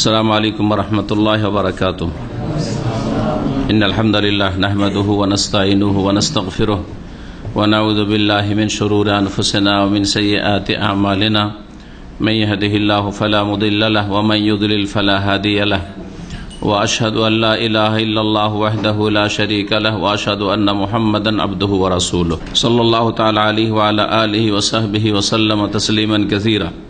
السلام عليكم ورحمة الله وبركاته إن الحمد لله نحمده ونستعينه ونستغفره ونعوذ بالله من شرور أنفسنا ومن سيئات أعمالنا من يهده الله فلا مضل له ومن يضلل فلا هادي له۔ وأشهد أن لا إله إلا الله وحده لا شريك له وأشهد أن محمدا عبده ورسوله صلى الله تعالى عليه وعلى آله وصحبه وسلم تسليما كثيرا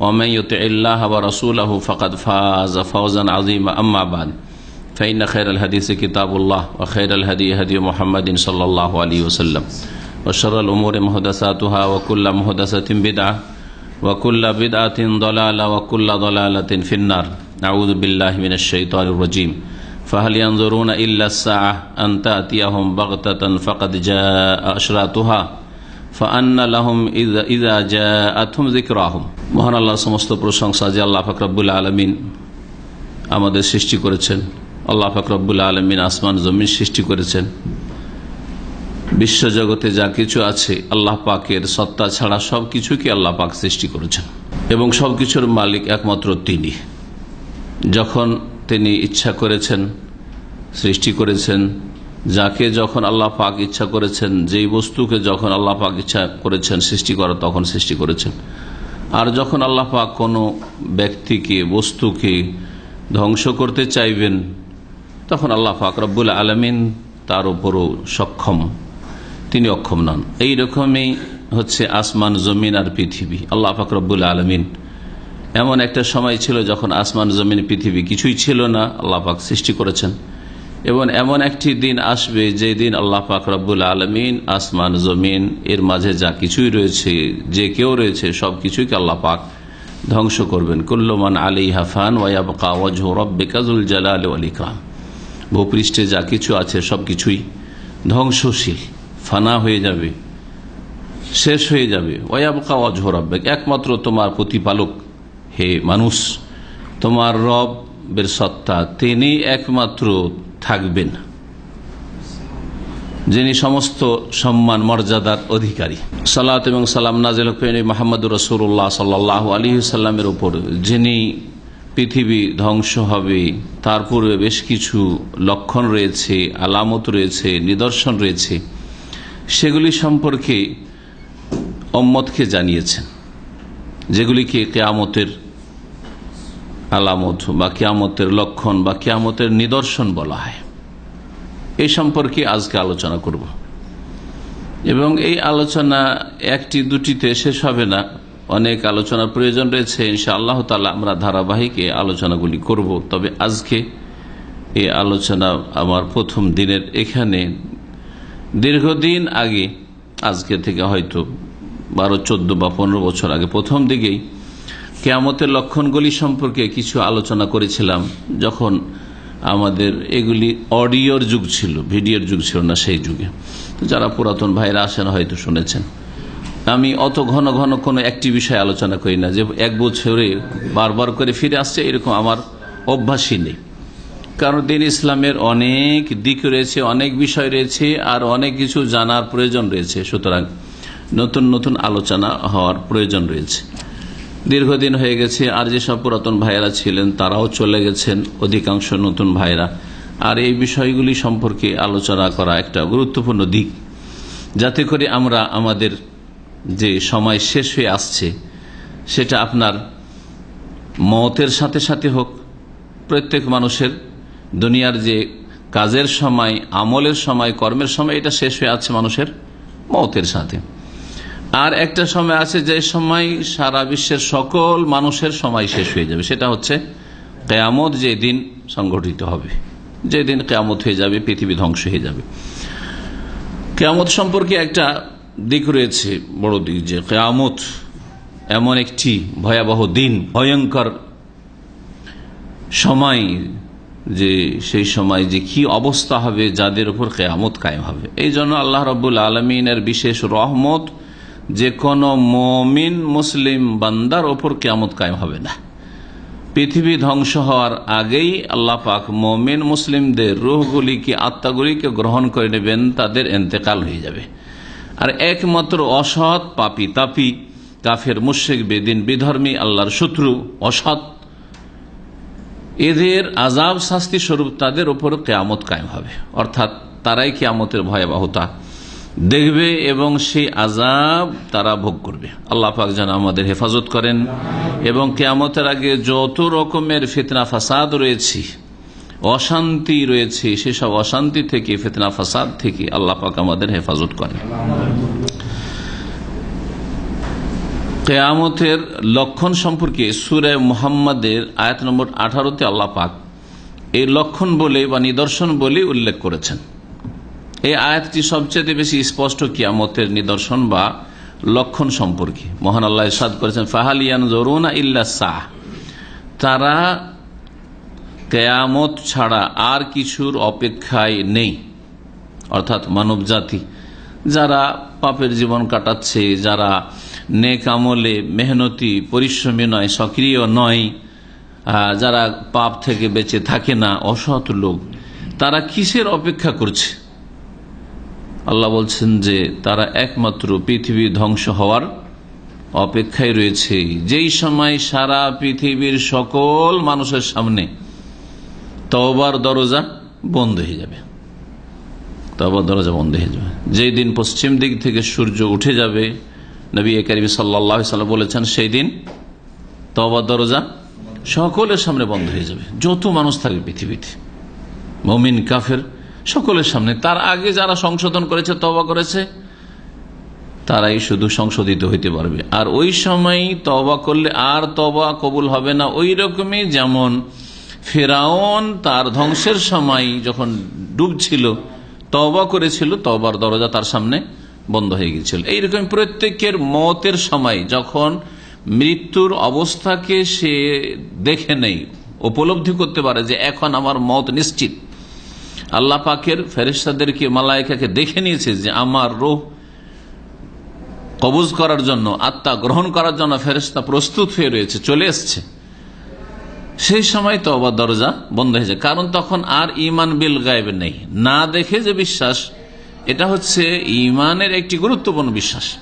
ومن يطع الله ورسوله فقد فاز فوزا عظيما أما بعد فإن خير الحديث كتاب الله وخير الهدي هدي محمد صلى الله عليه وسلم وشر الأمور محدثاتها وكل محدثة بدعة وكل بدعة ضلالة وكل ضلالة في النار نعوذ بالله من الشيطان الرجيم فهل ينظرون إلا الساعة أن تأتيهم بغتة فقد جاء أشراتها মহান আল্লাহ, সমস্ত প্রশংসা যে আল্লাহ ফাকরাবুল আলমিন আমাদের সৃষ্টি করেছেন। আল্লাহ ফাকরাবুল আলমিন আসমান, জমিন সৃষ্টি করেছেন। বিশ্বজগতে যা কিছু আছে আল্লাহ পাকের সত্তা ছাড়া সব কিছুকে আল্লাহ পাক সৃষ্টি করেছেন। এবং সব কিছুর মালিক একমাত্র তিনি। যখন তিনি ইচ্ছা করেছেন, সৃষ্টি করেছেন যাকে যখন আল্লাহ পাক ইচ্ছা করেছেন, যেই বস্তুকে যখন আল্লাহ পাক ইচ্ছা করেছেন, সৃষ্টি করা তখন সৃষ্টি করেছেন। আর যখন আল্লাহ পাক কোনো ব্যক্তিকে, বস্তুকে ধ্বংস করতে চাইবেন, তখন আল্লাহ পাক রব্বুল আলমিন তার উপরও সক্ষম। তিনি অক্ষম নন। এই রকমই হচ্ছে আসমান, জমিন আর পৃথিবী। আল্লাহ পাক রব্বুল আলমিন এমন একটা সময় ছিল যখন আসমান, জমিন, পৃথিবী কিছুই ছিল না, আল্লাহ পাক সৃষ্টি করেছেন। এবং এমন একটি দিন আসবে যে দিন আল্লাহ পাক রব্বুল আলমিন আসমান, জমিন, এর মাঝে যা কিছুই রয়েছে, যে কেউ রয়েছে, সব কিছুকে আল্লাহ পাক ধ্বংস করবেন। কুল্লমান আলী হাফান ওয়াবকা ওয়াজ রব্বিকাজুল জালাল আলিকাম ভূপৃষ্ঠে যা কিছু আছে, সব কিছুই ধ্বংসশীল, ফানা হয়ে যাবে, শেষ হয়ে যাবে। ওয়াবকা ওয়াজ রব্বেক, একমাত্র তোমার প্রতিপালক হে মানুষ, তোমার রবের সত্তা তিনি একমাত্র থাকবেন। যিনি সমস্ত সম্মান, মর্যাদার অধিকারী। সালাত এবং সালাম নাজিল মাহমুদ রসুল্লাহ সাল্লাহ আলী সাল্লামের উপর। যিনি পৃথিবী ধ্বংস হবে, তার পূর্বে বেশ কিছু লক্ষণ রয়েছে, আলামত রয়েছে, নিদর্শন রয়েছে। সেগুলি সম্পর্কে অম্মদকে জানিয়েছেন, যেগুলিকে কেয়ামতের আলামত বা কিয়ামতের লক্ষণ, বা কিয়ামতের নিদর্শন বলা হয়। এই সম্পর্কে আজকে আলোচনা করব। এবং এই আলোচনা একটি, দুটিতে শেষ হবে না। অনেক আলোচনার প্রয়োজন রয়েছে ইনশা আল্লাহ তালা আমরা ধারাবাহিক এই আলোচনাগুলি করব। তবে আজকে এই আলোচনা আমার প্রথম দিনের এখানে। দীর্ঘদিন আগে, আজকে থেকে হয়তো বারো, চোদ্দ বা পনেরো বছর আগে, প্রথম দিকেই কেয়ামতের লক্ষণগুলি সম্পর্কে কিছু আলোচনা করেছিলাম, যখন আমাদের এগুলি অডিওর যুগ ছিল, ভিডিওর যুগ ছিল না সেই যুগে। যারা পুরাতন ভাইরা আসেন হয়তো শুনেছেন। আমি অত ঘন ঘন কোনো একটি বিষয়ে আলোচনা করি না, যে এক বছরে বারবার করে ফিরে আসছে, এরকম আমার অভ্যাসই নেই। কারণ দিন ইসলামের অনেক দিক রয়েছে, অনেক বিষয় রয়েছে, আর অনেক কিছু জানার প্রয়োজন রয়েছে। সুতরাং নতুন নতুন আলোচনা হওয়ার প্রয়োজন রয়েছে। দীর্ঘদিন হয়ে গেছে, আর যেসব পুরাতন ভাইয়েরা ছিলেন, তারাও চলে গেছেন, অধিকাংশ নতুন ভাইরা আর এই বিষয়গুলি সম্পর্কে আলোচনা করা একটা গুরুত্বপূর্ণ দিক। যাতে করে আমরা আমাদের যে সময় শেষ হয়ে আসছে, সেটা আপনার মতের সাথে সাথে হোক, প্রত্যেক মানুষের দুনিয়ার যে কাজের সময়, আমলের সময়, কর্মের সময়, এটা শেষ হয়ে আছে মানুষের মতের সাথে। আর একটা সময় আছে যে সময় সারা বিশ্বের সকল মানুষের সময় শেষ হয়ে যাবে। সেটা হচ্ছে কেয়ামত যে দিন সংগঠিত হবে। যেদিন কেয়ামত হয়ে যাবে, পৃথিবী ধ্বংস হয়ে যাবে। কেয়ামত সম্পর্কে একটা দিক রয়েছে, বড় দিক যে কেয়ামত এমন একটি ভয়াবহ দিন, ভয়ঙ্কর সময় যে সেই সময় যে কি অবস্থা হবে, যাদের উপর কেয়ামত কায়েম হবে। এই জন্য আল্লাহ রবুল আলমিনের বিশেষ রহমত যে কোনো মমিন মুসলিম বান্দার ওপর কেয়ামত কায়েম হবে না। পৃথিবী ধ্বংস হওয়ার আগেই আল্লাহ পাক মমিন মুসলিমদের রুহগুলিকে, আত্মাগুলিকে গ্রহণ করে নেবেন, তাদের এন্তেকাল হয়ে যাবে। আর একমাত্র অসৎ পাপি তাপি, কাফের মুশেক বেদিন, বিধর্মী, আল্লাহর শত্রু, অসৎ, এদের আজাব শাস্তি স্বরূপ তাদের ওপর কেয়ামত কায়েম হবে। অর্থাৎ তারাই কেয়ামতের ভয়াবহতা। দেখবে এবং সেই আজাব তারা ভোগ করবে। আল্লাহ পাক যেন আমাদের হেফাজত করেন এবং কেয়ামতের আগে যত রকমের ফিতনা ফাসাদ রয়েছে, অশান্তি রয়েছে, সেসব অশান্তি থেকে, ফিতনা ফাসাদ থেকে আল্লাহ পাক আমাদের হেফাজত করেন। কেয়ামতের লক্ষণ সম্পর্কে সুরে মোহাম্মদের আয়াত নম্বর আঠারোতে আল্লাহ পাক এই লক্ষণ বলে বা নিদর্শন বলে উল্লেখ করেছেন। এই আয়াতটি সবচেয়ে বেশি স্পষ্ট কিয়ামতের নিদর্শন বা লক্ষণ সম্পর্কে। মহান আল্লাহ সাদ করেছেন ফাহালিয়ান জরুনা ইল্লা সাহ। তারা কেয়ামত ছাড়া আর কিছুর অপেক্ষায় নেই। অর্থাৎ মানব জাতি যারা পাপের জীবন কাটাচ্ছে, যারা নেক আমলে মেহনতি, পরিশ্রমী নয়, সক্রিয় নয় যারা পাপ থেকে বেঁচে থাকে না, অসৎ লোক, তারা কিসের অপেক্ষা করছে? আল্লাহ বলছেন যে তারা একমাত্র পৃথিবী ধ্বংস হওয়ার অপেক্ষায় রয়েছে। যেই সময় সারা পৃথিবীর সকল মানুষের সামনে তবার দরজা বন্ধ হয়ে যাবে। তবার দরজা বন্ধ হয়ে যাবে। যেই দিন পশ্চিম দিক থেকে সূর্য উঠে যাবে, নবী করিম সাল্লাহ সাল্লাম বলেছেন, সেই দিন তবার দরজা সকলের সামনে বন্ধ হয়ে যাবে। যত মানুষ থাকবে পৃথিবীতে। মমিন, কাফের সকলের সামনে। তার আগে যারা সংশোধন করেছে তবা করেছে, তারাই শুধু সংশোধিত হইতে পারবে। আর ওই সময় তবা করলে আর তবা কবুল হবে না। ওই রকমই যেমন ফেরাউন তার ধ্বংসের সময় যখন ডুবছিল তবা করেছিল তবার দরজা তার সামনে বন্ধ হয়ে গিয়েছিল। এইরকম প্রত্যেকের মতের সময় যখন মৃত্যুর অবস্থাকে সে দেখে নেই, উপলব্ধি করতে পারে যে এখন আমার মত নিশ্চিত। আল্লাহ পাকের ফেরেস্তাদেরকে মালায়কাকে দেখে নিয়েছে যে আমার রোহ কবজ করার জন্য, আত্মা গ্রহণ করার জন্য ফেরেস্তা প্রস্তুত হয়ে রয়েছে, চলে এসছে। সেই সময় তো আবার দরজা বন্ধ হয়ে যায়। কারণ তখন আর ইমান বিল গায়েব নেই। না দেখে যে বিশ্বাস, এটা হচ্ছে ইমানের একটি গুরুত্বপূর্ণ বিশ্বাস।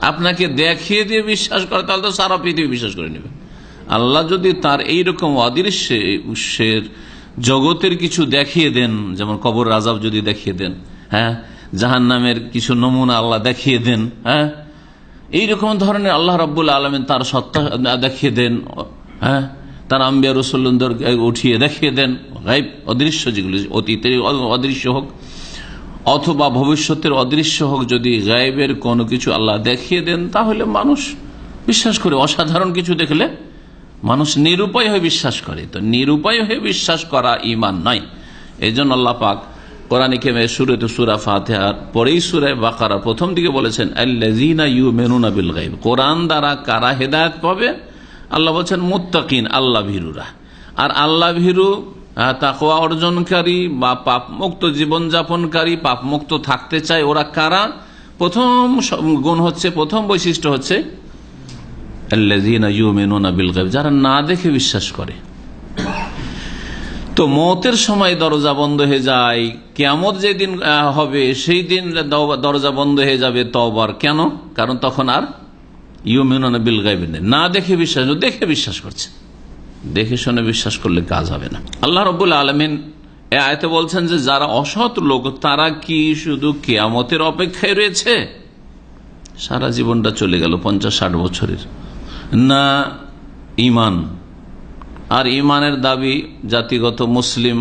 আপনাকে দেখিয়ে দিয়ে বিশ্বাস করে, তাহলে তো সারা পৃথিবী বিশ্বাস করে নেবে। আল্লাহ যদি তার এইরকম অদৃশ্যের জগতের কিছু দেখিয়ে দেন, যেমন কবর রাজাব যদি দেখিয়ে দেন হ্যাঁ? জাহান নামের কিছু নমুনা আল্লাহ দেখিয়ে দেন হ্যাঁ? এইরকম ধরনের আল্লাহ রব্বুল আলমেন তার সত্তা দেখিয়ে দেন হ্যাঁ? তার আম্বিয়া রসুল্লদের উঠিয়ে দেখিয়ে দেন গাইব অদৃশ্য যেগুলি অতীতের অদৃশ্য হোক, অথবা ভবিষ্যতের অদৃশ্য হোক, যদি গায়েবের কোনো কিছু আল্লাহ দেখিয়ে দেন, তাহলে মানুষ, বিশ্বাস করে, অসাধারণ কিছু দেখলে মানুষ নিরুপায় হয়ে বিশ্বাস করে। তো নিরুপায় হয়ে বিশ্বাস করা ইমান নয় এই জন্য আল্লাহ পাক কোরআন কেমে তো সুরা ফাতেহার পরেই সুরে বাকারা প্রথম দিকে বলেছেন ইউ কোরআন দ্বারা কারা হেদায়ত পাবে? আল্লাহ বলছেন, মুত্তাকিন, আল্লাহ ভীরুরা। আর আল্লাহ ভীরু তাকোয়া অর্জনকারী বা পাপ মুক্ত জীবনযাপনকারী পাপ মুক্ত থাকতে চায় ওরা কারা? প্রথম গুণ হচ্ছে, প্রথম বৈশিষ্ট্য হচ্ছে যারা না দেখে বিশ্বাস করে। তো মতের সময় দরজা বন্ধ হয়ে যায় কেমন যেদিন হবে, সেই দিন দরজা বন্ধ হয়ে যাবে তবার কেন? কারণ তখন আর ইউমিনা বিল গাইবে না দেখে বিশ্বাস দেখে বিশ্বাস করছে। দেখে শুনে বিশ্বাস করলে কাজ হবে না। আল্লাহ রবুল্লা আলমিন এ আয়তে বলছেন যে, যারা অসৎ লোক, তারা কি শুধু কেয়ামতের অপেক্ষায় রয়েছে? সারা জীবনটা চলে গেল পঞ্চাশ ষাট বছরের। না ইমান। আর ইমানের দাবি জাতিগত মুসলিম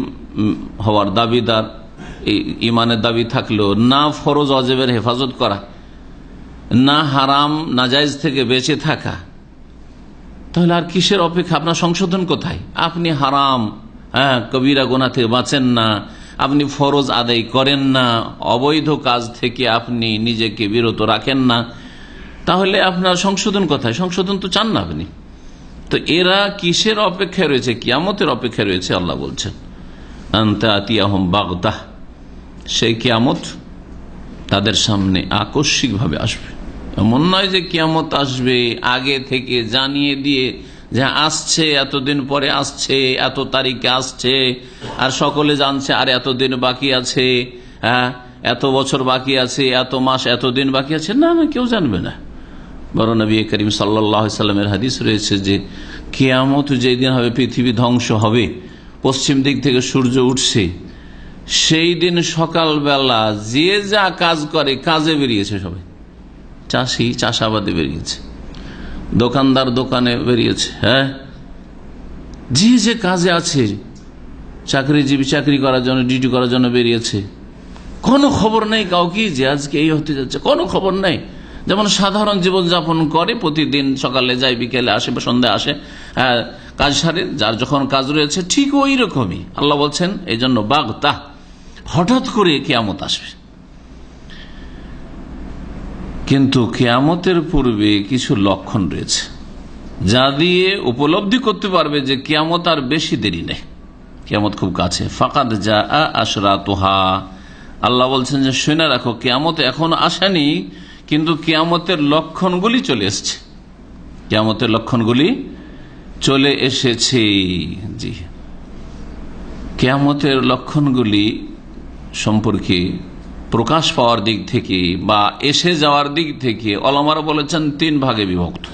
হওয়ার দাবিদার ইমানের দাবি থাকলেও না ফরজ অজেবের হেফাজত করা, না হারাম নাজাইজ থেকে বেঁচে থাকা, তাহলে আর কিসের অপেক্ষা? আপনার সংশোধন কোথায়? আপনি হারাম। হ্যাঁ কবিরা গোনা থেকে বাঁচেন না, আপনি ফরজ আদায় করেন না, অবৈধ কাজ থেকে আপনি নিজেকে বিরত রাখেন না। তাহলে আপনার সংশোধন কোথায়? সংশোধন তো চান না আপনি। তো এরা কিসের অপেক্ষায় রয়েছে? কিয়ামতের অপেক্ষায় রয়েছে, আল্লাহ বলছেন। সেই কিয়ামত তাদের সামনে আকস্মিকভাবে আসবে। এমন নয় যে কিয়ামত আসবে আগে থেকে জানিয়ে দিয়ে যে আসছে, এতদিন পরে আসছে, এত তারিখে আসছে, আর সকলে জানছে, আর এতদিন বাকি আছে হ্যাঁ এত বছর বাকি আছে, এত মাস এত দিন বাকি আছে। না না, কেউ জানবে না। বড় নবী করিম সাল্লামের হাদিস রয়েছে যে কেয়ামত যেদিন হবে, পৃথিবী ধ্বংস হবে, পশ্চিম দিক থেকে সূর্য উঠছে, সেই দিন সকালবেলা যে যা কাজ করে, কাজে বেরিয়েছে সবাই। চাষি, চাষাবাদে বেরিয়েছে। দোকানদার দোকানে বেরিয়েছে হ্যাঁ? যে যে কাজে আছে, চাকরিজীবী চাকরি করার জন্য, ডিউটি করার জন্য বেরিয়েছে। কোনো খবর নেই কাউকে যে আজকে এই হতে যাচ্ছে, কোনো খবর নেই। যেমন সাধারণ জীবনযাপন করে প্রতিদিন সকালে যায় বিকেলে আসে বা সন্ধ্যায় আসে হ্যাঁ, কাজ সারে যার যখন কাজ রয়েছে ঠিক ওই রকমই আল্লাহ বলছেন এই জন্য বাঘ তা হঠাৎ করে কেয়ামত আসবে। কিন্তু কেয়ামতের পূর্বে কিছু লক্ষণ রয়েছে যা দিয়ে উপলব্ধি করতে পারবে যে কেয়ামত আর বেশি দেরি নেই। কেয়ামত খুব কাছে। ফাকাদ যা আশরা তোহা আল্লাহ বলছেন যে শুনে রাখো কেয়ামত এখন আসেনি কিন্তু কেয়ামতের লক্ষণগুলি চলে এসছে। কেয়ামতের লক্ষণগুলি চলে এসেছে। জি। কেয়ামতের লক্ষণগুলি সম্পর্কে প্রকাশ পাওয়ার দিক থেকে বা এসে যাওয়ার দিক থেকে অলমারা বলেছেন তিন ভাগে বিভক্ত।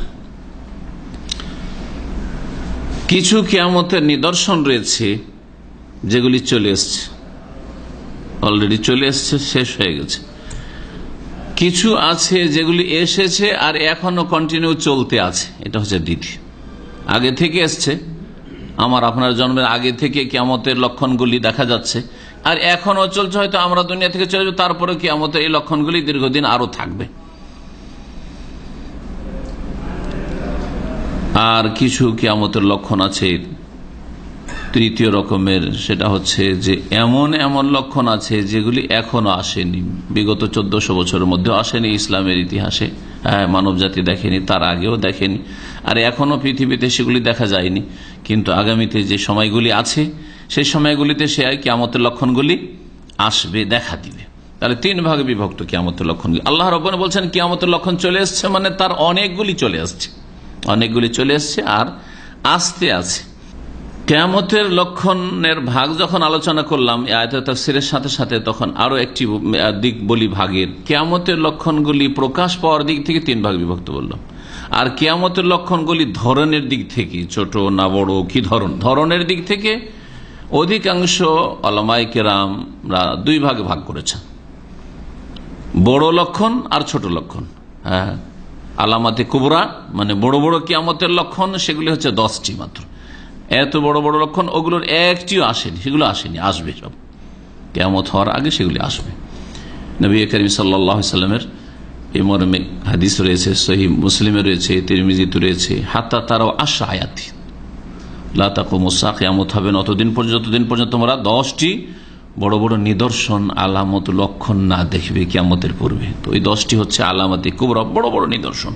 কিছু কেয়ামতের নিদর্শন রয়েছে যেগুলি চলে এসছে। অলরেডি চলে এসছে, শেষ হয়ে গেছে। কিছু আছে যেগুলি এসেছে আর এখনও কন্টিনিউ চলতে আছে। এটা হচ্ছে দ্বিতীয় আগে থেকে এসছে। আমার আপনার জন্মের আগে থেকে কেমতের লক্ষণগুলি দেখা যাচ্ছে। আর এখনও চলছে, হয়তো আমরা দুনিয়া থেকে চলে যাব, তারপরে কেমতের এই লক্ষণগুলি দীর্ঘদিন আরও থাকবে। আর কিছু কেয়ামতের লক্ষণ আছে তৃতীয় রকমের সেটা হচ্ছে যে এমন এমন লক্ষণ আছে যেগুলি এখনও আসেনি। বিগত চোদ্দশো বছরের মধ্যে আসেনি ইসলামের ইতিহাসে। হ্যাঁ মানব জাতি দেখেনি, তার আগেও দেখেনি। আর এখনও পৃথিবীতে সেগুলি দেখা যায়নি। কিন্তু আগামীতে যে সময়গুলি আছে, সেই সময়গুলিতে সে কেয়ামতের লক্ষণগুলি আসবে, দেখা দিবে। তাহলে তিন ভাগে বিভক্ত কেয়ামতের লক্ষণগুলি। আল্লাহ রব্বান বলছেন, কেয়ামতের লক্ষণ চলে এসছে মানে তার অনেকগুলি চলে আসছে। অনেকগুলি চলে এসছে আর আসতে আছে। কেয়ামতের লক্ষণের ভাগ যখন আলোচনা করলাম তফসিরের সাথে সাথে তখন আরও একটি দিক বলি ভাগের। কেয়ামতের লক্ষণগুলি প্রকাশ পাওয়ার দিক থেকে তিন ভাগ বিভক্ত বললাম আর কেয়ামতের লক্ষণগুলি ধরনের দিক থেকে, ছোট না বড়, কি ধরন? ধরনের দিক থেকে অধিকাংশ আলমাই কেরামরা দুই ভাগে ভাগ করেছেন। বড় লক্ষণ আর ছোট লক্ষণ। হ্যাঁ আলামাতে কুবরা মানে বড় বড় কিয়ামতের লক্ষণ, সেগুলি হচ্ছে দশটি মাত্র। এত বড় বড় লক্ষণ, ওগুলোর একটিও আসেনি, সেগুলো আসেনি, আসবে সব। কেয়ামত হওয়ার আগে সেগুলি আসবে। নবী করিম সাল্লামের এই মরমে হাদিস রয়েছে সহি মুসলিমে রয়েছে, তিরমিজিতে রয়েছে, হাত্তা তারাও আশা আয়াতি লাতাকুমুসা কেয়ামত হবে অতদিন পর্যন্ত দিন পর্যন্ত তোমরা দশটি বড় বড় নিদর্শন, আলামত, লক্ষণ না দেখবে কিয়ামতের পূর্বে। তো ওই দশটি হচ্ছে আলামতে কুবরা বড় বড় নিদর্শন।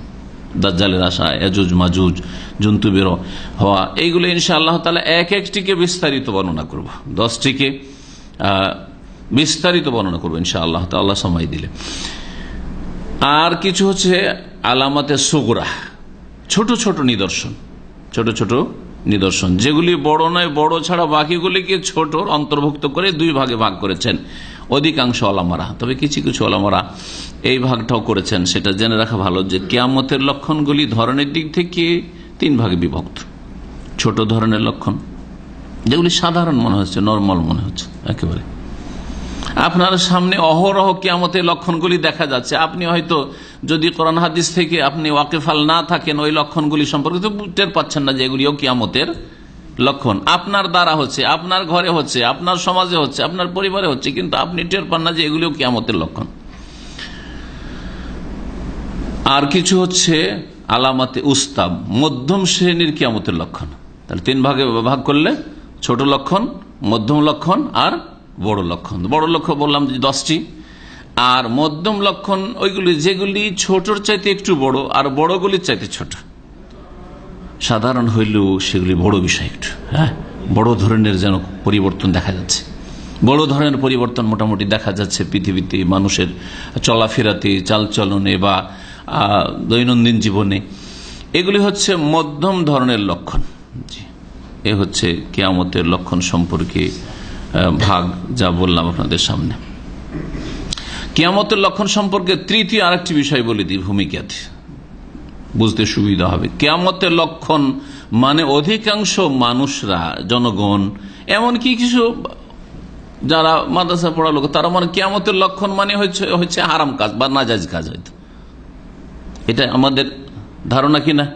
দাজ্জালের আশা এজুজ মাজুজ জন্তু বেরো হওয়া, এইগুলো ইনশা আল্লাহ তালা এক একটিকে বিস্তারিত বর্ণনা করব। দশটিকে বিস্তারিত বর্ণনা করব ইনশা আল্লাহ সময় দিলে। আর কিছু হচ্ছে আলামতে সুগরা ছোট ছোট নিদর্শন, ছোট ছোট নিদর্শন। যেগুলি বড় নয়, বড় ছাড়া বাকিগুলিকে ছোট অন্তর্ভুক্ত করে দুই ভাগে ভাগ করেছেন। অধিকাংশ আলামারা তবে কিছু কিছু আলামারা এই ভাগটাও করেছেন, সেটা জেনে রাখা ভালো যে কেয়ামতের লক্ষণগুলি ধরনের দিক থেকে তিন ভাগে বিভক্ত। ছোট ধরনের লক্ষণ, যেগুলি সাধারণ মনে হচ্ছে, নর্মাল মনে হচ্ছে, একেবারে। আপনার সামনে অহরহ কেয়ামতের লক্ষণগুলি দেখা যাচ্ছে। আপনি হয়তো যদি কোরআন হাদিস থেকে আপনি ওয়াকেফাল না থাকেন, ওই লক্ষণগুলি সম্পর্কে তো টের পাচ্ছেন না যে এগুলিও কিয়ামতের লক্ষণ। আপনার দ্বারা হচ্ছে, আপনার ঘরে হচ্ছে, আপনার সমাজে হচ্ছে, আপনার পরিবারে হচ্ছে, কিন্তু আপনি টের পান না যে এগুলিও কিয়ামতের লক্ষণ। আর কিছু হচ্ছে আলামাতে উস্তাব, মধ্যম শ্রেণির কিয়ামতের লক্ষণ। তাহলে তিন ভাগে ভাগ করলে ছোট লক্ষণ, মধ্যম লক্ষণ আর বড় লক্ষণ। বড় লক্ষ্য বললাম যে দশটি। আর মধ্যম লক্ষণ ওইগুলি, যেগুলি ছোটর চাইতে একটু বড়, আর বড়গুলির চাইতে ছোট। সাধারণ হইলেও সেগুলি বড় বিষয় একটু হ্যাঁ? বড় ধরনের যেন পরিবর্তন দেখা যাচ্ছে। বড় ধরনের পরিবর্তন মোটামুটি দেখা যাচ্ছে পৃথিবীতে, মানুষের চলাফেরাতে, চালচলনে বা দৈনন্দিন জীবনে। এগুলি হচ্ছে মধ্যম ধরনের লক্ষণ। জি। এ হচ্ছে কেয়ামতের লক্ষণ সম্পর্কে ভাগ যা বললাম আপনাদের সামনে। কেয়ামতের লক্ষণ সম্পর্কে তৃতীয় আরেকটি বিষয় বলে দিই ভূমিকাতে। বুঝতে সুবিধা হবে। কেয়ামতের লক্ষণ মানে অধিকাংশ মানুষরা, জনগণ, এমনকি কিছু যারা মাদ্রাসা পড়া লোক, তারা মানে কেয়ামতের লক্ষণ মানে হচ্ছে হচ্ছে হারাম কাজ বা নাজাজ কাজ হয়তো। এটা আমাদের ধারণা কি না?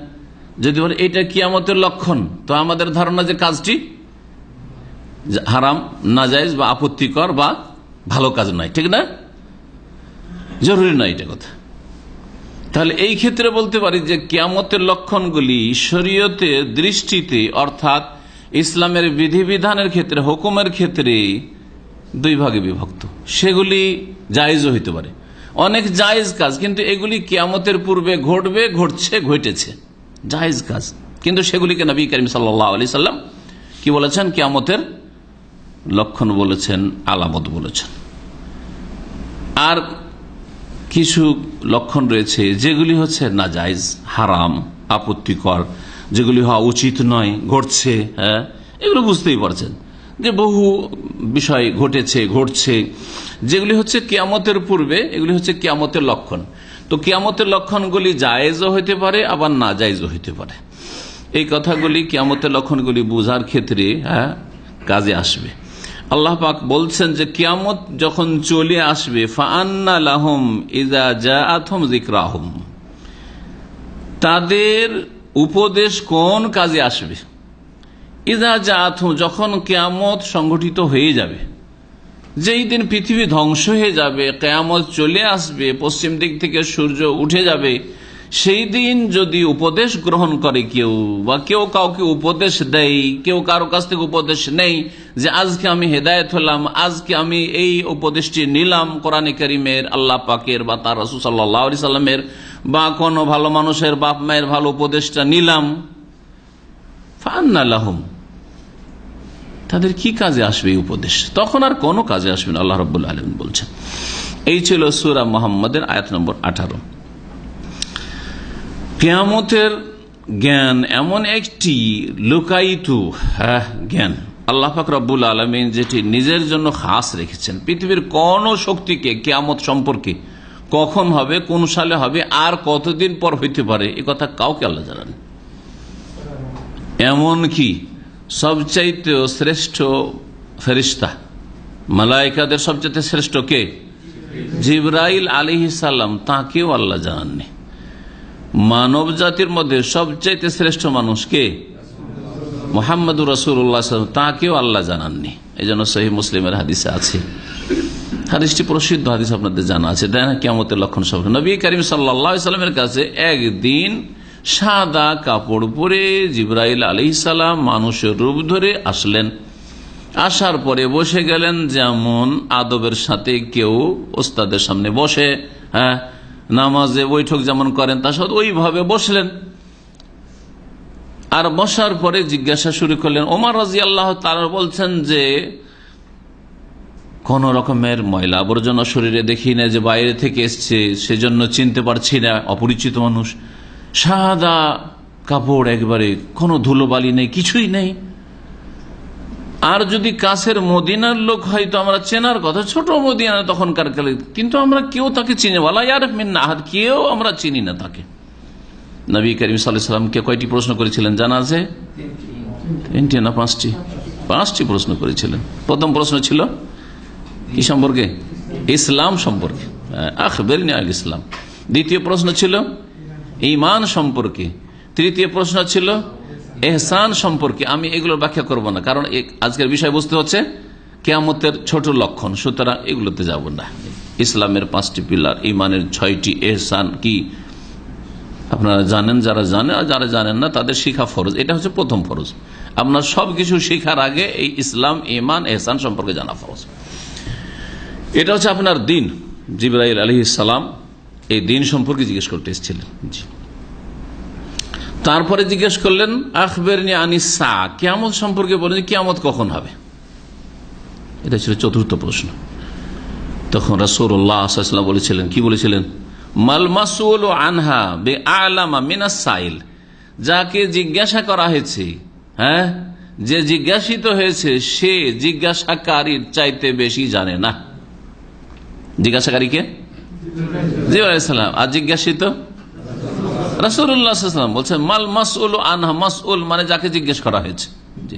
যদি বলে এটা কিয়ামতের লক্ষণ, তো আমাদের ধারণা যে কাজটি হারাম, নাজাইজ বা আপত্তিকর বা ভালো কাজ নয়, ঠিক না? জরুরি নয় এটা কথা। তাহলে এই ক্ষেত্রে বলতে পারি যে কিয়ামতের লক্ষণগুলি শরীয়তে দৃষ্টিতে অর্থাৎ ইসলামের বিধিবিধানের ক্ষেত্রে, হুকুমের ক্ষেত্রে দুই ভাগে বিভক্ত। সেগুলি জায়েজও হইতে পারে। অনেক জায়েজ কাজ, কিন্তু এগুলি কিয়ামতের পূর্বে ঘটবে, ঘটছে, ঘটেছে। জায়েজ কাজ। কিন্তু সেগুলিকে নবী করিম সাল্লাহ আলি সাল্লাম কি বলেছেন? কিয়ামতের লক্ষণ বলেছেন, আলামত বলেছেন। আর কিছু লক্ষণ রয়েছে, যেগুলি হচ্ছে না জায়জ হারাম, আপত্তিকর, যেগুলি হওয়া উচিত নয়, ঘটছে হ্যাঁ? এগুলো বুঝতেই পারছেন যে বহু বিষয় ঘটেছে, ঘটছে, যেগুলি হচ্ছে কেয়ামতের পূর্বে, এগুলি হচ্ছে কেয়ামতের লক্ষণ। তো কেয়ামতের লক্ষণগুলি জায়েজও হইতে পারে, আবার না জায়েজও হইতে পারে। এই কথাগুলি কেয়ামতের লক্ষণগুলি বোঝার ক্ষেত্রে হ্যাঁ কাজে আসবে। আল্লাহ পাক বলছেন যে কিয়ামত যখন চলে আসবে তাদের উপদেশ কোন কাজে আসবে? ইজা জা আথম যখন কেয়ামত সংগঠিত হয়ে যাবে। যেই দিন পৃথিবী ধ্বংস হয়ে যাবে, কেয়ামত চলে আসবে, পশ্চিম দিক থেকে সূর্য উঠে যাবে সেই দিন যদি উপদেশ গ্রহণ করে কেউ, বা কেউ কাউকে উপদেশ দেয় কেউ কারও কাছ থেকে উপদেশ নেই যে আজকে আমি হেদায়ত হলাম, আজকে আমি এই উপদেশটি নিলাম কোরআন করিমের, আল্লাহ পাকের বা তার রসুল সাল্লাহ সাল্লামের, বা কোনো ভালো মানুষের বাপ মায়ের ভালো উপদেশটা নিলাম ফান্নালাহম তাদের কি কাজে আসবে এই উপদেশ? তখন আর কোনো কাজে আসবে না, আল্লাহ রব আলম বলছেন। এই ছিল সুরা মোহাম্মদের আয়াত নম্বর আঠারো। কেয়ামতের জ্ঞান এমন একটি লুকায়িত হ্যাঁ জ্ঞান। আল্লাহ রব্বুল আলমিন যেটি নিজের জন্য খাস রেখেছেন। পৃথিবীর কোন শক্তিকে কেয়ামত সম্পর্কে কখন হবে, কোন সালে হবে, আর কতদিন পর হইতে পারে, এ কথা কাউকে আল্লাহ জানান এমন কি? সবচাইতে শ্রেষ্ঠ ফেরিস্তা। মালাইকাদের সবচাইতে শ্রেষ্ঠ কে? জিব্রাইল আলী সাল্লাম তাকেও আল্লাহ জানাননি। মানব জাতির মধ্যে সবচাইতে শ্রেষ্ঠ মানুষ কে? মোহাম্মদুর রসুল্লাহ তাকেও আল্লাহ জানাননি। এই জন্য সহি মুসলিমের হাদিসে আছে। হাদিসটি প্রসিদ্ধ হাদিস আপনাদের জানা আছে। তাই না কেমতের লক্ষণ সব নবী করিম সাল্লামের কাছে একদিন সাদা কাপড় পরে জিব্রাইল আলি সালাম মানুষের রূপ ধরে আসলেন। আসার পরে বসে গেলেন যেমন আদবের সাথে কেউ ওস্তাদের সামনে বসে হ্যাঁ? নামাজে বৈঠক যেমন করেন, তার সাথে ওইভাবে বসলেন। আর বসার পরে জিজ্ঞাসা শুরু করলেন, ওমার রাজি আল্লাহ তারা বলছেন যে, কোন রকমের ময়লা আবর্জনা শরীরে দেখি না যে বাইরে থেকে এসছে, সেজন্য চিনতে পারছি না, অপরিচিত মানুষ। সাদা কাপড় একবারে কোনো ধুলোবালি নেই, কিছুই নেই। আর যদি কাছের মদিনার লোক হয়তো আমরা চেনার কথা, ছোট মদিনা তখনকার কালে। কিন্তু আমরা কেউ তাকে চিনে বলা ইয়ার মিন্নাহাদ কেউ আমরা চিনি না তাকে। নবী করিম সাল্লামকে কয়টি প্রশ্ন করেছিলেন জানা আছে? তিনটি না পাঁচটি? পাঁচটি প্রশ্ন করেছিলেন। প্রথম প্রশ্ন ছিল, কি সম্পর্কে? ইসলাম সম্পর্কে। আখবের আল ইসলাম। দ্বিতীয় প্রশ্ন ছিল ইমান সম্পর্কে। তৃতীয় প্রশ্ন ছিল এহসান সম্পর্কে আমি এগুলোর ব্যাখ্যা করব না, কারণ আজকের বিষয়বস্তু হচ্ছে কেয়ামতের ছোট লক্ষণ, সুতরাং এগুলোতে যাব না। ইসলামের পাঁচটি পিলার, ইমানের ছয়টি এহসান কি? আপনারা জানেন, যারা জানে আর যারা জানেন না, তাদের শিখা ফরজ। এটা হচ্ছে প্রথম ফরজ। আপনার সবকিছু শিখার আগে এই ইসলাম, ইমান, এহসান সম্পর্কে জানা ফরজ। এটা হচ্ছে আপনার দিন। জিব্রাইল আলী সালাম এই দিন সম্পর্কে জিজ্ঞেস করতে এসেছিলেন। জি। তারপরে জিজ্ঞেস করলেন আখবের আনিসা কেয়ামত সম্পর্কে বলেন কেয়ামত কখন হবে? এটা ছিল চতুর্থ প্রশ্ন। তখন রাসৌল্লাহ বলেছিলেন, কি বলেছিলেন? মাল মাসুল ও আনহা বে আলামা মিনাস সাইল। যাকে জিজ্ঞাসা করা হয়েছে হ্যাঁ যে জিজ্ঞাসিত হয়েছে, সে জিজ্ঞাসাকারীর চাইতে বেশি জানে না। জিজ্ঞাসাকারীকে জি আলাইসালাম আর জিজ্ঞাসিত? রাসুল্লাহাম বলছেন, মাল মাসউল আনহা, মাসউল মানে যাকে জিজ্ঞেস করা হয়েছে। জি।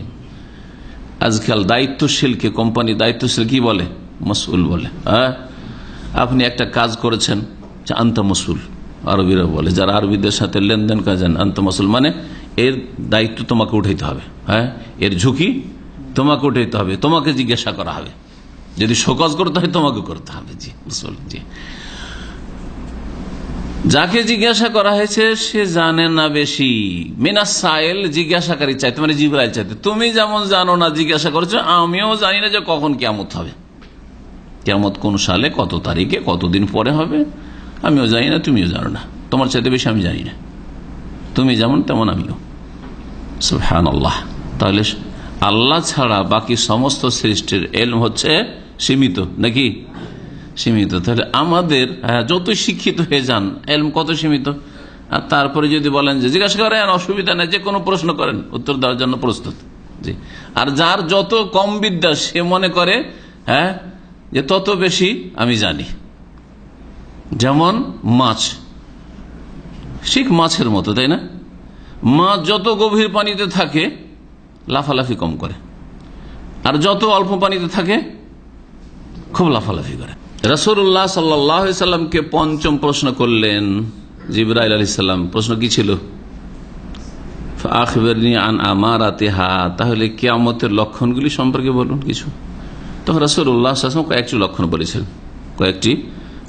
আজকাল দায়িত্বশীলকে কোম্পানি দায়িত্বশীল কি বলে? মসউল বলে। হ্যাঁ? আপনি একটা কাজ করেছেন, যে আন্ত আরবিরা বলে, যারা আরবিদের সাথে লেনদেন করেছেন আন্ত মসুল মানে এর দায়িত্ব তোমাকে উঠাইতে হবে। হ্যাঁ? এর ঝুঁকি তোমাকে উঠাইতে হবে, তোমাকে জিজ্ঞাসা করা হবে। যদি শোকজ করতে হয়, তোমাকে করতে হবে। জি মসুল জি। যাকে জিজ্ঞাসা করা হয়েছে, সে জানে না বেশি। মিনাস সাইল জিজ্ঞাসাকারী চাইতে মানে জিব্রাইল চাইতে, তুমি যেমন জানো না জিজ্ঞাসা করছ, আমিও জানি না যে কখন কেমত হবে। কেমত কোন সালে, কত তারিখে, কতদিন পরে হবে? আমিও জানি না, তুমিও জানো না। তোমার চাইতে বেশি আমি জানি না। তুমি যেমন, তেমন আমিও। সুহান আল্লাহ তাহলে আল্লাহ ছাড়া বাকি সমস্ত সৃষ্টির এলম হচ্ছে সীমিত, নাকি? সীমিত। তাহলে আমাদের হ্যাঁ, যত শিক্ষিত হয়ে যান এলম কত সীমিত? আর তারপরে যদি বলেন যে জিজ্ঞাসা করেন অসুবিধা নেই যে কোনো প্রশ্ন করেন উত্তর দেওয়ার জন্য প্রস্তুত। জি। আর যার যত কম বিদ্যা সে মনে করে হ্যাঁ যে তত বেশি আমি জানি। যেমন মাছ। ঠিক মাছের মতো তাই না? মাছ যত গভীর পানিতে থাকে লাফালাফি কম করে। আর যত অল্প পানিতে থাকে খুব লাফালাফি করে। রসুল্লাহ সাল্লামকে পঞ্চম প্রশ্ন করলেন, জিব্রাইল আলি সাল্লাম প্রশ্ন কি ছিল? আখবরনি আন আমার আতেহা তাহলে কেয়ামতের লক্ষণগুলি সম্পর্কে বলুন কিছু। তখন রসুল্লাহ কয়েকটি লক্ষণ বলেছিলেন। কয়েকটি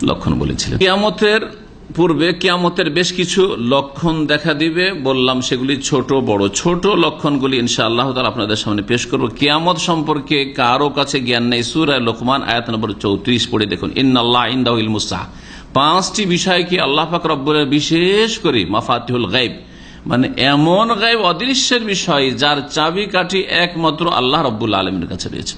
লক্ষণ বলেছিলেন। কেয়ামতের পূর্বে কেয়ামতের বেশ কিছু লক্ষণ দেখা দিবে। বললাম সেগুলি ছোট, বড়। ছোট লক্ষণগুলি ইনশা আল্লাহ তালা আপনাদের সামনে পেশ করব। কেয়ামত সম্পর্কে কারও কাছে জ্ঞান নেই। সুর লোকমান আয়াত নম্বর চৌত্রিশ পড়ে দেখুন। ইন্নআল্লাহ ইন্দাউল মুসাহ পাঁচটি বিষয়কে আল্লাহ পাক রব্বুল বিশেষ করে মাফাতিহুল গাইব মানে এমন গাইব অদৃশ্যের বিষয় যার চাবি কাঠি একমাত্র আল্লাহ রব্বুল আলমের কাছে রয়েছে।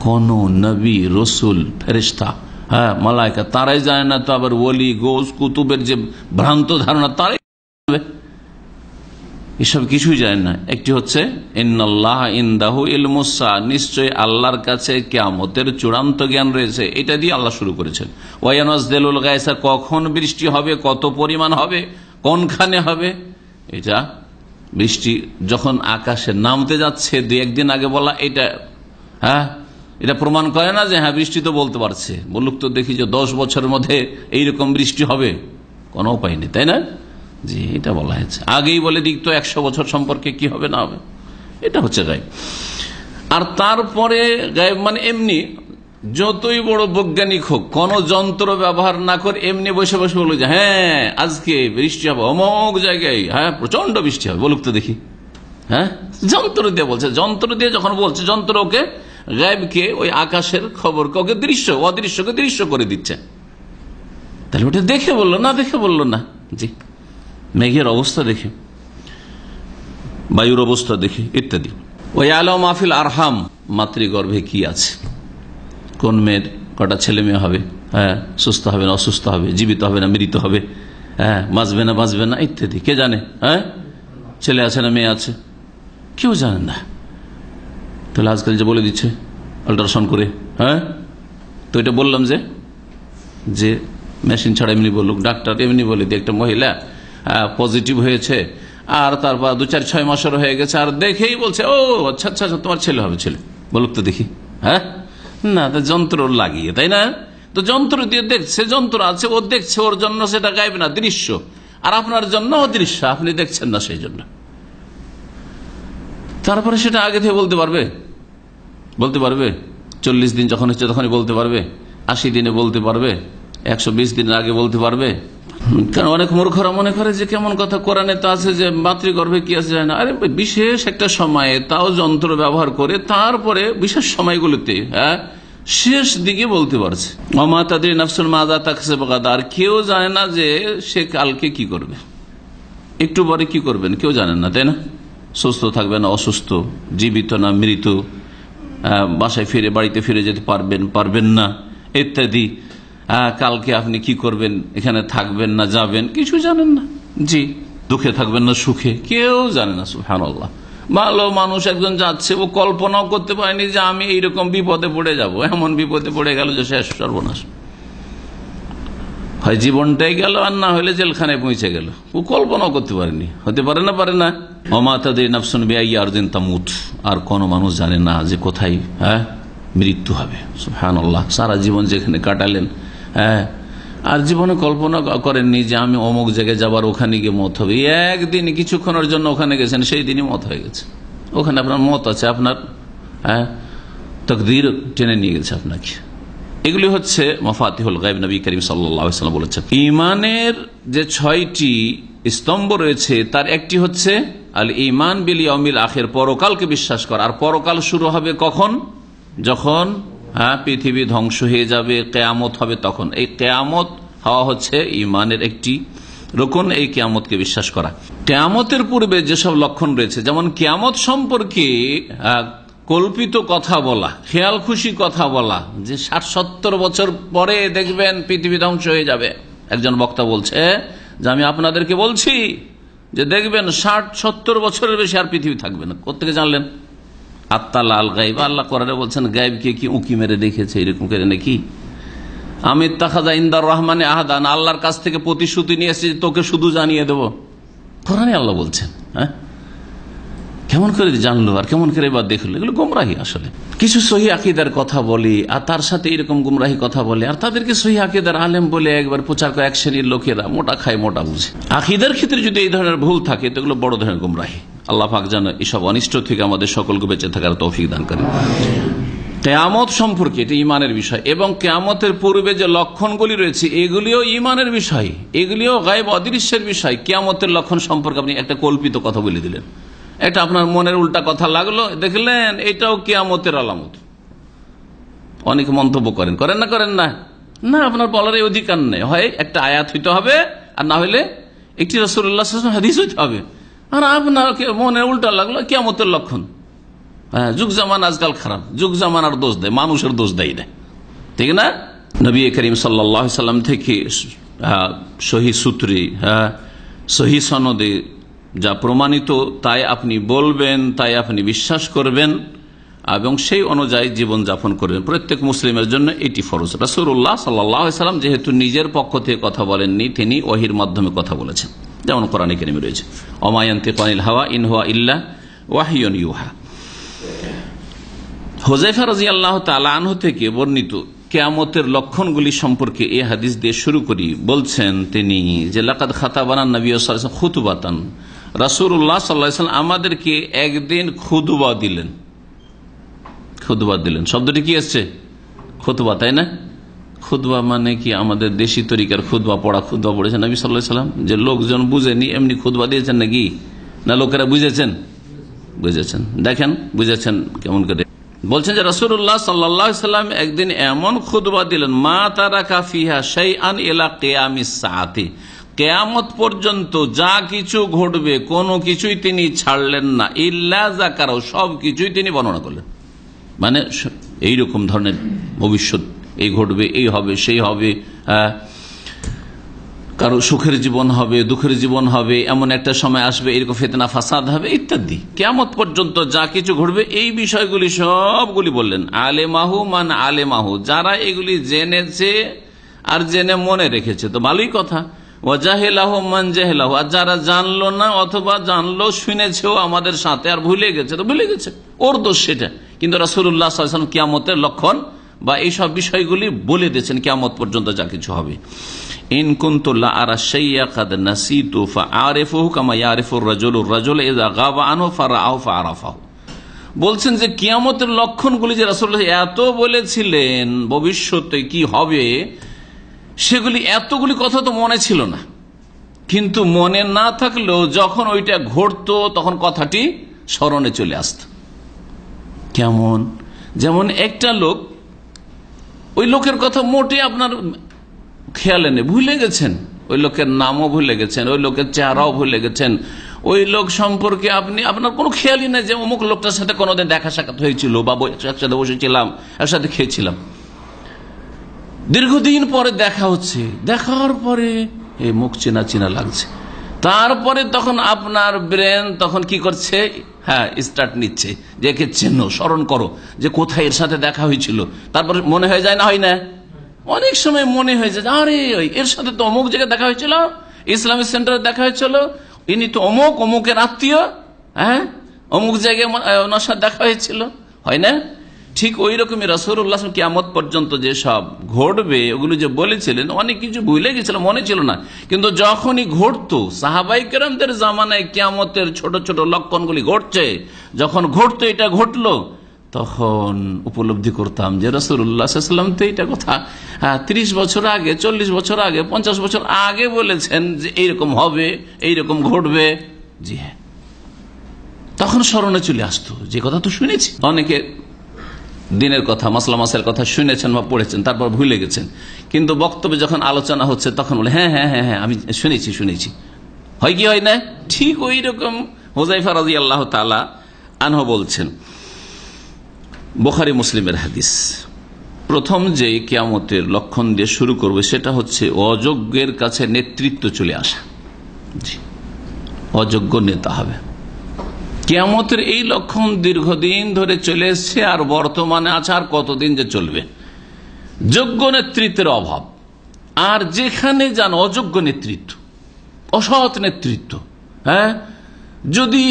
কোন নবী, রসুল ফেরিস্তা হ্যাঁ মালাইকা, তারাই জানে না তো আবার ওলি, গোস, কুতুবের যে ভ্রান্ত ধারণা, তারাই এসব কিছুই জানে না। একটি হচ্ছে নিশ্চয় আল্লাহর কাছে কেয়ামতের চূড়ান্ত জ্ঞান রয়েছে। এটা দিয়ে আল্লাহ শুরু করেছেন। ওয়ানাজ দেলুল গায়সা, কখন বৃষ্টি হবে, কত পরিমাণ হবে, কোনখানে হবে? এটা বৃষ্টি যখন আকাশে নামতে যাচ্ছে দু একদিন আগে বলা, এটা হ্যাঁ এটা প্রমাণ করে না যে হ্যাঁ বৃষ্টি তো বলতে পারছে। বলুক তো দেখি যে দশ বছরের মধ্যে এইরকম বৃষ্টি হবে। কোনো উপায় নেই, তাই না? জি, এটা বলা হয়েছে। আগেই বলে দিক তো একশো বছর সম্পর্কে কি হবে, না হবে। এটা হচ্ছে গায়েব। আর তারপরে গায়েব মানে এমনি, যতই বড় বৈজ্ঞানিক হোক, কোন যন্ত্র ব্যবহার না করে এমনি বসে বসে বলব যে হ্যাঁ আজকে বৃষ্টি হবে অমুক জায়গায় হ্যাঁ প্রচণ্ড বৃষ্টি হবে। বলুক তো দেখি। হ্যাঁ? যন্ত্র দিয়ে বলছে, যন্ত্র দিয়ে যখন বলছে, যন্ত্র ওকে গায়েবকে ওই আকাশের খবর ওকে দৃশ্য, অদৃশ্যকে দৃশ্য করে দিচ্ছে। তাহলে ওটা দেখে বলল, না দেখে বলল না? জি। মেঘের অবস্থা দেখে, বায়ুর অবস্থা দেখে, ইত্যাদি। ওই আলম মাহফিল আরহাম, মাতৃগর্ভে কি আছে? কোন মেয়ের কটা ছেলে মেয়ে হবে? হ্যাঁ সুস্থ হবে না, অসুস্থ হবে, জীবিত হবে না, মৃত হবে? হ্যাঁ বাঁচবে না বাঁচবে না, ইত্যাদি। কে জানে? হ্যাঁ? ছেলে আছে না মেয়ে আছে? কেউ জানে না। তাহলে আজকাল যে বলে দিচ্ছে আল্ট্রাসাউন্ড করে হ্যাঁ? তো এটা বললাম যে যে মেশিন ছাড়া এমনি বলুক ডাক্তার এমনি বলে দিয়ে একটা মহিলা পজিটিভ হয়েছে আর তারপর দু চার ছয় মাসের হয়ে গেছে আর দেখেই বলছে ও আচ্ছা আচ্ছা আচ্ছা, তোমার ছেলে হবে ছেলে বলুক তো দেখি হ্যাঁ? না তা যন্ত্র লাগিয়ে তাই না? তো যন্ত্র দিয়ে দেখছে যন্ত্র আছে ও দেখছে ওর জন্য সেটা গাইবে না দৃশ্য। আর আপনার জন্য অদৃশ্য আপনি দেখছেন না সেই জন্য। তারপরে সেটা আগে থেকে বলতে পারবে? বলতে পারবে? চল্লিশ দিন যখন হচ্ছে তখনই বলতে পারবে? আশি দিনে বলতে পারবে? একশো বিশ দিনের আগে বলতে পারবে? কারণ অনেক মূর্খরা মনে করে যে কেমন কথা কোরআনে তো আছে যে মাতৃগর্ভে কি আছে যায় না। আরে বিশেষ একটা সময়ে তাও যন্ত্র ব্যবহার করে তারপরে বিশেষ সময়গুলোতে হ্যাঁ শেষ দিকে বলতে পারছে। অমা তাদের নাফসুল মাজা তাকসে আর কেউ জানে না যে সে কালকে কি করবে। একটু পরে কি করবেন? কেউ জানেন না, তাই না? সুস্থ থাকবে না অসুস্থ, জীবিত না মৃত। বাসায় ফিরে, বাড়িতে ফিরে যেতে পারবেন পারবেন না। ইত্যাদি। কালকে আপনি কি করবেন? এখানে থাকবেন না, যাবেন? কিছু জানেন না। জি, দুঃখে থাকবেন না, সুখে। কেউ জানে না আল্লাহ ভালো মানুষ একজন যাচ্ছে, ও কল্পনাও করতে পারেনি যে আমি এইরকম বিপদে পড়ে যাব। এমন বিপদে পড়ে গেল যে শেষ সর্বনাশ। হয় জীবনটাই গেল আর না হলে জেলখানায় পৌঁছে গেল। ও কল্পনাও করতে পারেনি। হতে পারে না পারে না। অমাতাদের নাফসুন বেআই আর দিন তামুত। আর কোনো মানুষ জানে না যে কোথায় হ্যাঁ মৃত্যু হবে। হ্যাঁ আল্লাহ সারা জীবন যেখানে কাটালেন হ্যাঁ। আর জীবনে কল্পনা করেননি যে আমি অমুক জায়গায় যাবার, ওখানে গিয়ে মত হবে। একদিন কিছুক্ষণের জন্য ওখানে গেছেন, সেই দিনই মত হয়ে গেছে। ওখানে আপনার মত আছে, আপনার হ্যাঁ তকদির টেনে নিয়ে গেছে আপনাকে। এগুলি হচ্ছে মফাতিহুল গাইব নবী করিম সাল্লাম বলেছেন। ইমানের যে ছয়টি স্তম্ভ রয়েছে, তার একটি হচ্ছে আল ইমান বিল ইয়মিল আখের, পরকালকে বিশ্বাস করা। আর পরকাল শুরু হবে কখন? যখন হ্যাঁ পৃথিবী ধ্বংস হয়ে যাবে, কেয়ামত হবে তখন। এই কেয়ামত হওয়া হচ্ছে ইমানের একটি রকম এই কেয়ামতকে বিশ্বাস করা। কেয়ামতের পূর্বে যেসব লক্ষণ রয়েছে, যেমন কেয়ামত সম্পর্কে কল্পিত কথা বলা, খেয়াল খুশি কথা বলা, যে ষাট সত্তর বছর পরে দেখবেন পৃথিবী ধ্বংস হয়ে যাবে। একজন বক্তা বলছে যে, আমি আপনাদেরকে বলছি যে, দেখবেন ষাট সত্তর বছরের বেশি আর পৃথিবী থাকবে না। কোথেকে জানলেন? আত্মাল আল গাইব। আল্লাহ করারে বলছেন গাইবকে কি উঁকি মেরে দেখেছে এরকম করে নাকি? আমি তাখাদা ইন্দার রহমানে আহাদান, আল্লাহর কাছ থেকে প্রতিশ্রুতি নিয়ে এসেছি তোকে শুধু জানিয়ে দেবো। কোরআনে আল্লাহ বলছেন হ্যাঁ? কেমন করে জানলো আর কেমন করে এবার দেখল? এগুলো গুমরাহি আসলে। কিছু সহি আকিদার কথা বলি, আর তার সাথে এরকম গুমরাহি কথা বলে, আর তাদেরকে সহি আকিদার আলেম বলে একবার প্রচার করে এক শ্রেণির লোকেরা মোটা খায়, মোটা বুঝে। আকিদার ক্ষেত্রে যদি এই ধরনের ভুল থাকে, তো এগুলো বড় ধরনের গুমরাহি। আল্লাহ পাক যেন এসব অনিষ্ট থেকে আমাদের সকলকে বেঁচে থাকার তৌফিক দান করে কেয়ামত সম্পর্কে এটি ইমানের বিষয়, এবং কেয়ামতের পূর্বে যে লক্ষণগুলি রয়েছে, এগুলিও ইমানের বিষয়, এগুলিও গায়েব অদৃশ্যের বিষয়। কেয়ামতের লক্ষণ সম্পর্কে আপনি একটা কল্পিত কথা বলে দিলেন। এটা আপনার মনের উল্টা কথা লাগল, দেখলেন এটাও কেয়ামতের আলামত। অনেক মন্তব্য করেন করেন না করেন না? না, আপনার বলার এই অধিকার নেই। হয় একটা আয়াত হইতে হবে, আর না হলে একটি রসুল্লাহ হাদিস হইতে হবে। আর আপনার মনের উল্টা লাগল, কেয়ামতের লক্ষণ। হ্যাঁ যুগ জামান আজকাল খারাপ, যুগ জামানার দোষ দেয়, মানুষের দোষ দেয় না। ঠিক না? নবী করিম সাল্লাম থেকে সহি সূত্রে হ্যাঁ সহি সনদে যা প্রমাণিত, তাই আপনি বলবেন, তাই আপনি বিশ্বাস করবেন, এবং সেই অনুযায়ী জীবন যাপন করবেন। প্রত্যেক মুসলিমের জন্য এটি ফরজ। রাসুল্লাহ সাল্লাম যেহেতু নিজের পক্ষ থেকে কথা বলেননি, তিনি ওহির মাধ্যমে কথা বলেছেন। যেমন কোরআন কেরিমে রয়েছে অমায়ন্তে পানিল হাওয়া ইনহুয়া ইল্লা ওয়াহিয়ন ইউহা। হোজাইফা রাজি আল্লাহ তালাহ থেকে বর্ণিত কেয়ামতের লক্ষণগুলি সম্পর্কে এ হাদিস দিয়ে শুরু করি। বলছেন তিনি যে, লাকাদ খাতা বানান নবী খুতুবাতান রাসুল্লাহ সাল্লাম আমাদেরকে একদিন খুদুবা দিলেন। খুদবা দিলেন। শব্দটি কি আসছে খুতবা, তাই না? খুদবা মানে কি আমাদের দেশি তরিকার খুদবা পড়া খুদবা পড়েছেন নবী সাল্লাহ সাল্লাম? যে লোকজন বুঝেনি, এমনি খুদবা দিয়েছেন নাকি? না, লোকেরা বুঝেছেন? বুঝেছেন। দেখেন, বুঝেছেন কেমন করে। বলছেন যে রসুল্লাহ সাল্লাম একদিন এমন খুদবা দিলেন, মা তারা কাফিহা সেই আন এলা কেয়ামিস সাথে কেয়ামত পর্যন্ত যা কিছু ঘটবে, কোনো কিছুই তিনি ছাড়লেন না। ইল্লা জাকারাও সব কিছুই তিনি বর্ণনা করলেন। মানে এই রকম ধরনের ভবিষ্যৎ, এই ঘটবে, এই হবে, সেই হবে হ্যাঁ। কারও সুখের জীবন হবে, দুঃখের জীবন হবে, এমন একটা সময় আসবে, এরকম ফেতনা, ফাসাদ হবে, ইত্যাদি। কেমত পর্যন্ত যা কিছু ঘটবে, এই বিষয়গুলি সবগুলি বললেন। আলে মাহু মান আলে মাহু যারা এগুলি জেনেছে আর জেনে মনে রেখেছে, তো ভালোই কথা। ও জাহেলাহ মান জাহেলাহ, আর যারা জানলো না অথবা জানলো, শুনেছেও আমাদের সাথে আর ভুলে গেছে, তো ভুলে গেছে। ওর দোষ সেটা। কিন্তু রাসুল্লাহ কিয়ামতের লক্ষণ বা এইসব বিষয়গুলি বলে দিয়েছেন, কিয়ামত পর্যন্ত যা কিছু হবে। রাজুল বলছেন যে কিয়ামতের লক্ষণগুলি যে রাসূলুল্লাহ এত বলেছিলেন, ভবিষ্যতে কি হবে? সেগুলি এতগুলি কথা তো মনে ছিল না। কিন্তু মনে না থাকলেও যখন ওইটা ঘটতো, তখন কথাটি স্মরণে চলে আসত। কেমন? যেমন একটা লোক, ওই লোকের কথা মোটে আপনার খেয়ালে নেই, ভুলে গেছেন? ওই লোকের নামও ভুলে গেছেন, ওই লোকের চেহারাও ভুলে গেছেন। ওই লোক সম্পর্কে আপনি, আপনার কোনো খেয়ালই নেই যে অমুক লোকটার সাথে কোনোদিন দেখা সাক্ষাৎ হয়েছিল বা একসাথে বসেছিলাম, একসাথে খেয়েছিলাম। দীর্ঘদিন পরে দেখা হচ্ছে। দেখার পরে মুখ চেনা চেনা লাগছে। তারপরে তখন আপনার ব্রেন তখন কি করছে? হ্যাঁ স্টার্ট নিচ্ছে। যে একে চেনো স্মরণ করো যে কোথায় এর সাথে দেখা হয়েছিল। তারপরে মনে হয়ে যায় না, হয় না? অনেক সময় মনে হয়ে যায় আরে এর সাথে তো অমুক জায়গায় দেখা হয়েছিল। ইসলামিক সেন্টারে দেখা হয়েছিল। ইনি তো অমুক, অমুকের আত্মীয় হ্যাঁ? অমুক জায়গায় ওনার সাথে দেখা হয়েছিল। হয় না? ঠিক ওই রকমই রসুল্লাহ কিয়ামত পর্যন্ত যে সব ঘটবে, ওগুলো যে বলেছিলেন, অনেক কিছু ভুলে গেছিল মনে ছিল না। কিন্তু যখনই ঘটতো, সাহাবাই কেরামদের জামানায় কিয়ামতের ছোট ছোট লক্ষণগুলি ঘটছে, যখন ঘটতো এটা ঘটলো, তখন উপলব্ধি করতাম যে রসুল্লাহাম তো এইটা কথা ত্রিশ বছর আগে, চল্লিশ বছর আগে, পঞ্চাশ বছর আগে বলেছেন যে এইরকম হবে, এইরকম ঘটবে। জি হ্যাঁ। তখন স্মরণে চলে আসতো, যে কথা তো শুনেছি। অনেকে দিনের কথা, মাসলা মাসের কথা শুনেছেন বা পড়েছেন, তারপর ভুলে গেছেন। কিন্তু বক্তব্যে যখন আলোচনা হচ্ছে, তখন বলে হ্যাঁ হ্যাঁ হ্যাঁ হ্যাঁ আমি শুনেছি শুনেছি। হয় কি হয় না? ঠিক ওই রকম হোজাইফা রাজি আল্লাহ তালা আনহ বলছেন। বোখারি মুসলিমের হাদিস। প্রথম যে কিয়ামতের লক্ষণ দিয়ে শুরু করবে, সেটা হচ্ছে অযোগ্যের কাছে নেতৃত্ব চলে আসা। অযোগ্য নেতা হবে। কেয়ামতের এই লক্ষণ দীর্ঘদিন ধরে চলে এসছে, আর বর্তমানে আছে, আর কতদিন যে চলবে? যোগ্য নেতৃত্বের অভাব। আর যেখানে যান অযোগ্য নেতৃত্ব, অসৎ নেতৃত্ব হ্যাঁ? যদি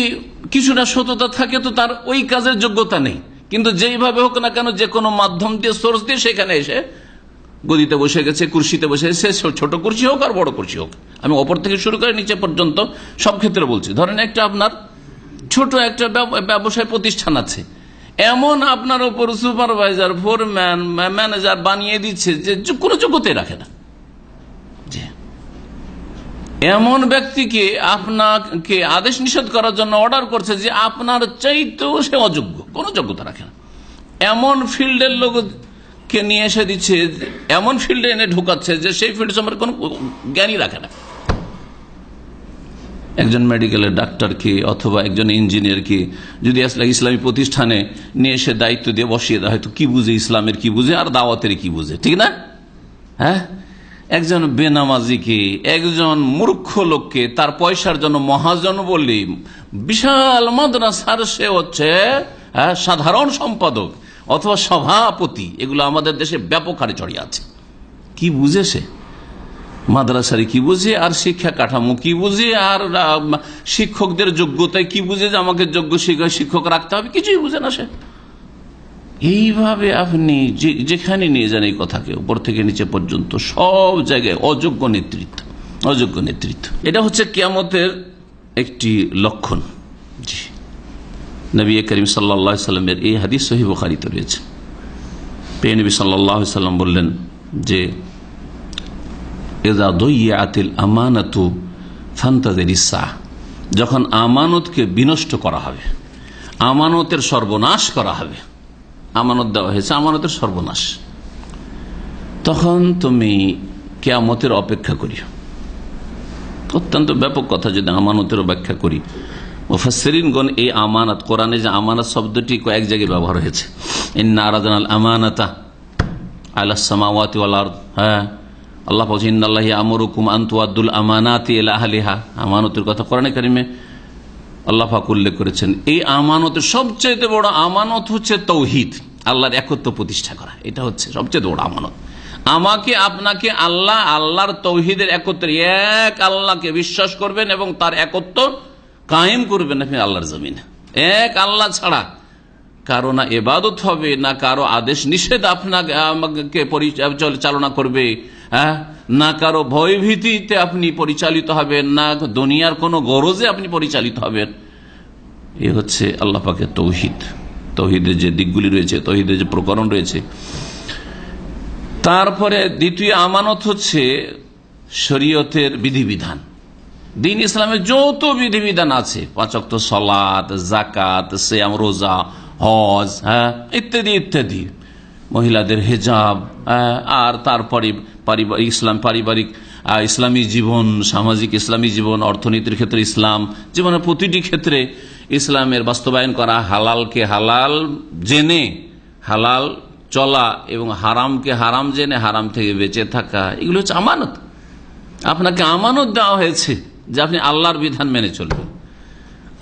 কিছুটা সততা থাকে, তো তার ওই কাজের যোগ্যতা নেই। কিন্তু যেইভাবে হোক না কেন যে কোনো মাধ্যম দিয়ে, সোর্স দিয়ে সেখানে এসে গদিতে বসে গেছে, কুর্সিতে বসে সে ছোট কুর্সি হোক আর বড় কুর্সি হোক। আমি ওপর থেকে শুরু করে নিচে পর্যন্ত সব ক্ষেত্রে বলছি। ধরেন একটা আপনার ছোট একটা ব্যবসায় প্রতিষ্ঠান আছে। এমন আপনার ওপর সুপারভাইজার, ফোরম্যান ম্যানেজার বানিয়ে দিচ্ছে যে কোনো যোগ্যতাই রাখে না। এমন ব্যক্তিকে আপনাকে আদেশ নিষেধ করার জন্য অর্ডার করছে যে আপনার চাইতেও সে অযোগ্য, কোনো যোগ্যতা রাখে না। এমন ফিল্ডের লোককে নিয়ে এসে দিচ্ছে, এমন ফিল্ডে এনে ঢুকাচ্ছে যে সেই ফিল্ড সম্পর্কে কোনো জ্ঞানই রাখে না। একজন মেডিকেলের ডাক্তারকে অথবা একজন ইঞ্জিনিয়ারকে যদি ইসলামী প্রতিষ্ঠানে নিয়ে এসে দায়িত্ব দিয়ে বসিয়ে দেওয়া হয়তো কি বুঝে ইসলামের কি বুঝে আর দাওয়াতের কি বুঝে? ঠিক না? হ্যাঁ? একজন বেনামাজিকে একজন মূর্খ লোককে তার পয়সার জন্য মহাজন বলি বিশাল মাদ্রাসার সে হচ্ছে হ্যাঁ, সাধারণ সম্পাদক অথবা সভাপতি। এগুলো আমাদের দেশে ব্যাপক হারে চড়িয়ে আছে। কি বুঝে সে? মাদ্রাসারি কি বুঝে, আর শিক্ষা কাঠামো কি বুঝে, আর শিক্ষকদের যোগ্যতায় কি বুঝে যে আমাকে যোগ্য শিক্ষক রাখতে হবে? কিছুই বুঝে না সে। এইভাবে আপনি যেখানে নিয়ে যান এই কথাকে, উপর থেকে নিচে পর্যন্ত, সব জায়গায় অযোগ্য নেতৃত্ব অযোগ্য নেতৃত্ব। এটা হচ্ছে কিয়ামতের একটি লক্ষণ। জি। নবী করিম সাল্লা সাল্লামের এই হাদিস সহি বখারিতে রয়েছে। পে নবী সাল্লাহ সাল্লাম বললেন যে এদা দইয়াতিল আমানাতু ফান্তাদের ইসা। যখন আমানতকে বিনষ্ট করা হবে, আমানতের সর্বনাশ করা হবে, আমানত দেওয়া হয়েছে, আমানতের সর্বনাশ। তখন তুমি কেয়ামতের অপেক্ষা করি অত্যন্ত ব্যাপক কথা যদি আমানতের ব্যাখ্যা করি। মুফাসরিনগণ এই আমানত, কোরআনে যে আমানত শব্দটি কয়েক জায়গায় ব্যবহার হয়েছে। ইন্না আরাদান আল আমানাতা আল্লাহ সামাওয়াতি হ্যাঁ। আল্লাহ বলছেন আল্লাহ আমরুকুম আন্তুয়াদুল আমানাতি আহলিহা। আমানতের কথা কোরআনে কারিমে আল্লাহ পাক উল্লেখ করেছেন। এই আমানতের সবচেয়ে বড় আমানত হচ্ছে তৌহিদ, আল্লাহর একত্র প্রতিষ্ঠা করা। এটা হচ্ছে সবচেয়ে বড় আমানত। আমাকে, আপনাকে আল্লাহ, আল্লাহর তৌহিদের একত্রে এক আল্লাহকে বিশ্বাস করবেন এবং তার একত্র কায়েম করবেন আপনি আল্লাহর জমিনে। এক আল্লাহ ছাড়া কারও না এবাদত হবে, না কারও আদেশ নিষেধ আপনাকে, আমাকে পরিচাল- চালনা করবে। হ্যাঁ? না কারও ভয়ভীতিতে আপনি পরিচালিত হবেন, না দুনিয়ার কোনো গরজে আপনি পরিচালিত হবেন। এ হচ্ছে আল্লাহ পাকের তৌহিদ। তৌহিদের যে দিকগুলি রয়েছে, তৌহিদের যে প্রকরণ রয়েছে। তারপরে দ্বিতীয় আমানত হচ্ছে শরীয়তের বিধিবিধান। দিন ইসলামের যত বিধিবিধান আছে। পাঁচক্ত সলাত জাকাত শ্যাম রোজা, হজ হ্যাঁ? ইত্যাদি ইত্যাদি। মহিলাদের হেজাব আর তারপরে পারিবারিক ইসলাম, পারিবারিক ইসলামী জীবন, সামাজিক ইসলামী জীবন, অর্থনীতির ক্ষেত্রে ইসলাম, জীবনের প্রতিটি ক্ষেত্রে ইসলামের বাস্তবায়ন করা হালালকে হালাল জেনে, হালাল চলা এবং হারামকে হারাম জেনে, হারাম থেকে বেঁচে থাকা, এগুলো হচ্ছে আমানত। আপনাকে আমানত দেওয়া হয়েছে যে আপনি আল্লাহর বিধান মেনে চলবেন।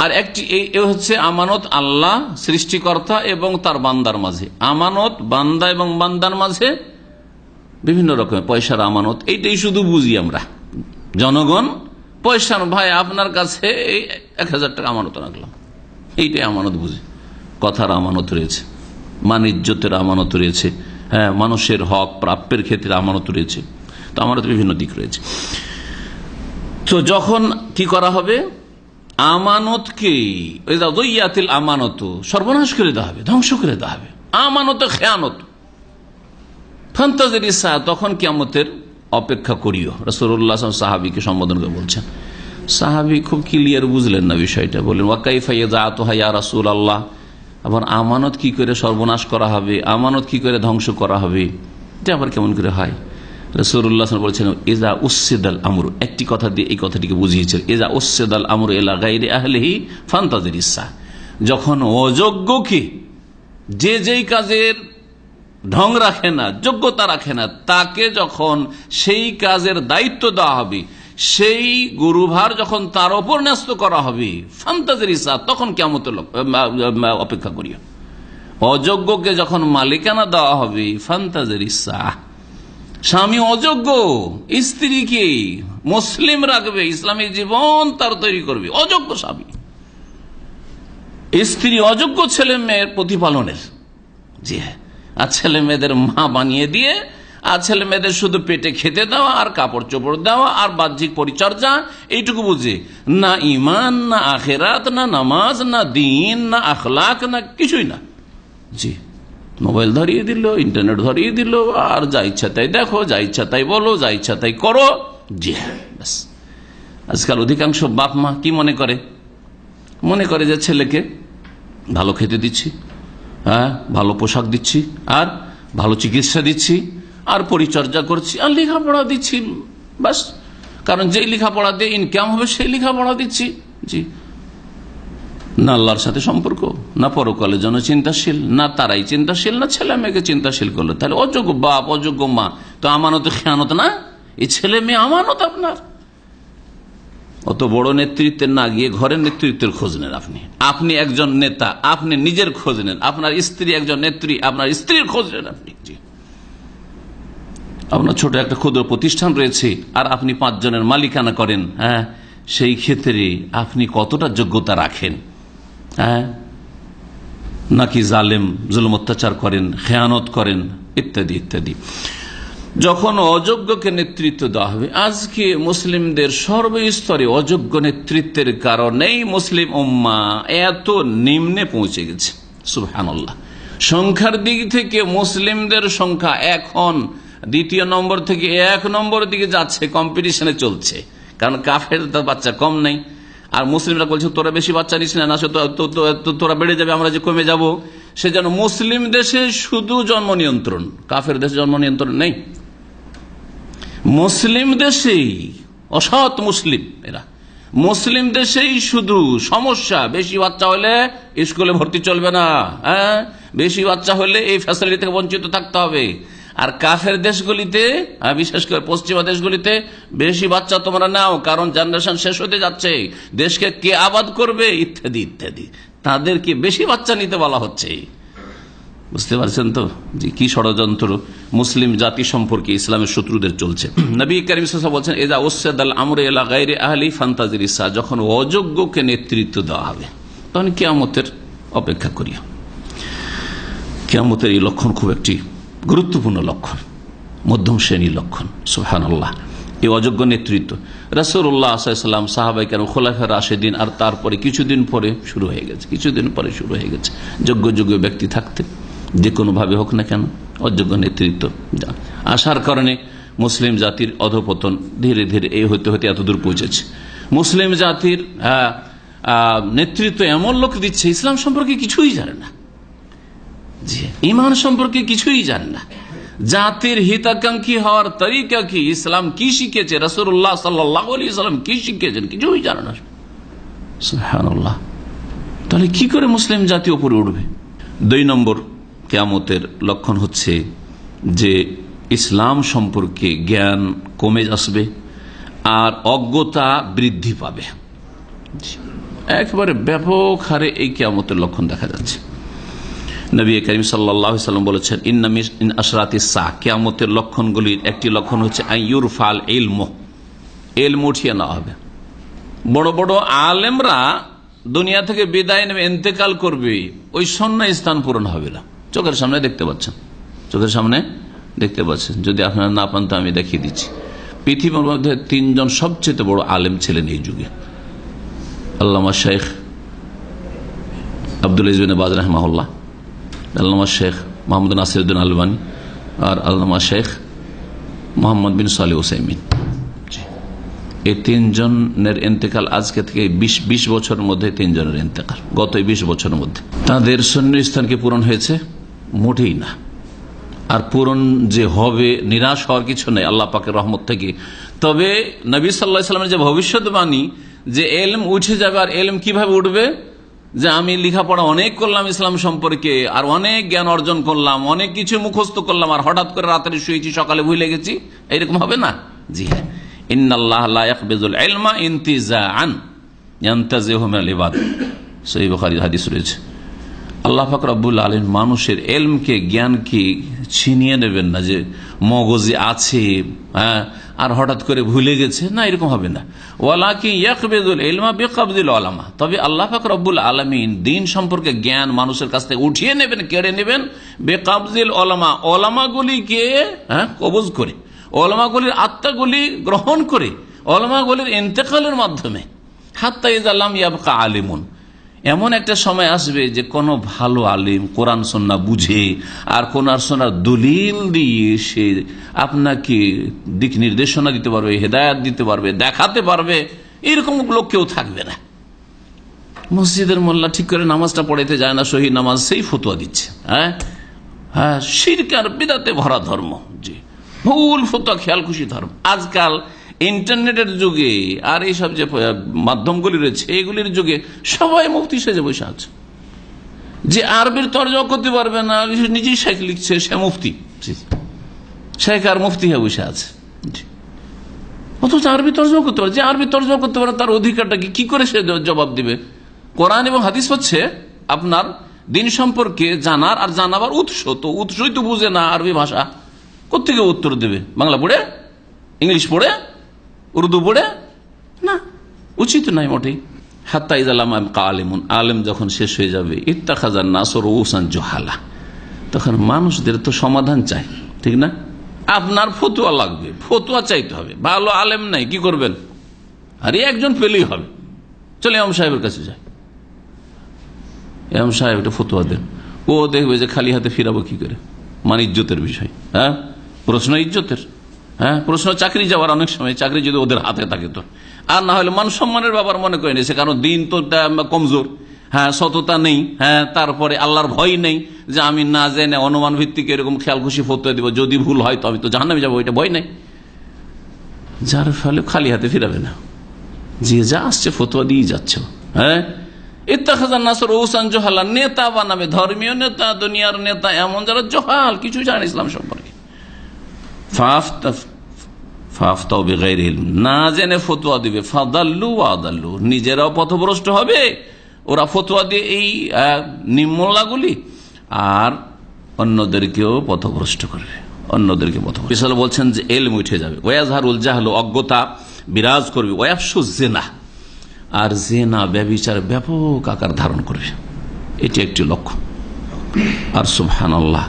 আর একটি এই হচ্ছে আমানত আল্লাহ সৃষ্টিকর্তা এবং তার বান্দার মাঝে। আমানত বান্দা এবং বান্দার মাঝে বিভিন্ন রকমের পয়সার আমানত, এইটাই শুধু বুঝি আমরা। জনগণ, পয়সার ভাই আপনার কাছে এই এক হাজার টাকা আমানত রাখলাম। এইটাই আমানত বুঝি। কথার আমানত রয়েছে, মানিজ্যতের আমানত রয়েছে হ্যাঁ মানুষের হক, প্রাপ্যের ক্ষেত্রে আমানত রয়েছে। তো আমানত বিভিন্ন দিক রয়েছে। তো যখন কি করা হবে? আমানতকে দইয়াতিল আমানত, সর্বনাশ করে দেওয়া হবে, ধ্বংস করে দেওয়া হবে। আমানত খেয়ানত। ফান্তাজের ইসা তখন কিয়ামতের অপেক্ষা করিও। রসুল্লাহ সাহাবিকে সম্বোধন করে বলছেন, সাহাবি খুব ক্লিয়ার বুঝলেন না বিষয়টা। বললেন ওয়াকাই ফাইয়া তো হাইয়া রাসুল আল্লাহ আবার আমানত কি করে সর্বনাশ করা হবে? আমানত কি করে ধ্বংস করা হবে? এটা আবার কেমন করে হয়? রসুল্লাহ বলছেন এজা উসেদাল আমর। একটি কথা দিয়ে এই কথাটিকে বুঝিয়েছেন। এজা উসেদাল আমর এলা গাইরে আহলেহি ফান্তাজের ইসা যখন অযোগ্যকে যে যেই কাজের ঢং রাখে না, যোগ্যতা রাখে না, তাকে যখন সেই কাজের দায়িত্ব দেওয়া হবে, সেই গুরুভার যখন তার ওপর ন্যস্ত করা হবে, ফান্তাজের ইসা তখন কেমন অপেক্ষা করিও। অযোগ্যকে যখন মালিকানা দেওয়া হবে, ফান্তাজের ইসা স্বামী অযোগ্য, স্ত্রীকে মুসলিম রাখবে ইসলামিক জীবন তার তৈরি করবে, অযোগ্য স্বামী। স্ত্রী অযোগ্য ছেলে মেয়ের প্রতিপালনের, জি হ্যাঁ আর ছেলে মেয়েদের মা বানিয়ে দিয়ে, আর ছেলে মেয়েদের শুধু পেটে খেতে দেওয়া, আর কাপড় চোপড় দেওয়া, আর বাহ্যিক পরিচর্যা, এইটুকু বুঝে। না ইমান না আখেরাত, না নামাজ, না দিন, না আখলাক, না কিছুই না। জি। মোবাইল ধরিয়ে দিল ইন্টারনেট ধরিয়ে দিল, আর যা ইচ্ছা তাই দেখো, যা ইচ্ছা তাই বলো, যা ইচ্ছা তাই করো। জি হ্যাঁ আজকাল অধিকাংশ বাপ মা কি মনে করে? মনে করে যে ছেলেকে ভালো খেতে দিচ্ছি হ্যাঁ ভালো পোশাক দিচ্ছি, আর ভালো চিকিৎসা দিচ্ছি, আর পরিচর্যা করছি, আর লেখাপড়া দিচ্ছি বাস কারণ যেই লেখাপড়া দিয়ে ইনকাম হবে, সেই লেখাপড়া দিচ্ছি। জি। না আল্লাহর সাথে সম্পর্ক, না পরকালের জন্য চিন্তাশীল, না তারাই চিন্তাশীল, না ছেলে মেয়েকে চিন্তাশীল করল। তাহলে অযোগ্য বাপ, অযোগ্য মা, তো আমানত খেয়ানত না? এই ছেলে মেয়ে আমানত আপনার। অত বড় নেতৃত্বের না গিয়ে ঘরের নেতৃত্বের খোঁজ নেন আপনি। আপনি একজন নেতা, আপনি নিজের খোঁজ নেন। আপনার স্ত্রী একজন নেত্রী, আপনার স্ত্রীর খোঁজ নেন আপনি। আপনার ছোট একটা ক্ষুদ্র প্রতিষ্ঠান রয়েছে, আর আপনি পাঁচজনের মালিকানা করেন হ্যাঁ? সেই ক্ষেত্রে আপনি কতটা যোগ্যতা রাখেন? হ্যাঁ? নাকি জালেম জুলম অত্যাচার করেন, খেয়ানত করেন, ইত্যাদি ইত্যাদি। যখন অযোগ্যকে নেতৃত্ব দেওয়া হবে, আজকে মুসলিমদের সর্বস্তরে অযোগ্য নেতৃত্বের কারণেই মুসলিম উম্মা এত নিম্নে পৌঁছে গেছে। সুহানুল্লাহ সংখ্যার দিক থেকে মুসলিমদের সংখ্যা এখন দ্বিতীয় নম্বর থেকে এক নম্বর দিকে যাচ্ছে কম্পিটিশনে চলছে। কারণ কাফের বাচ্চা কম নেই। আর মুসলিমরা বলছে, তোরা বেশি বাচ্চা নিস না তোরা বেড়ে যাবে, আমরা যে কমে যাব। সে যেন মুসলিম দেশে শুধু জন্ম নিয়ন্ত্রণ, কাফের দেশে জন্ম নিয়ন্ত্রণ নেই। মুসলিম দেশেই, অসৎ মুসলিম এরা। মুসলিম দেশেই শুধু সমস্যা, বেশি বাচ্চা হলে স্কুলে ভর্তি চলবে না হ্যাঁ? বেশি বাচ্চা হলে এই ফ্যাসিলিটি থেকে বঞ্চিত থাকতে হবে। আর কাফের দেশগুলিতে বিশেষ করে পশ্চিমা দেশগুলিতে বেশি বাচ্চা তোমরা নাও, কারণ জেনারেশন শেষ হতে যাচ্ছে। দেশকে কে আবাদ করবে? ইত্যাদি ইত্যাদি। তাদেরকে বেশি বাচ্চা নিতে বলা হচ্ছে। বুঝতে পারছেন তো? যে কি ষড়যন্ত্র? মুসলিম জাতি সম্পর্কে ইসলামের শত্রুদের চলছে। নবী করিম বলছেন, এজা ওসাদ আল আমর এলা গাইরে আহলি ফান্তাজির ইসা যখন অযোগ্যকে নেতৃত্ব দেওয়া হবে, তখন কেয়ামতের অপেক্ষা করিয়া কেয়ামতের এই লক্ষণ খুব একটি গুরুত্বপূর্ণ লক্ষণ, মধ্যম শ্রেণির লক্ষণ সুহান আল্লাহ এই অযোগ্য নেতৃত্ব রাসুল্লাহ আসাইসাল্লাম সাহাবাই কেন খোলাফের দিন আর তারপরে কিছুদিন পরে শুরু হয়ে গেছে, কিছুদিন পরে শুরু হয়ে গেছে। যোগ্য যোগ্য ব্যক্তি থাকতে, যে কোনোভাবে হোক না কেন, অযোগ্য নেতৃত্ব আসার কারণে মুসলিম জাতির অধপতন ধীরে ধীরে এই হতে হতে এতদূর পৌঁছেছে। মুসলিম জাতির নেতৃত্ব এমন লোক দিচ্ছে, ইসলাম সম্পর্কে কিছুই জানে না। ইমান সম্পর্কে কিছুই জানে না। জাতির হিতাকাঙ্ক্ষী হওয়ার তরিকা কি? ইসলাম কি শিখেছে? রসুল্লাহ সাল্লাম কি শিখেছেন? কিছুই জানে না। তাহলে কি করে মুসলিম জাতি উপরে উঠবে? দুই নম্বর কেয়ামতের লক্ষণ হচ্ছে যে ইসলাম সম্পর্কে জ্ঞান কমে আসবে আর অজ্ঞতা বৃদ্ধি পাবে। একবারে ব্যাপক হারে এই কেয়ামতের লক্ষণ দেখা যাচ্ছে। নবী করিম সাল্লাম বলেছেন ইন্নামিস ইন আশরাতি সাহ কেয়ামতের লক্ষণগুলির একটি লক্ষণ হচ্ছে আইয়ুর ফাল এলম উঠিয়ে নেওয়া হবে। বড় বড় আলেমরা দুনিয়া থেকে বিদায় নেবে এন্তেকাল করবে, ওই সন্ন্য স্থান পূরণ হবে না। চোখের সামনে দেখতে পাচ্ছেন। চোখের সামনে দেখতে পাচ্ছেন। যদি আপনারা না পান, তো আমি দেখিয়ে দিচ্ছি। পৃথিবীর মধ্যে তিনজন সবচেয়ে বড় আলেম ছিলেন এই যুগে। আল্লামা শেখ আব্দুল ইজবিন বাজ রহমাউল্লাহ আল্লামা শেখ মোহাম্মদ নাসিরুদ্দিন আলবানী আর আল্লামা শেখ মোহাম্মদ বিন সালি ওসাইমিন এই তিনজনের ইন্তেকাল আজকে থেকে বিশ বিশ বছরের মধ্যে তিনজনের ইন্তেকাল গত বিশ বছরের মধ্যে। তাদের সৈন্য স্থানকে পূরণ হয়েছে? মোটেই না। আর পূরণ যে হবে নিরাশ হওয়ার কিছু নেই আল্লাহ পাকের রহমত থেকে। তবে নবী সাল্লাহ সাল্লামের যে ভবিষ্যৎবাণী যে এলম উঠে যাবে আর এলম কীভাবে উঠবে? যে আমি লেখাপড়া অনেক করলাম ইসলাম সম্পর্কে, আর অনেক জ্ঞান অর্জন করলাম, অনেক কিছু মুখস্থ করলাম, আর হঠাৎ করে রাত্রে শুয়েছি, সকালে ভুলে গেছি এইরকম হবে না? জি হ্যাঁ। ইবাদ। সহিহ বুখারী হাদিস রয়েছে। আল্লাহ ফাকর আব্বুল আলম মানুষের এলমকে, জ্ঞানকে ছিনিয়ে নেবেন না যে মগজে আছে হ্যাঁ আর হঠাৎ করে ভুলে গেছে। না, এরকম হবে না। ওয়ালা কি ইয়াকবেদুল এলমা বেকাবদুল আলামা তবে আল্লাহ ফাকর আব্বুল আলমিন দিন সম্পর্কে জ্ঞান মানুষের কাছ থেকে উঠিয়ে নেবেন, কেড়ে নেবেন। বেকাবজিল ওলামা, ওলামাগুলিকে হ্যাঁ কবজ করে। ওলামাগুলির আত্মাগুলি গ্রহণ করে। ওলামাগুলির ইন্তেকালের মাধ্যমে। হাত্তা ইজাল্লাম ইয়াবকা আলিমুন। এমন একটা সময় আসবে যে কোনো ভালো আলিম কোরআন সন্না বুঝে আর কোরআন সন্ন্যার দলিল দিয়ে সে আপনাকে দিক নির্দেশনা দিতে পারবে, হেদায়াত দিতে পারবে, দেখাতে পারবে। এরকম লোক কেউ থাকবে না। মসজিদের মোল্লা ঠিক করে নামাজটা পড়াইতে যায় না, সহি নামাজ সেই ফতুয়া দিচ্ছে। হ্যাঁ? হ্যাঁ শিরকার, বিদাতে ভরা ধর্ম। জি। ভুল ফতুয়া খেয়াল খুশি ধর্ম। আজকাল ইন্টারনেটের যুগে আর এইসব যে মাধ্যমগুলি রয়েছে, এগুলির যুগে সবাই মুক্তি সেজে বসে আছে। যে আরবির তর্জমা করতে পারবে না নিজেই শেখ লিখছে, সে মুফতি। শেখ আর মুফতি হয়ে বসে আছে। অথচ আরবি তর্জমা করতে পারে। যে আরবি তর্জমা করতে পারে, তার অধিকারটা কি? করে সে জবাব দিবে? কোরআন এবং হাদিস হচ্ছে আপনার দিন সম্পর্কে জানার আর জানাবার উৎস। তো উৎসই তো বুঝে না আরবি ভাষা। কোথেকে উত্তর দেবে? বাংলা পড়ে? ইংলিশ পড়ে? উর্দু পড়ে? না। উচিত নাই মোটেই। হাত্তা ইজালাম আলিমুন আলেম যখন শেষ হয়ে যাবে ইত্তা খাজার নাসর ওসান জোহালা। তখন মানুষদের তো সমাধান চাই ঠিক না? আপনার ফতুয়া লাগবে ফতুয়া চাইতে হবে। ভালো আলেম নাই কি করবেন? আরে একজন পেলেই হবে। চলে এম সাহেবের কাছে যায়। এম সাহেব একটা ফতুয়া দেন। ও দেখবে যে খালি হাতে ফিরাবো কি করে? মানে ইজ্জতের বিষয় হ্যাঁ? প্রশ্ন ইজ্জতের। হ্যাঁ? প্রশ্ন চাকরি যাওয়ার অনেক সময় চাকরি যদি ওদের হাতে থাকে তো। আর না হলে মান সম্মানের ব্যাপার মনে করে নিয়েছে কারণ দিন তো কমজোর। হ্যাঁ সততা নেই হ্যাঁ তারপরে আল্লাহর ভয় নেই যে আমি না জেনে অনুমান ভিত্তিক এরকম খেয়াল খুশি ফতুয়া দিব, যদি ভুল হয় তো আমি তো জাহান্নামে যাব ওইটা ভয় নেই। যার ফলে খালি হাতে ফিরাবে না। যে যা আসছে ফতুয়া দিয়ে যাচ্ছে। হ্যাঁ? নেতা বানাবে, ধর্মীয় নেতা, দুনিয়ার নেতা, এমন যারা জোহাল, কিছু জানে ইসলাম সম্পর্কে। না জেনে ফতুয়া দিবে ফাদাল্লু আদাল্লু নিজেরাও পথভ্রষ্ট হবে ওরা ফতুয়া দিয়ে এই নিম্মলাগুলি আর অন্যদেরকেও পথভ্রষ্ট করবে। অন্যদেরকে পথভ্রষ্ট। বলছেন যে এল উঠে যাবে। ওয়াজহারুল জাহল অজ্ঞতা বিরাজ করবে। ওয়াফসু জেনা। আর জেনা, ব্যবিচার ব্যাপক আকার ধারণ করবে। এটি একটি লক্ষ্য। আর সুবহান আল্লাহ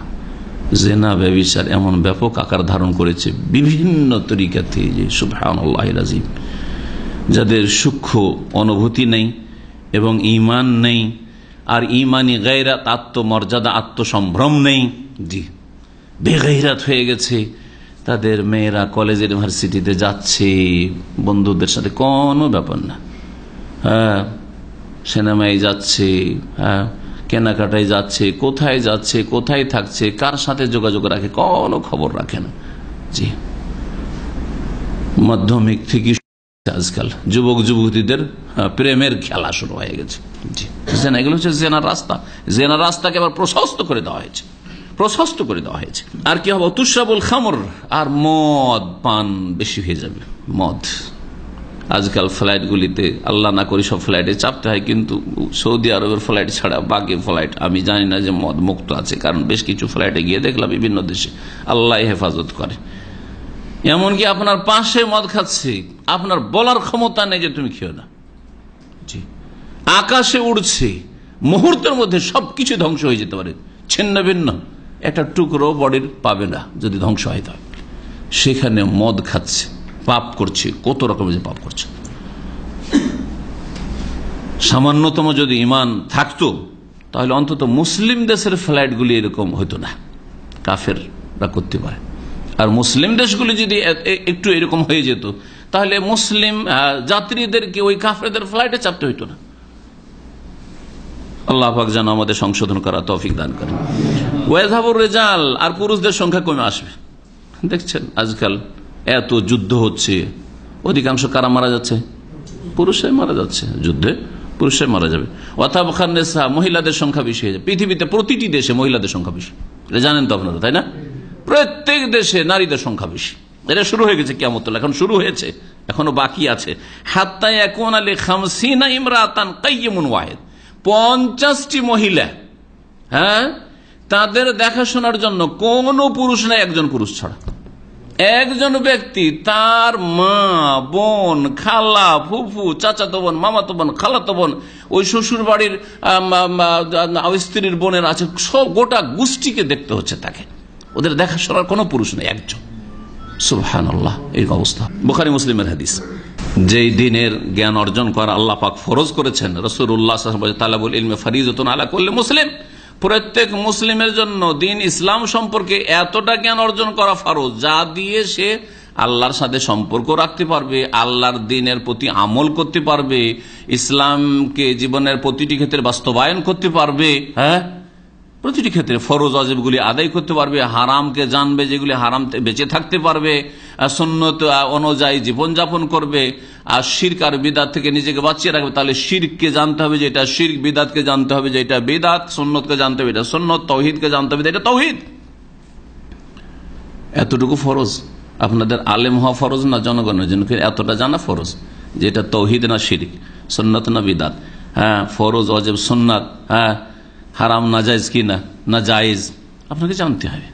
জেনা ব্যবিচার এমন ব্যাপক আকার ধারণ করেছে বিভিন্ন তরিকাতে যে আল্লাহ যাদের সূক্ষ্ম অনুভূতি নেই এবং ইমান নেই, আর ইমানি গায়রাত আত্মমর্যাদা, আত্মসম্ভ্রম নেই। জি বেগাইরাত হয়ে গেছে। তাদের মেয়েরা কলেজ ইউনিভার্সিটিতে যাচ্ছে। বন্ধুদের সাথে কোনো ব্যাপার না। হ্যাঁ সিনেমায় যাচ্ছে। হ্যাঁ কেনাকাটায় যাচ্ছে, কোথায় যাচ্ছে, কোথায় থাকছে, কার সাথে যোগাযোগ রাখে, কোনো খবর রাখে না। জি। মাধ্যমিক থেকে আজকাল। যুবক, যুবতীদের প্রেমের খেলা শুরু হয়ে গেছে। জি। জেনা, এগুলো হচ্ছে জেনার রাস্তা। জেনার রাস্তাকে আবার প্রশস্ত করে দেওয়া হয়েছে। প্রশস্ত করে দেওয়া হয়েছে। আর কি হবে? তুষাবুল খামর আর মদ পান বেশি হয়ে যাবে। মদ। আজকাল ফ্লাইটগুলিতে, আল্লাহ না করি সব ফ্লাইটে চাপতে হয়, কিন্তু সৌদি আরবের ফ্লাইট ছাড়া বাকি ফ্লাইট, আমি জানি না যে মদ মুক্ত আছে, কারণ বেশ কিছু ফ্লাইটে গিয়ে দেখলাম বিভিন্ন দেশে আল্লাহ হেফাজত করে। এমনকি আপনার পাশে মদ খাচ্ছে, আপনার বলার ক্ষমতা নেই যে তুমি খেও না। জি। আকাশে উড়ছে, মুহূর্তের মধ্যে সবকিছু ধ্বংস হয়ে যেতে পারে, ছিন্ন ভিন্ন, একটা টুকরো বডির পাবে না, যদি ধ্বংস হয় তাহলে। সেখানে মদ খাচ্ছে। পাপ করছে, কত রকমের পাপ করছে। সামান্যতম যদি ইমান থাকতো, তাহলে অন্তত মুসলিম দেশের ফ্লাইটগুলি এরকম হতো না। কাফেররা করতে পারে। আর মুসলিম দেশগুলি যদি একটু এরকম হয়ে যেত, তাহলে মুসলিম যাত্রীদেরকে ওই কাফেরদের ফ্লাইটে চাপতে হইতো না। আল্লাহ পাক যেন আমাদের সংশোধন করা তৌফিক দান করে ওয়াজাবুর রেজাল, আর পুরুষদের সংখ্যা কমে আসবে। দেখছেন, আজকাল এত যুদ্ধ হচ্ছে। অধিকাংশ কারা মারা যাচ্ছে? পুরুষে মারা যাচ্ছে। যুদ্ধে পুরুষে মারা যাবে। অথাব খান্নেসা মহিলাদের সংখ্যা বেশি হয়ে যাবে পৃথিবীতে প্রতিটি দেশে মহিলাদের সংখ্যা বেশি। এটা জানেন তো আপনারা, তাই না? প্রত্যেক দেশে নারীদের সংখ্যা বেশি। এটা শুরু হয়ে গেছে কেমন এখন শুরু হয়েছে, এখনও বাকি আছে। এখন পঞ্চাশটি মহিলা হ্যাঁ? তাদের দেখাশোনার জন্য কোন পুরুষ নাই একজন পুরুষ ছাড়া। একজন ব্যক্তি তার মা, বোন, খালা, ফুফু, চাচাতো বোন, মামাতো বোন, খালাতো বোন, ওই শ্বশুর বাড়ির স্ত্রীর, বোনের আছে, সব গোটা গোষ্ঠীকে দেখতে হচ্ছে তাকে। ওদের দেখাশোনার কোনো পুরুষ নেই, একজন। সুবহান আল্লাহ এই অবস্থা। বুখারি মুসলিমের হাদিস। যেই দিনের জ্ঞান অর্জন করা আল্লাহ পাক ফরজ করেছেন রসুল্লাহ তালাবুল ইলমে ফরিজতুন আলা করলে মুসলিম। প্রত্যেক মুসলিমের জন্য দিন ইসলাম সম্পর্কে এতটা জ্ঞান অর্জন করা ফরজ, যা দিয়ে সে আল্লাহর সাথে সম্পর্ক রাখতে পারবে, আল্লাহর দিনের প্রতি আমল করতে পারবে, ইসলামকে জীবনের প্রতিটি ক্ষেত্রে বাস্তবায়ন করতে পারবে হ্যাঁ? প্রতিটি ক্ষেত্রে ফরজ অজেবগুলি আদায় করতে পারবে, হারামকে জানবে, যেগুলি হারাম বেঁচে থাকতে পারবে সন্ন্যত অনুযায়ী জীবনযাপন করবে, আর শির্ক আর বিদাত থেকে নিজেকে বাঁচিয়ে রাখবে। তাহলে শিরককে জানতে হবে যে এটা শির্ক, বিদাতকে জানতে হবে যে এটা বিদাত সন্ন্যতকে জানতে হবে এটা সন্ন্যত তৌহিদকে জানতে হবে এটা তৌহিদ। এতটুকু ফরজ। আপনাদের আলেম হওয়া ফরজ না জনগণের জন্য? এতটা জানা ফরজ যে এটা তৌহিদ না শিরিক সন্ন্যত না বিদাত। হ্যাঁ ফরজ অজেব সন্ন্যাত হ্যাঁ হারাম, না জায়জ কি না? না জায়েজ। আপনাকে জানতে হবে।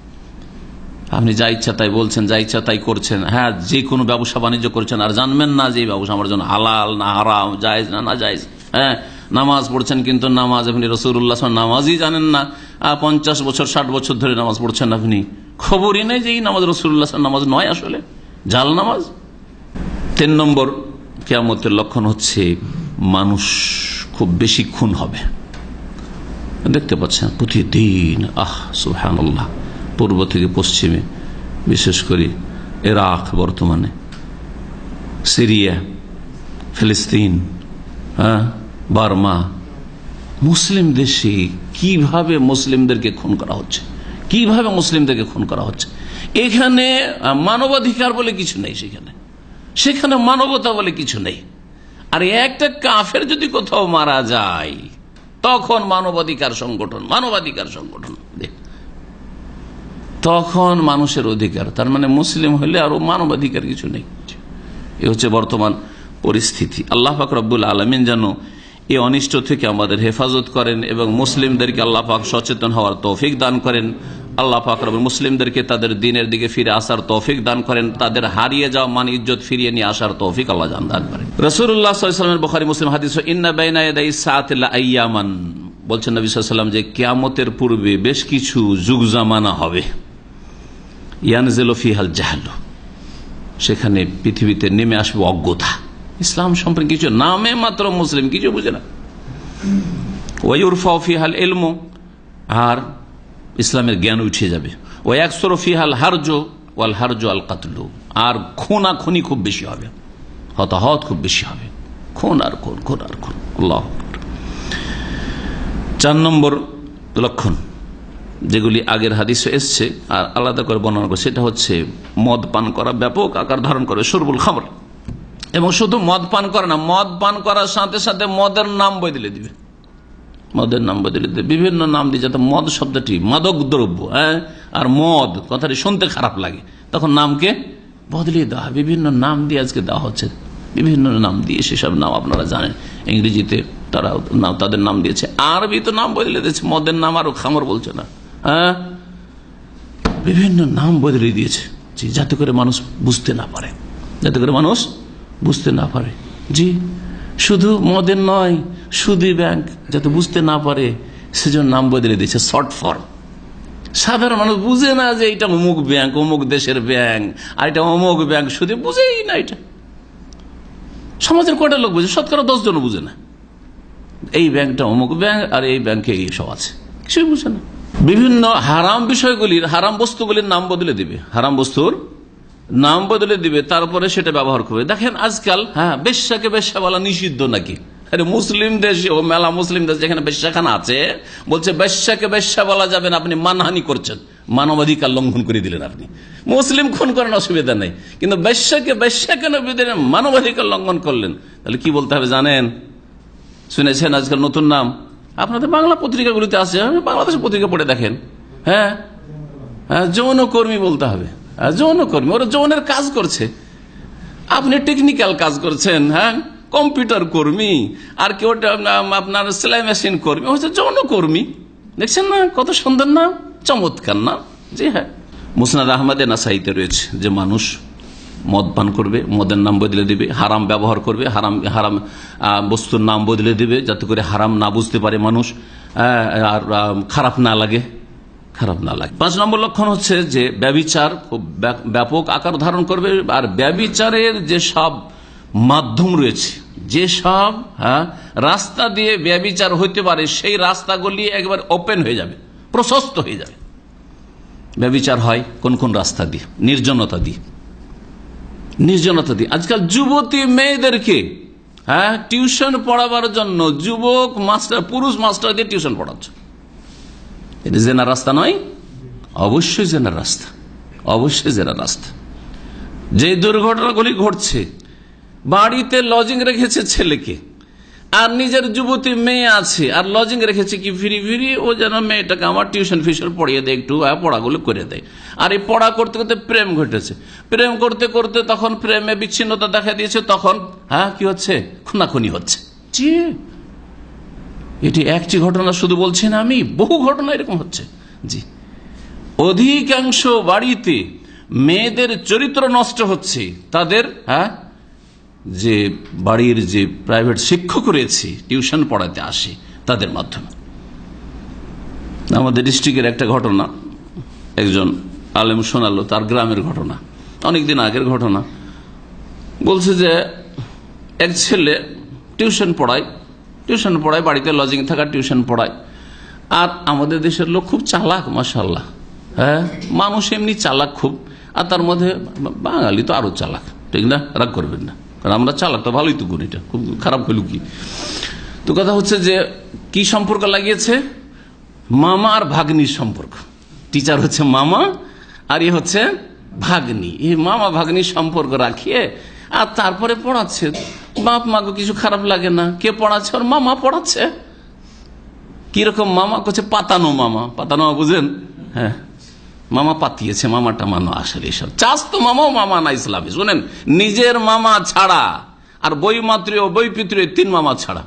আপনি যা ইচ্ছা তাই বলছেন, যা ইচ্ছা তাই করছেন। হ্যাঁ যে কোনো ব্যবসা বাণিজ্য করছেন, আর জানবেন না যে ব্যবসা আমার জন্য হালাল না হারাম, জায়েজ না না জায়েজ। হ্যাঁ নামাজ পড়ছেন কিন্তু নামাজ আপনি রসুল্লাহ নামাজই জানেন না। পঞ্চাশ বছর, ষাট বছর ধরে নামাজ পড়ছেন আপনি। খবরই নেই যে এই নামাজ রসুল্লাহ নামাজ নয় আসলে। জাল নামাজ। তিন নম্বর, কেয়ামতের লক্ষণ হচ্ছে মানুষ খুব বেশি খুন হবে। দেখতে পাচ্ছেন, প্রতিদিন, আহ সুহান পূর্ব থেকে পশ্চিমে, বিশেষ করে ইরাক বর্তমানে, সিরিয়া, ফিলিস্তিন হ্যাঁ বার্মা, মুসলিম দেশে কীভাবে মুসলিমদেরকে খুন করা হচ্ছে? কীভাবে মুসলিমদেরকে খুন করা হচ্ছে? এখানে মানবাধিকার বলে কিছু নেই সেখানে। সেখানে মানবতা বলে কিছু নেই। আর একটা কাফের যদি কোথাও মারা যায় তখন মানবাধিকার সংগঠন মানবাধিকার সংগঠন তখন মানুষের অধিকার, তার মানে মুসলিম হলে আরও মানবাধিকার কিছু নেই। এ হচ্ছে বর্তমান পরিস্থিতি। আল্লাহ পাক রব্বুল আলমিন যেন এই অনিষ্ট থেকে আমাদের হেফাজত করেন এবং মুসলিমদেরকে আল্লাহ পাক সচেতন হওয়ার তৌফিক দান করেন। আল্লাহ ফাকরব মুসলিমদেরকে তাদের দিনের দিকে ফিরে আসার তৌফিক দান করেন, তাদের হারিয়ে যাওয়া মান, ইজ্জত ফিরিয়ে নিয়ে আসার তৌফিক আল্লাহ জান দান করেন। রসুল্লাহামের বখারি, মুসলিম হাদিস ইন্না বলছেন নবী যে কিয়ামতের পূর্বে বেশ কিছু যুগ জামানা হবে। সেখানে পৃথিবীতে নেমে আসবে অজ্ঞতা। ইসলাম সম্পর্কে কিছু নামে মাত্র মুসলিম, কিছু বুঝে না। ওয়ুরফা ফিহাল এলমো আর ইসলামের জ্ঞান উঠে যাবে। ও একশোর ফিহাল হারজ ওয়াল হারজ আল কাতলু আর খুনা খুনি খুব বেশি হবে। হতাহত খুব বেশি হবে। খুন আর খুন খুন আর খুন। আল্লাহ চার নম্বর লক্ষণ যেগুলি আগের হাদিসে এসছে আর আলাদা করে বর্ণনা করে সেটা হচ্ছে মদ পান করা ব্যাপক আকার ধারণ করে, সরবুল খাবার এবং শুধু মদ পান করে না, মদ পান করার সাথে সাথে মদের নাম বদলে দিবে। মদের নাম বদলে দিবে বিভিন্ন নাম দিয়ে যাতে মদ শব্দটি, মাদক দ্রব্য হ্যাঁ? আর মদ, কথাটি শুনতে খারাপ লাগে। তখন নামকে বদলিয়ে দেওয়া হয়। বিভিন্ন নাম দিয়ে আজকে দেওয়া হচ্ছে। বিভিন্ন নাম দিয়ে সেসব নাম আপনারা জানেন। ইংরেজিতে তারা নাম তাদের নাম দিয়েছে। আরবি তো নাম বদলে দিয়েছে। মদের নাম আরও খামর বলছে না। হ্যাঁ? বিভিন্ন নাম বদলে দিয়েছে। জি, যাতে করে মানুষ বুঝতে না পারে। যাতে করে মানুষ বুঝতে না পারে। জি। শুধু মদের নয়, সুদি ব্যাংক, যাতে বুঝতে না পারে, সেজন্য নাম বদলে দিয়েছে শর্ট ফর্ম। সাধারণ মানুষ বুঝে না যে এটা অমুক ব্যাংক, অমুক দেশের ব্যাংক, আর এটা অমুক ব্যাংক শুধু বুঝেই না এটা। সমাজের কয়টা লোক বুঝে? শতকরা দশ জন বুঝে না। এই ব্যাংকটা অমুক ব্যাংক, আর এই ব্যাংকে এই সব আছে। কিছুই বুঝে না। বিভিন্ন হারাম বিষয়গুলির, হারাম বস্তুগুলির নাম বদলে দিবে। হারাম বস্তুর নাম বদলে দিবে, তারপরে সেটা ব্যবহার করবে। দেখেন আজকাল হ্যাঁ বেশ্যাকে বেশ্যা বলা নিষিদ্ধ নাকি? মুসলিম দেশ, ও মেলা মুসলিম দেশ যেখানে বেশ্যাখানা আছে, বলছে বেশ্যাকে বেশ্যা বলা যাবে না, আপনি মানহানি করছেন। মানবাধিকার লঙ্ঘন করে দিলেন আপনি। মুসলিম খুন করেন অসুবিধা নেই। কিন্তু বেশ্যাকে বেশ্যা কেন মানবাধিকার লঙ্ঘন করলেন? তাহলে কি বলতে হবে জানেন? শুনেছেন আজকাল নতুন নাম? আপনাদের বাংলা পত্রিকাগুলিতে আছে বাংলাদেশের পত্রিকা পড়ে দেখেন। হ্যাঁ? হ্যাঁ যৌনকর্মী বলতে হবে। যৌনকর্মী, ওরা যৌনের কাজ করছে। আপনি টেকনিক্যাল কাজ করছেন হ্যাঁ? কম্পিউটার কর্মী, আর কেউ আপনার সেলাই মেশিন কর্মী হচ্ছে যৌনকর্মী। দেখছেন না? কত সুন্দর না চমৎকার না জি হ্যাঁ। মুসনাদ আহমদে নাসাইতে রয়েছে যে মানুষ মদ পান করবে, মদের নাম বদলে দিবে, হারাম ব্যবহার করবে, হারাম হারাম বস্তুর নাম বদলে দিবে, যাতে করে হারাম না বুঝতে পারে মানুষ। আর খারাপ না লাগে। খারাপ না লাগে। পাঁচ নম্বর লক্ষণ হচ্ছে যে ব্যবিচার ব্যাপক আকার ধারণ করবে আর ব্যবিচারের যে সব মাধ্যম রয়েছে, যে সব হ্যাঁ রাস্তা দিয়ে ব্যবিচার হইতে পারে, সেই রাস্তাগুলি একবার ওপেন হয়ে যাবে, প্রশস্ত হয়ে যাবে। ব্যবিচার হয় কোন কোন রাস্তা দিয়ে? নির্জনতা দিয়ে। নির্জনতা দিয়ে। আজকাল যুবতী মেয়েদেরকে হ্যাঁ টিউশন পড়াবার জন্য যুবক মাস্টার, পুরুষ মাস্টার দিয়ে টিউশন পড়াচ্ছে। এটা জেনার রাস্তা নয়? অবশ্যই জেনার রাস্তা। অবশ্যই জেনার রাস্তা। যে দুর্ঘটনাগুলি ঘটছে, বাড়িতে লজিং রেখেছে ছেলেকে, আর নিজের যুবতী মেয়ে আছে, আর লজিং রেখেছে কি ফিরি ফিরি, ও যেন মেয়েটাকে আমার টিউশন ফিউশন পড়িয়ে দেয়, একটু পড়াগুলো করে দেয়। আর এই পড়া করতে করতে প্রেম ঘটেছে। প্রেম করতে করতে তখন প্রেমে বিচ্ছিন্নতা দেখা দিয়েছে, তখন হ্যাঁ কি হচ্ছে? খুনাখুনি হচ্ছে। এটি একটি ঘটনা শুধু বলছি না আমি, বহু ঘটনা এরকম হচ্ছে। জি। অধিকাংশ বাড়িতে মেয়েদের চরিত্র নষ্ট হচ্ছে। তাদের হ্যাঁ যে বাড়ির যে প্রাইভেট শিক্ষক রয়েছে, টিউশন পড়াতে আসে তাদের মাধ্যমে। আমাদের ডিস্ট্রিক্টের একটা ঘটনা, একজন আলেম শোনালো, তার গ্রামের ঘটনা, অনেকদিন আগের ঘটনা। বলছে যে, এক ছেলে টিউশন পড়ায় টিউশন পড়ায়, বাড়িতে লজিং থাকা টিউশন পড়ায়। আর আমাদের দেশের লোক খুব চালাক মাসাল্লাহ হ্যাঁ? মানুষ এমনি চালাক খুব, আর তার মধ্যে বাঙালি তো আরও চালাক। ঠিক না? রাগ করবেন না। কারণ আমরা চালাকটা ভালোই তো গুণ এটা। খুব খারাপ হইল কি? তো কথা হচ্ছে যে, কি সম্পর্ক লাগিয়েছে? মামা আর ভাগ্নির সম্পর্ক। টিচার হচ্ছে মামা আর এ হচ্ছে ভাগ্নি। এই মামা ভাগ্নির সম্পর্ক রাখিয়ে আর তারপরে পড়াচ্ছে। বাপ মাকে কিছু খারাপ লাগে না। কে পড়াচ্ছে? ওর মামা পড়াচ্ছে। কীরকম মামা? করছে পাতানো মামা। পাতানো বুঝেন? হ্যাঁ। মামা পাতিয়েছে, মামাটা মানো আসলে এসব। চাষ তো মামাও মামা না ইসলামে, শুনেন? নিজের মামা ছাড়া, আর বই মাতৃ ও বই পিতৃ তিন মামা ছাড়া,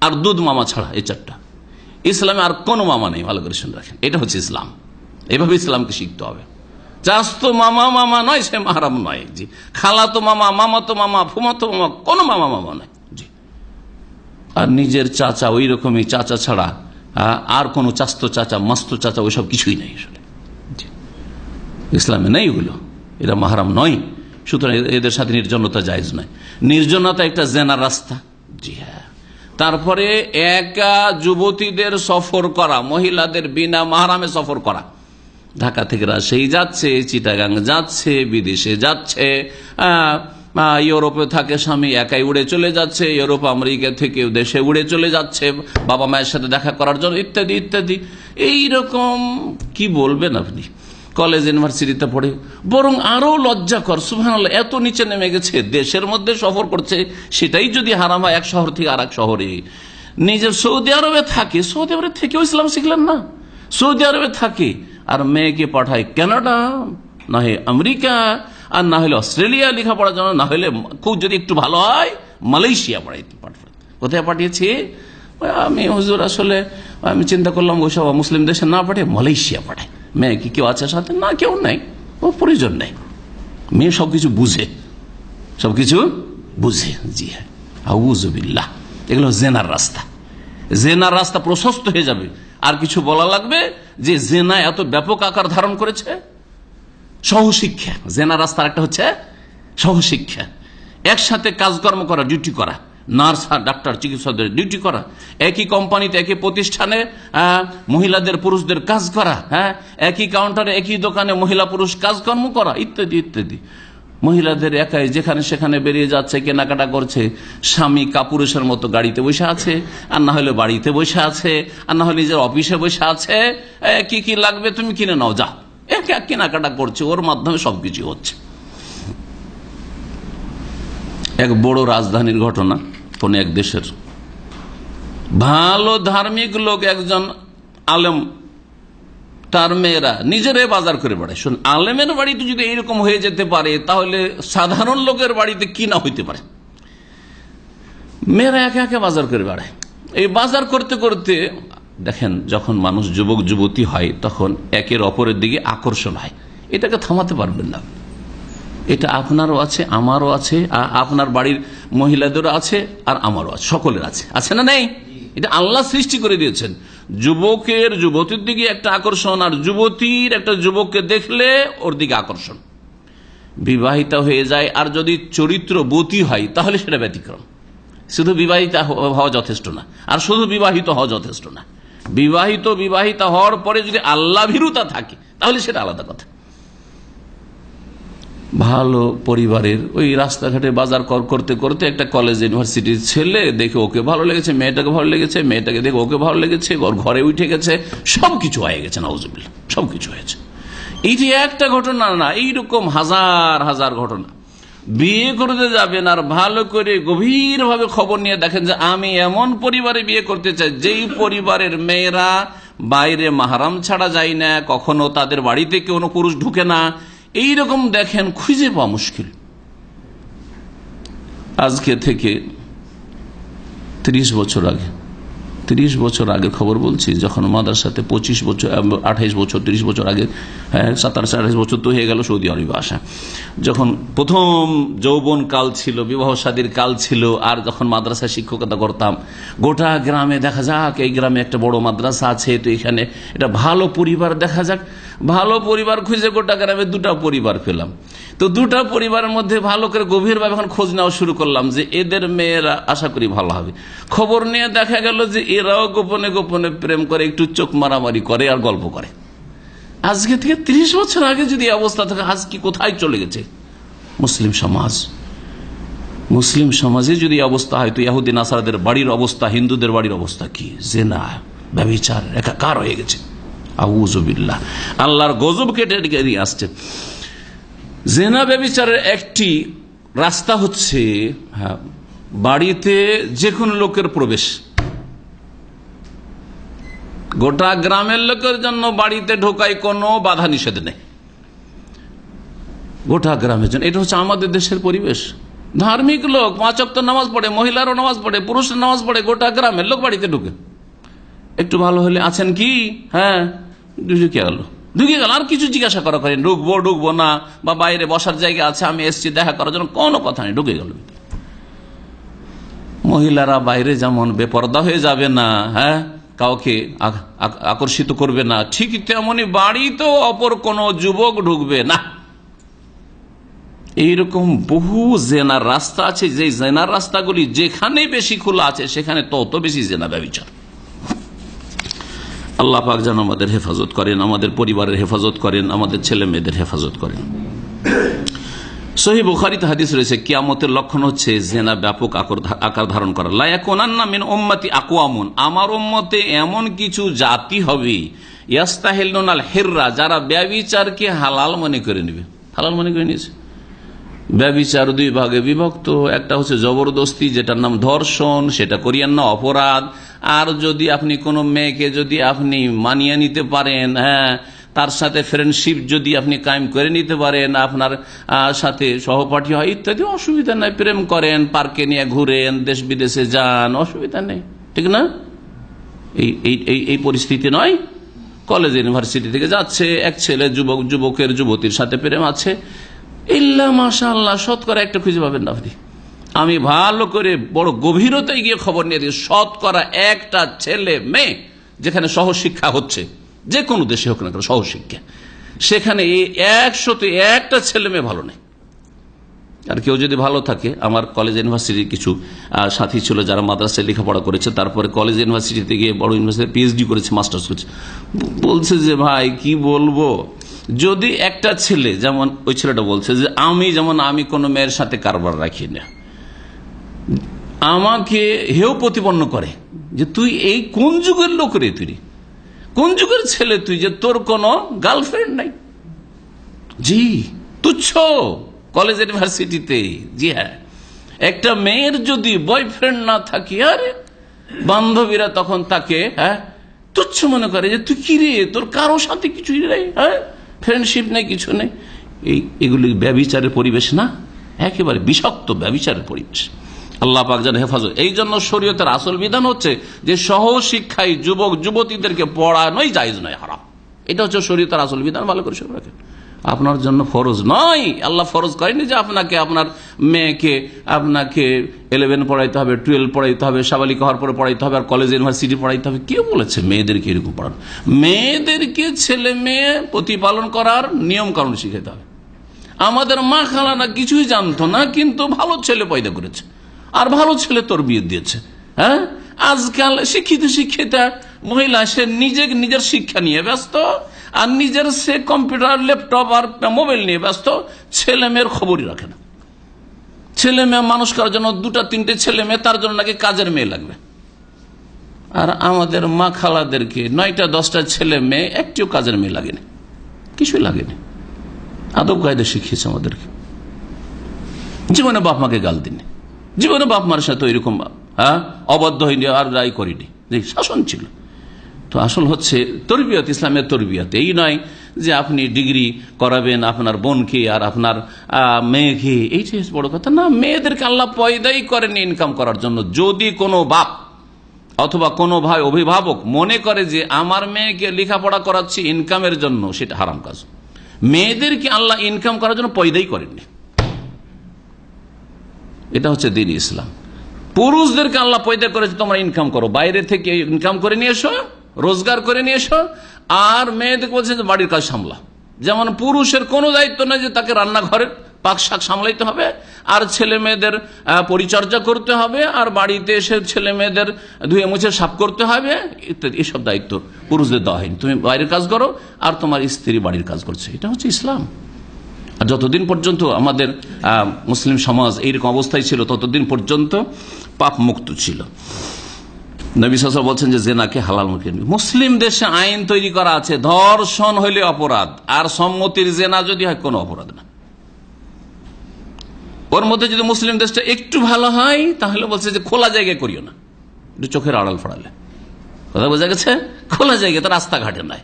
আর দুধ মামা ছাড়া এই চারটা। ইসলামে আর কোন মামা নেই, ভালো করে শুনে রাখেন। এটা হচ্ছে ইসলাম। এভাবে ইসলামকে শিখতে হবে। চাস্তো মামা মামা নয়, সে মাহারাম নয়। জি। খালা তো মামা মামা তো মামা, ফুমা তো মামা, কোনো মামা মামা নয়। জি। আর নিজের চাচা, ওই রকমই চাচা ছাড়া আর কোনো চাস্ত চাচা, মস্ত চাচা ওইসব কিছুই নেই আসলে। ইসলামে নেই ওগুলো। এরা মাহারাম নয়। সুতরাং এদের সাথে নির্জনতা জায়জ নয়। নির্জনতা একটা জেনার রাস্তা। জি হ্যাঁ। তারপরে একা যুবতীদের সফর করা, মহিলাদের বিনা মাহারামে সফর করা। ঢাকা থেকে রাজশাহী যাচ্ছে, চিটাগাং যাচ্ছে, বিদেশে যাচ্ছে ইউরোপে থাকে স্বামী, একাই উড়ে চলে যাচ্ছে, ইউরোপ, আমেরিকা থেকে দেশে উড়ে চলে যাচ্ছে, বাবা মায়ের সাথে দেখা করার জন্য ইত্যাদি ইত্যাদি। এই রকম কি বলবেন আপনি? কলেজ, ইউনিভার্সিটিতে পড়ে, বরং আরও লজ্জাকর সুহান এত নিচে নেমে গেছে, দেশের মধ্যে সফর করছে, সেটাই যদি হারাম হয় এক শহর থেকে আর এক শহরে। নিজের সৌদি আরবে থাকে, সৌদি আরবে থেকেও ইসলাম শিখলেন না। সৌদি আরবে থাকে আর মেয়েকে পাঠায় কানাডা, না হয় আমেরিকা, আর না হলে অস্ট্রেলিয়া লেখাপড়ার জন্য না হলে খুব যদি একটু ভালো হয়, মালয়েশিয়া পড়াইতে পাঠায়। কোথায় পাঠিয়েছি? আমি হুজুর আসলে, আমি চিন্তা করলাম ওইসব মুসলিম দেশে না পাঠিয়ে মালয়েশিয়া পাঠায়। মেয়ে কি কেউ আছে সাথে? না, কেউ নাই। ও প্রয়োজন নেই। মেয়ে সবকিছু বুঝে। সবকিছু বুঝে। জি হ্যাঁ। আউজবিল্লাহ এগুলো জেনার রাস্তা। জেনার রাস্তা প্রশস্ত হয়ে যাবে। আর কিছু বলা লাগবে? যে জেনা এত ব্যাপক আকার ধারণ করেছে? সহশিক্ষা। জেনা রাস্তার একটা হচ্ছে সহশিক্ষা। একসাথে কাজকর্ম করা ডিউটি করা। নার্স আর ডাক্তার চিকিৎসকদের ডিউটি করা। একই কোম্পানিতে একই প্রতিষ্ঠানে মহিলাদের, পুরুষদের কাজ করা হ্যাঁ? একই কাউন্টারে একই দোকানে মহিলা পুরুষ কাজকর্ম করা, ইত্যাদি ইত্যাদি। মহিলাদের একাই যেখানে সেখানে বেরিয়ে যাচ্ছে, কেনাকাটা করছে, স্বামী কাপুরুষের মতো গাড়িতে বসে আছে, আর না হলে বাড়িতে বসে আছে, আর না হলে নিজের অফিসে বসে আছে। কি কি লাগবে তুমি কিনে নাও, যা। এক এক কেনাকাটা করছে, ওর মাধ্যমে সবকিছু হচ্ছে। এক বড় রাজধানীর ঘটনা, কোন এক দেশের। ভালো ধার্মিক লোক একজন আলেম তার মেয়েরা নিজেরাই বাজার করে বেড়ায়। শুন, আলেমের বাড়িতে যদি এইরকম হয়ে যেতে পারে, তাহলে সাধারণ লোকের বাড়িতে কি না হইতে পারে? মেয়েরা একে একে বাজার করে বেড়ায়। এই বাজার করতে করতে, দেখেন, যখন মানুষ যুবক, যুবতী হয়, তখন একের অপরের দিকে আকর্ষণ হয়। এটাকে থামাতে পারবেন না। এটা আপনারও আছে, আমারও আছে আপনার বাড়ির মহিলাদেরও আছে, আর আমারও আছে, সকলের আছে। আছে না নেই? এটা আল্লাহ সৃষ্টি করে দিয়েছেন। যুবকের, যুবতীর দিকে একটা আকর্ষণ আর যুবতীর একটা যুবককে দেখলে ওর দিকে আকর্ষণ। বিবাহিতা হয়ে যায় আর যদি চরিত্রবতী হয়, তাহলে সেটা ব্যতিক্রম। শুধু বিবাহিতা হওয়া যথেষ্ট না। আর শুধু বিবাহিত হওয়া যথেষ্ট না। বিবাহিত, বিবাহিতা হওয়ার পরে যদি আল্লাহ ভীরুতা থাকে, তাহলে সেটা আলাদা কথা। ভালো পরিবারের ওই রাস্তাঘাটে বাজার কর করতে করতে একটা কলেজ ইউনিভার্সিটির ছেলে দেখে ওকে ভালো লেগেছে, মেয়েটাকে ভালো লেগেছে, মেয়েটাকে দেখে ওকে ভালো লেগেছে ঘরে উঠে গেছে, সবকিছু হয়ে গেছে নাউজুবিল্লা সবকিছু হয়েছে। এইটি একটা ঘটনা না, এইরকম হাজার হাজার ঘটনা। বিয়ে করতে যাবেন আর ভালো করে গভীরভাবে খবর নিয়ে দেখেন যে আমি এমন পরিবারে বিয়ে করতে চাই, যেই পরিবারের মেয়েরা বাইরে মাহারাম ছাড়া যায় না, কখনো তাদের বাড়িতে কোনো পুরুষ ঢুকে না এইরকম দেখেন খুঁজে পাওয়া মুশকিল। আজকে থেকে ত্রিশ বছর আগে। ত্রিশ বছর আগে খবর বলছি, যখন মাদ্রাসাতে পঁচিশ বছর আঠাইশ বছর, ত্রিশ বছর আগে হ্যাঁ সাতাশ, আঠাইশ বছর তো হয়ে গেল সৌদি আরবে আসা। যখন প্রথম যৌবন কাল ছিল, বিবাহ সাদীর কাল ছিল, আর যখন মাদ্রাসায় শিক্ষকতা করতাম, গোটা গ্রামে দেখা যাক, এই গ্রামে একটা বড় মাদ্রাসা আছে, তো এখানে এটা ভালো পরিবার দেখা যাক। ভালো পরিবার খুঁজে গোটা গ্রামে দুটা পরিবার পেলাম। তো দুটা পরিবারের মধ্যে ভালো করে গভীরভাবে এখন খোঁজ নেওয়া শুরু করলাম যে এদের মেয়েরা আশা করি ভালো হবে। খবর নিয়ে দেখা গেল যে এরাও গোপনে গোপনে প্রেম করে, একটু চোখ মারামারি করে আর গল্প করে। আজকে থেকে ত্রিশ বছর আগে যদি অবস্থা থাকে, আজ কি কোথায় চলে গেছে? মুসলিম সমাজ। মুসলিম সমাজে যদি অবস্থা হয়, তো ইয়াহুদ্দিন আসারাদের বাড়ির অবস্থা, হিন্দুদের বাড়ির অবস্থা কি? জেনা ব্যবচার একাকার হয়ে গেছে। আউজবিল্লাহ আল্লাহর গজব কেটে এদিকে আসছে। জেনা ব্যবচারের একটি রাস্তা হচ্ছে হ্যাঁ, বাড়িতে যে কোনো লোকের প্রবেশ। গোটা গ্রামের লোকের জন্য বাড়িতে ঢোকায় কোনো বাধা নিষেধ নেই। গোটা গ্রামের জন্য। এটা হচ্ছে আমাদের দেশের পরিবেশ। ধার্মিক লোক পাঁচ অক্ত নামাজ পড়ে মহিলারও নামাজ পড়ে পুরুষের নামাজ পড়ে গোটা গ্রামের লোক বাড়িতে ঢুকে। একটু ভালো হলে আছেন কি? হ্যাঁ ঢুকে গেল ঢুকে গেল, আর কিছু জিজ্ঞাসা করা, করেন। ঢুকবো ঢুকবো না, বা বাইরে বসার জায়গা আছে, আমি এসছি, দেখা করার জন্য কোনো কথা নেই, ঢুকে গেল মহিলারা বাইরে যেমন বেপরদা হয়ে যাবে না হ্যাঁ? কাউকে আক- আক- আকর্ষিত করবে না, ঠিক তেমনি বাড়িতেও অপর কোন যুবক ঢুকবে না। এইরকম বহু জেনার রাস্তা আছে যে জেনার রাস্তাগুলি যেখানে বেশি খোলা আছে, সেখানে তত বেশি জেনা ব্যবচার। আল্লাহ পাক যেন আমাদের হেফাজত করেন, আমাদের পরিবারের হেফাজত করেন, আমাদের ছেলে মেয়েদের হেফাজত করেন। সহি বুখারিতে হাদিস রয়েছে, কিয়ামতের লক্ষণ হচ্ছে জেনা ব্যাপক আকর- ধারণ করা। লায়াকুনান্না মিন উম্মতি আকওয়ামুন, আমার উম্মতে এমন কিছু জাতি হবে ইয়াস্তাহিলুন আল হিররা, যারা ব্যবিচারকে হালাল মনে করে নেবে। হালাল মনে করে নিয়েছে? ব্যবিচার দুই ভাগে বিভক্ত। একটা হচ্ছে জবরদস্তি, যেটার নাম ধর্ষণ, সেটা করিয়েন না, অপরাধ। আর যদি আপনি কোনো মেয়েকে যদি আপনি মানিয়ে নিতে পারেন হ্যাঁ তার সাথে ফ্রেন্ডশিপ যদি আপনি কায়েম করে নিতে পারেন, আপনার সাথে সহপাঠী হয়, ইত্যাদি, অসুবিধা নাই, প্রেম করেন, পার্কে নিয়ে ঘুরেন, দেশ বিদেশে যান, অসুবিধা নেই, ঠিক না? এই এই পরিস্থিতি নয়। কলেজ, ইউনিভার্সিটি থেকে যাচ্ছে, এক ছেলে, যুবক, যুবকের, যুবতীর সাথে প্রেম আছে। ইল্লা মাশা আল্লাহ শতকরা একটা খুঁজে পাবেন না আপনি। আমি ভালো করে বড় গভীরতায় গিয়ে খবর নিয়ে শতকরা একটা ছেলে মেয়ে, যেখানে সহশিক্ষা হচ্ছে, যে কোনো দেশে হোক না কেন সহশিক্ষা। সেখানে একশোতে একটা ছেলে মেয়ে ভালো নেই। আর কেউ যদি ভালো থাকে, আমার কলেজ ইউনিভার্সিটির কিছু সাথী ছিল যারা মাদ্রাসায় লেখাপড়া করেছে, তারপরে কলেজ ইউনিভার্সিটিতে গিয়ে বড় ইউনিভার্সিটি পিএইচডি করেছে মাস্টার্স করেছে। বলছে যে, ভাই, কি বলব? যদি একটা ছেলে, যেমন ওই ছেলেটা বলছে যে, আমি যেমন, আমি কোনো মেয়ের সাথে কারবার রাখি না। আমাকে হেও প্রতিপন্ন করে যে, তুই এই কোন যুগের লোক রে তুই? কোন যুগের ছেলে তুই যে তোর কোনো গার্লফ্রেন্ড নাই? জি, তুচ্ছ। কলেজ ইউনিভার্সিটিতে, জি হ্যাঁ। একটা মেয়ের যদি বয়ফ্রেন্ড না থাকি, আরে, বান্ধবীরা তখন তাকে হ্যাঁ তুচ্ছ মনে করে যে, তুই কি রে? তোর কারও সাথে কিছুই নেই? হ্যাঁ? ফ্রেন্ডশিপ নেই, কিছু নেই। এই, এগুলি ব্যবিচারের পরিবেশ না, একেবারে বিষাক্ত ব্যবিচারের পরিবেশ। আল্লাহ পাক যেন হেফাজত। এই জন্য শরীয়তের আসল বিধান হচ্ছে যে সহ শিক্ষায় যুবক, যুবতীদেরকে পড়ানোই জায়জ নয়, হারাম। এটা হচ্ছে শরীয়তের আসল বিধান, ভালো করে শুনে রাখেন। আপনার জন্য ফরজ নয়। আল্লাহ ফরজ করেনি যে আপনাকে, আপনার মেয়েকে, আপনাকে ইলেভেন পড়াইতে হবে টুয়েলভ পড়াইতে হবে, সাবালিক হওয়ার পরে পড়াইতে হবে, আর কলেজ ইউনিভার্সিটি পড়াইতে হবে। কে বলেছে মেয়েদেরকে এরকম পড়ানো। মেয়েদেরকে ছেলে মেয়ে প্রতিপালন করার নিয়ম কারণ শিখাতে হবে। আমাদের মা খালানা কিছুই জানতো না, কিন্তু ভালো ছেলে পয়দা করেছে। আর ভালো ছেলে তোর বিয়ে দিয়েছে। হ্যাঁ? আজকাল শিক্ষিত শিক্ষিতা মহিলা, সে নিজে নিজের শিক্ষা নিয়ে ব্যস্ত। আর নিজের সে কম্পিউটার, ল্যাপটপ আর মোবাইল নিয়ে ব্যস্ত, ছেলে মেয়ের খবরই রাখে না। ছেলে মেয়ে মানুষ করার জন্য দুটা, তিনটে ছেলে মেয়ে, তার জন্য নাকি কাজের মেয়ে লাগবে। আর আমাদের মা খালাদেরকে নয়টা, দশটা ছেলে মেয়ে, একটিও কাজের মেয়ে লাগেনি। কিছুই লাগেনি। আদব কায়দা শিখিয়েছে আমাদেরকে। জীবনে বাপ মাকে গাল দিনি জীবনে বাপ মার সাথে ওইরকম হ্যাঁ অবদ্ধ হয়নি আর রায় করিনি। শাসন ছিল। তো আসল হচ্ছে তরবিয়ত, ইসলামের তরবিয়ত। এই নয় যে আপনি ডিগ্রি করাবেন আপনার বোনকে আর আপনার মেয়েকে। এইটাই বড় কথা। না, মেয়েদেরকে আল্লাহ পয়দাই করেন ইনকাম করার জন্য। যদি কোনো বাপ অথবা কোনো ভাই অভিভাবক মনে করে যে আমার মেয়েকে লেখাপড়া করাচ্ছি ইনকামের জন্য, সেটা হারাম কাজ। মেয়েদেরকে আল্লাহ ইনকাম করার জন্য পয়দাই করেননি। এটা হচ্ছে দিন ইসলাম। পুরুষদেরকে আল্লাহ পয়দা করেছে, তোমরা ইনকাম করো। বাইরে থেকে ইনকাম করে নিয়ে এসো। রোজগার করে নিয়ে এসো। আর মেয়েদেরকে বলছে যে বাড়ির কাজ সামলা। যেমন পুরুষের কোনো দায়িত্ব নেই যে তাকে রান্নাঘরের পাক শাক সামলাইতে হবে, আর ছেলে মেয়েদের পরিচর্যা করতে হবে, আর বাড়িতে এসে ছেলে মেয়েদের ধুয়ে মুছে সাফ করতে হবে, ইত্যাদি। এসব দায়িত্ব পুরুষদের দেওয়া হয়নি। তুমি বাইরের কাজ করো, আর তোমার স্ত্রী বাড়ির কাজ করছে। এটা হচ্ছে ইসলাম। আর যতদিন পর্যন্ত আমাদের মুসলিম সমাজ এইরকম অবস্থায় ছিল, ততদিন পর্যন্ত পাপ মুক্ত ছিল। নবী সাসা বলছেন যে জেনাকে হালাল মুখে। মুসলিম দেশে আইন তৈরি করা আছে, ধর্ষণ হইলে অপরাধ, আর সম্মতির জেনা যদি হয় কোনো অপরাধ না। ওর মধ্যে যদি মুসলিম দেশটা একটু ভালো হয়, তাহলে বলছে যে খোলা জায়গায় করিও না। একটু চোখের আড়াল ফড়ালে কথা বোঝা গেছে? খোলা জায়গায় তো রাস্তাঘাটে নাই।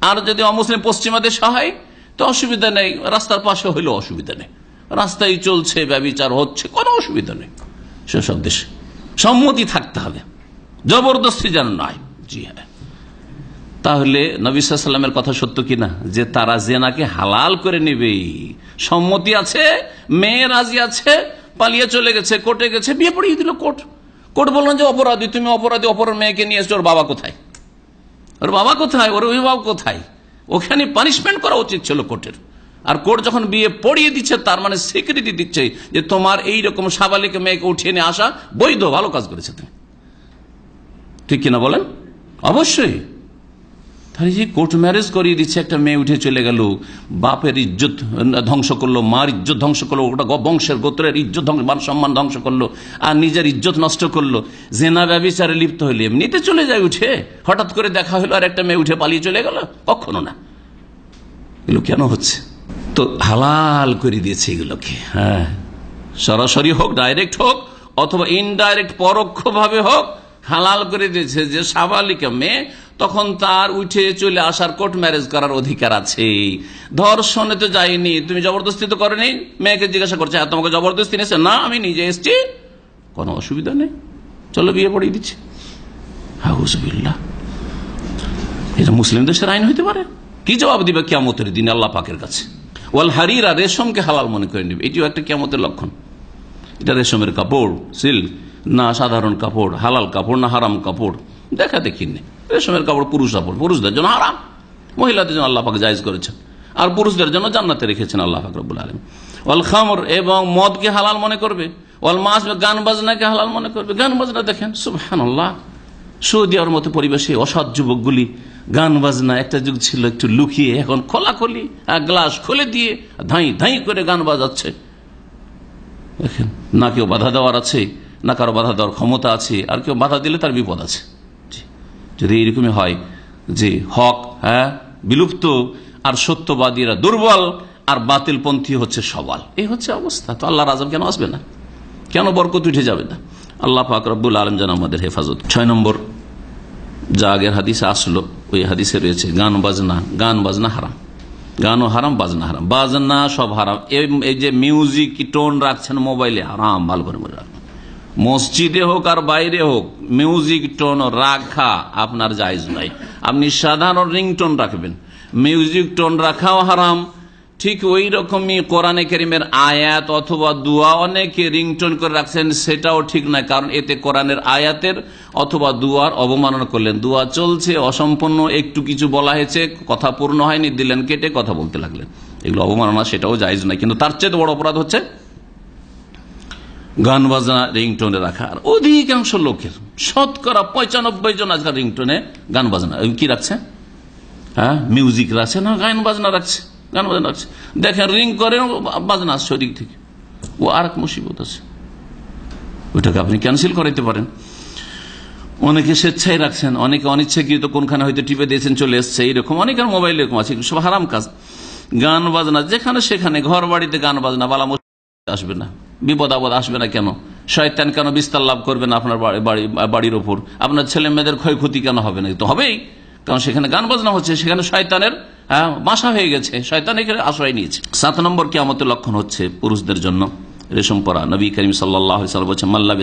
আর যদি অমুসলিম পশ্চিমা দেশ হয়, তো অসুবিধা নেই। রাস্তার পাশে হইলেও অসুবিধা নেই। রাস্তায় চলছে, ব্যবচার হচ্ছে, কোনো অসুবিধা নেই। সেসব দেশে সম্মতি থাকতে হবে। জবরদস্তি যেন নয়। জি হ্যাঁ। তাহলে নবিসাল্লামের কথা সত্য কিনা যে তারা জেনাকে হালাল করে নেবে। সম্মতি আছে, মেয়ে রাজি আছে, পালিয়ে চলে গেছে, কোর্টে গেছে, বিয়ে পড়িয়ে দিল কোর্ট। কোর্ট বললেন যে, অপরাধী, তুমি অপরাধী অপর মেয়েকে নিয়ে এসছো, ওর বাবা কোথায়? ওর বাবা কোথায়? ওর অভিভাবক কোথায়? ওখানে পানিশমেন্ট করা উচিত ছিল কোর্টের। আর কোর্ট যখন বিয়ে পড়িয়ে দিচ্ছে, তার মানে স্বীকৃতি দিচ্ছে যে, তোমার এই রকম সাবালিক মেয়েকে উঠিয়ে নিয়ে আসা বৈধ, ভালো কাজ করেছে তুমি। ঠিক কিনা বলেন? অবশ্যই। তাহলে যে কোর্ট ম্যারেজ করিয়ে দিচ্ছে একটা মেয়ে উঠে চলে গেল, বাপের ইজ্জত ধ্বংস করল, মার ইজ্জত ধ্বংস করল, ওটা বংশের গোত্রের ইজ্জত ধ্বংস, মান সম্মান ধ্বংস করল, আর নিজের ইজ্জত নষ্ট করল। জেনা ব্যবচারে লিপ্ত হইলে, এমনিতে চলে যায় উঠে। হঠাৎ করে দেখা হলো আর একটা মেয়ে উঠে পালিয়ে চলে গেল? কখনো না। এগুলো কেন হচ্ছে? তো হালাল করে দিয়েছে এগুলোকে হ্যাঁ। সরাসরি হোক, ডাইরেক্ট হোক, অথবা ইনডাইরেক্ট পরোক্ষভাবে হোক হালাল করে দিয়েছে যে সাবালিকা মেয়ে, তখন তার উঠে চলে আসার কোর্ট ম্যারেজ করার অধিকার আছে। ধর্ষণে তো যায়নি, তুমি জবরদস্তি তো করেনি? মেয়েকে জিজ্ঞাসা করছে হ্যাঁ তোমাকে জবরদস্তি নিয়েছে না, আমি নিজে এসছি। কোনো অসুবিধা নেই। চলো বিয়ে পড়িয়ে দিচ্ছি। হাউজবিল্লা এটা মুসলিম দেশের আইন হইতে পারে। কি জবাব দিবে কিয়ামতের দিন আল্লাহ পাকের কাছে? ওয়াল হারিরা রেশমকে হালাল মনে করে নেবে। এটিও একটা কিয়ামতের লক্ষণ। এটা রেশমের কাপড় সিল্ক না সাধারণ কাপড়, হালাল কাপড়, না হারাম কাপড়। দেখা দেখি নেই রেশমের কাপড়, পুরুষ কাপড়। পুরুষদের জন্য হারাম। মহিলাদের জন্য আল্লাহ পাক জায়জ করেছেন। আর পুরুষদের জন্য জান্নাতে রেখেছেন আল্লাহ পাক রব্বুল আলম ওয়াল খামর এবং মদকে হালাল মনে করবে। ওয়াল মাস গান বাজনাকে হালাল মনে করবে। গান বাজনা দেখেন সুবহান আল্লাহ সৌদি আরবের মতো পরিবেশে অসৎ যুবকগুলি গান বাজনা, একটা যুগ ছিল একটু লুকিয়ে, এখন খোলাখলি গ্লাস খুলে দিয়ে ধাই ধাই করে গান বাজাচ্ছে। দেখেন না কেউ বাধা দেওয়ার আছে। না কারও বাধা দেওয়ার ক্ষমতা আছে, আর কেউ বাধা দিলে তার বিপদ আছে। যদি এইরকমই হয় যে হক হ্যাঁ বিলুপ্ত আর সত্যবাদীরা দুর্বল আর বাতিলপন্থী হচ্ছে সবাল এই হচ্ছে অবস্থা। তো আল্লাহর আজম কেন আসবে না? কেন বরকত উঠে যাবে না? আল্লাহ পাক রব্বুল আলম যেন আমাদের হেফাজত ছয় নম্বর, যা আগের হাদিসে আসলো, ওই হাদিসে রয়েছে, গান বাজনা গান বাজনা হারাম। গানও হারাম, বাজনা হারাম। বাজনা সব হারাম। এই- যে মিউজিক টোন রাখছেন মোবাইলে হারাম, ভালো করে মনে রাখবেন। মসজিদে হোক আর বাইরে হোক মিউজিক টোন রাখা আপনার জায়জ নাই। আপনি সাধারণ রিংটোন রাখবেন। মিউজিক টোন রাখাও হারাম। ঠিক ওই রকমই কোরআনে করিমের আয়াত অথবা দুয়া অনেকে রিংটোন করে রাখছেন, সেটাও ঠিক নয় কারণ এতে কোরআনের আয়াতের অথবা দুয়ার অবমাননা করলেন। দুয়া চলছে, অসম্পূর্ণ, একটু কিছু বলা হয়েছে, কথা পূর্ণ হয়নি, দিলেন, কেটে কথা বলতে লাগলেন। এগুলো অবমাননা, সেটাও জায়জ নয় কিন্তু তার চেয়ে বড় অপরাধ হচ্ছে গান বাজনা রিংটোনে রাখা। আর অধিকাংশ লোকের, শতকরা পঁচানব্বই জন আজকাল রিংটোনে গান বাজনা কি রাখছে? হ্যাঁ মিউজিক রাখছে না গান বাজনা রাখছে গান বাজনা রাখছে। দেখেন রিং করে বাজনা আসছে ওই দিক থেকে। ও আর এক মুসিবত আছে। ওইটাকে আপনি ক্যান্সেল করাইতে পারেন। অনেকে স্বেচ্ছায় রাখছেন, অনেকে অনিচ্ছাকৃত কোনখানে হয়তো টিপে দিয়েছেন, চলে এসছে, এইরকম। অনেকের মোবাইল এরকম আছে সব হারাম কাজ। গান বাজনা যেখানে সেখানে ঘর বাড়িতে গান বাজনা বালা আসবে না। বিপদ আপদ আসবে না কেন? শয়তান কেন বিস্তার লাভ করবে না আপনার বাড়ি- বাড়ি- বাড়ির ওপর? আপনার ছেলে মেয়েদের ক্ষয়ক্ষতি কেন হবে না? তো হবেই। কারণ সেখানে গান বাজনা হচ্ছে সেখানে শয়তানের হ্যাঁ, বাসা হয়ে গেছে। শয়তান এখানে আশ্রয় নিয়েছে। সাত নম্বর কেমতের লক্ষণ হচ্ছে পুরুষদের জন্য। রেশম পরা। নবী করিম সাল্লাম বলছে মাল্লা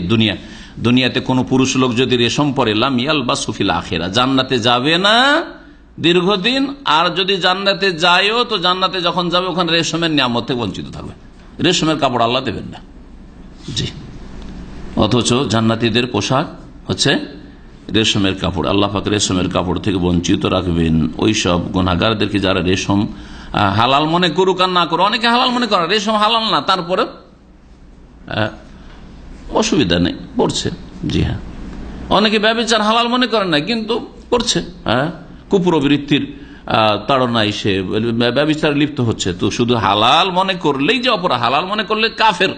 দুনিয়া। দুনিয়াতে কোনো পুরুষ লোক যদি রেশম পরে লামিয়াল বা সুফিল আখেরা। জান্নাতে যাবে না দীর্ঘদিন। আর যদি জান্নাতে যায়ও তো জান্নাতে যখন যাবে ওখানে রেশমের নিয়ামত বঞ্চিত থাকবে। রেশমের কাপড় আল্লাহ দেবেন না। জি। অথচ জান্নাতিদের পোশাক হচ্ছে রেশমের কাপড়। আল্লাহ পাক রেশমের কাপড় থেকে বঞ্চিত রাখবেন। ওই সব গুণাগারদেরকে যারা রেশম হালাল মনে করুক আর না করুক, অনেকে হালাল মনে করে, রেশম হালাল না, তারপরে অসুবিধা নেই, পড়ছে। জি হ্যাঁ। অনেকে ব্যবচার হালাল মনে করেন না, কিন্তু করছে হ্যাঁ। কুপ্রবৃত্তির তাড়নায় সে ব্যবচার লিপ্ত হচ্ছে। তো শুধু হালাল মনে করলেই যে অপরা হালাল মনে করলে কাফের।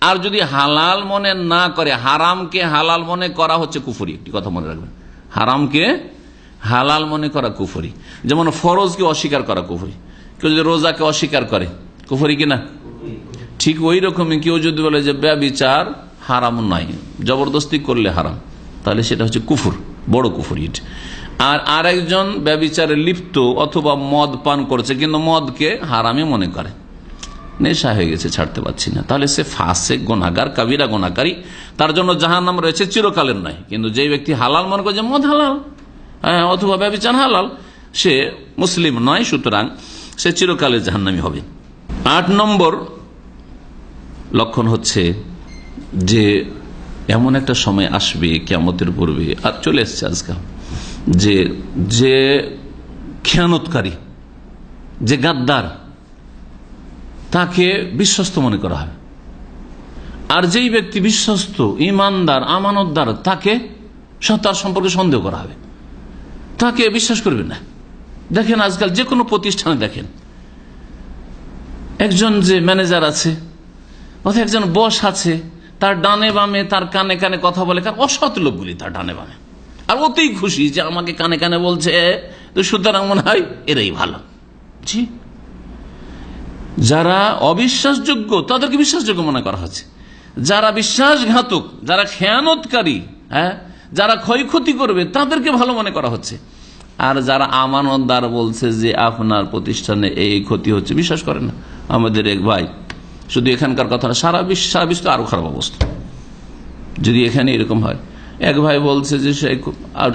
আর যদি হালাল মনে না করে, হারামকে হালাল মনে করা হচ্ছে কুফরি। একটি কথা মনে রাখবেন। হারামকে হালাল মনে করা কুফরি। যেমন ফরজকে অস্বীকার করা কুফরি। কেউ যদি রোজাকে অস্বীকার করে, কুফরি কিনা? ঠিক ওই রকমই কেউ যদি বলে যে ব্যবিচার হারাম নাই জবরদস্তি করলে হারাম। তাহলে সেটা হচ্ছে কুফুর, বড় কুফুর আর আরেকজন ব্যবিচারে লিপ্ত অথবা মদ পান করছে কিন্তু মদকে হারামে মনে করে। নেশা হয়ে গেছে ছাড়তে পারছি না। তাহলে সে ফাঁসে গোনাগার কাবিরা গোনাকারী তার জন্য জাহান নাম রয়েছে চিরকালের নয় কিন্তু যে ব্যক্তি হালাল মনে করে যে মদ হালাল হ্যাঁ, অথবা ব্যবচার হালাল সে মুসলিম নয় সুতরাং সে চিরকালের জাহান্নামি হবে। আট নম্বর লক্ষণ হচ্ছে যে এমন একটা সময় আসবে কেমতের পূর্বে আর চলে এসছে আজকাল। যে যে খেয়ানতকারী, যে গাদ্দার, তাকে বিশ্বস্ত মনে করা হবে আর যেই ব্যক্তি বিশ্বস্ত, ইমানদার, আমানতদার, তাকে তার সম্পর্কে সন্দেহ করা হবে। তাকে বিশ্বাস করবে না। দেখেন আজকাল যে কোনো প্রতিষ্ঠানে দেখেন। একজন যে ম্যানেজার আছে, অথবা একজন বস আছে, তার ডানে বামে, তার কানে কানে কথা বলে কার অসৎ লোকগুলি তার ডানে বামে। আর ওতেই খুশি যে আমাকে কানে কানে বলছে, তো সুতরাং মনে হয় এরাই ভালো। জি। যারা অবিশ্বাসযোগ্য, তাদেরকে বিশ্বাসযোগ্য মনে করা হচ্ছে। যারা বিশ্বাসঘাতক, যারা খেয়ানতকারী হ্যাঁ যারা ক্ষয়ক্ষতি করবে, তাদেরকে ভালো মনে করা হচ্ছে। আর যারা আমানতদার বলছে যে আপনার প্রতিষ্ঠানে এই ক্ষতি হচ্ছে, বিশ্বাস করেন না। আমাদের এক ভাই, শুধু এখানকার কথা সারা বিশ্ব সারা বিশ্ব আরও খারাপ অবস্থা। যদি এখানে এরকম হয় এক ভাই বলছে যে সে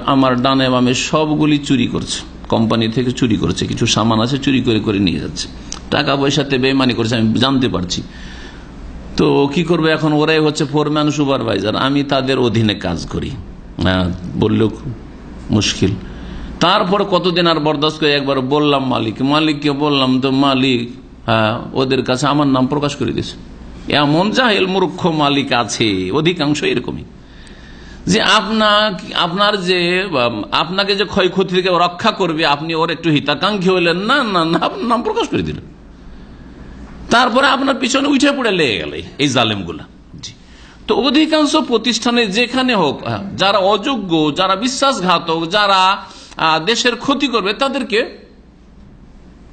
আমার ডানে বামে সবগুলি চুরি করছে। কোম্পানি থেকে চুরি করছে, কিছু সামান আছে, চুরি করে করে নিয়ে যাচ্ছে। টাকা পয়সাতে বেমানি করছে, আমি জানতে পারছি। তো কি করবে এখন? ওরাই হচ্ছে ফোরম্যান সুপারভাইজার আমি তাদের অধীনে কাজ করি। হ্যাঁ বললেও মুশকিল। তারপর কতদিন আর বরদাস্ত করে একবার বললাম মালিক। মালিককে বললাম, তো মালিক হ্যাঁ ওদের কাছে আমার নাম প্রকাশ করে দিয়েছে। এমন জাহেল মূর্খ মালিক আছে, অধিকাংশ এরকমই। যে আপনার আপনার যে আপনাকে যে ক্ষয়ক্ষতি থেকে রক্ষা করবে, আপনি ওর একটু হিতাকাঙ্ক্ষী হইলেন না না না, আপনার নাম প্রকাশ করে দিলেন। তারপরে আপনার পিছনে উঠে পড়ে লেগে গেল এই জালেমগুলা। তো অধিকাংশ প্রতিষ্ঠানে যেখানে হোক যারা অযোগ্য, যারা বিশ্বাসঘাতক, যারা দেশের ক্ষতি করবে, তাদেরকে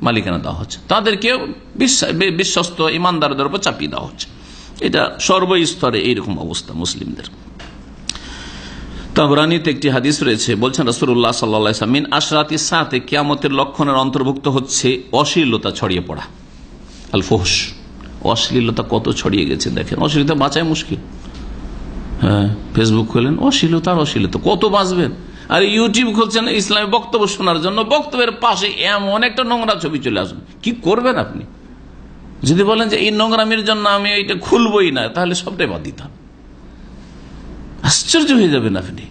মালিকানা দেওয়া হচ্ছে। তাদেরকে বিশ্বাস- বিশ্বস্ত ইমানদারদের উপর চাপিয়ে দেওয়া হচ্ছে। এটা সর্বস্তরে এইরকম অবস্থা মুসলিমদের। তাবরানিতে একটি হাদিস রয়েছে। বলছেন রসুল্লাহ সাল্লাহ মিন আশরাতি সাথে কিয়ামতের লক্ষণের অন্তর্ভুক্ত হচ্ছে অশ্লীলতা ছড়িয়ে পড়া আল ফোহস অশ্লীলতা কত ছড়িয়ে গেছে দেখেন। অশ্লীলতা বাঁচায় মুশকিল। হ্যাঁ ফেসবুক খোলেন, অশ্লীলতা আর অশ্লীলতা কত বাঁচবেন? আর ইউটিউব খুলছেন, ইসলামী বক্তব্য শোনার জন্য বক্তব্যের পাশে এমন একটা নোংরা ছবি চলে আসুন কি করবেন আপনি? যদি বলেন যে, এই নোংরামির জন্য আমি এইটা খুলবই না, তাহলে সবটাই বাদ দিতাম আশ্চর্য হয়ে যাবেন আপনি।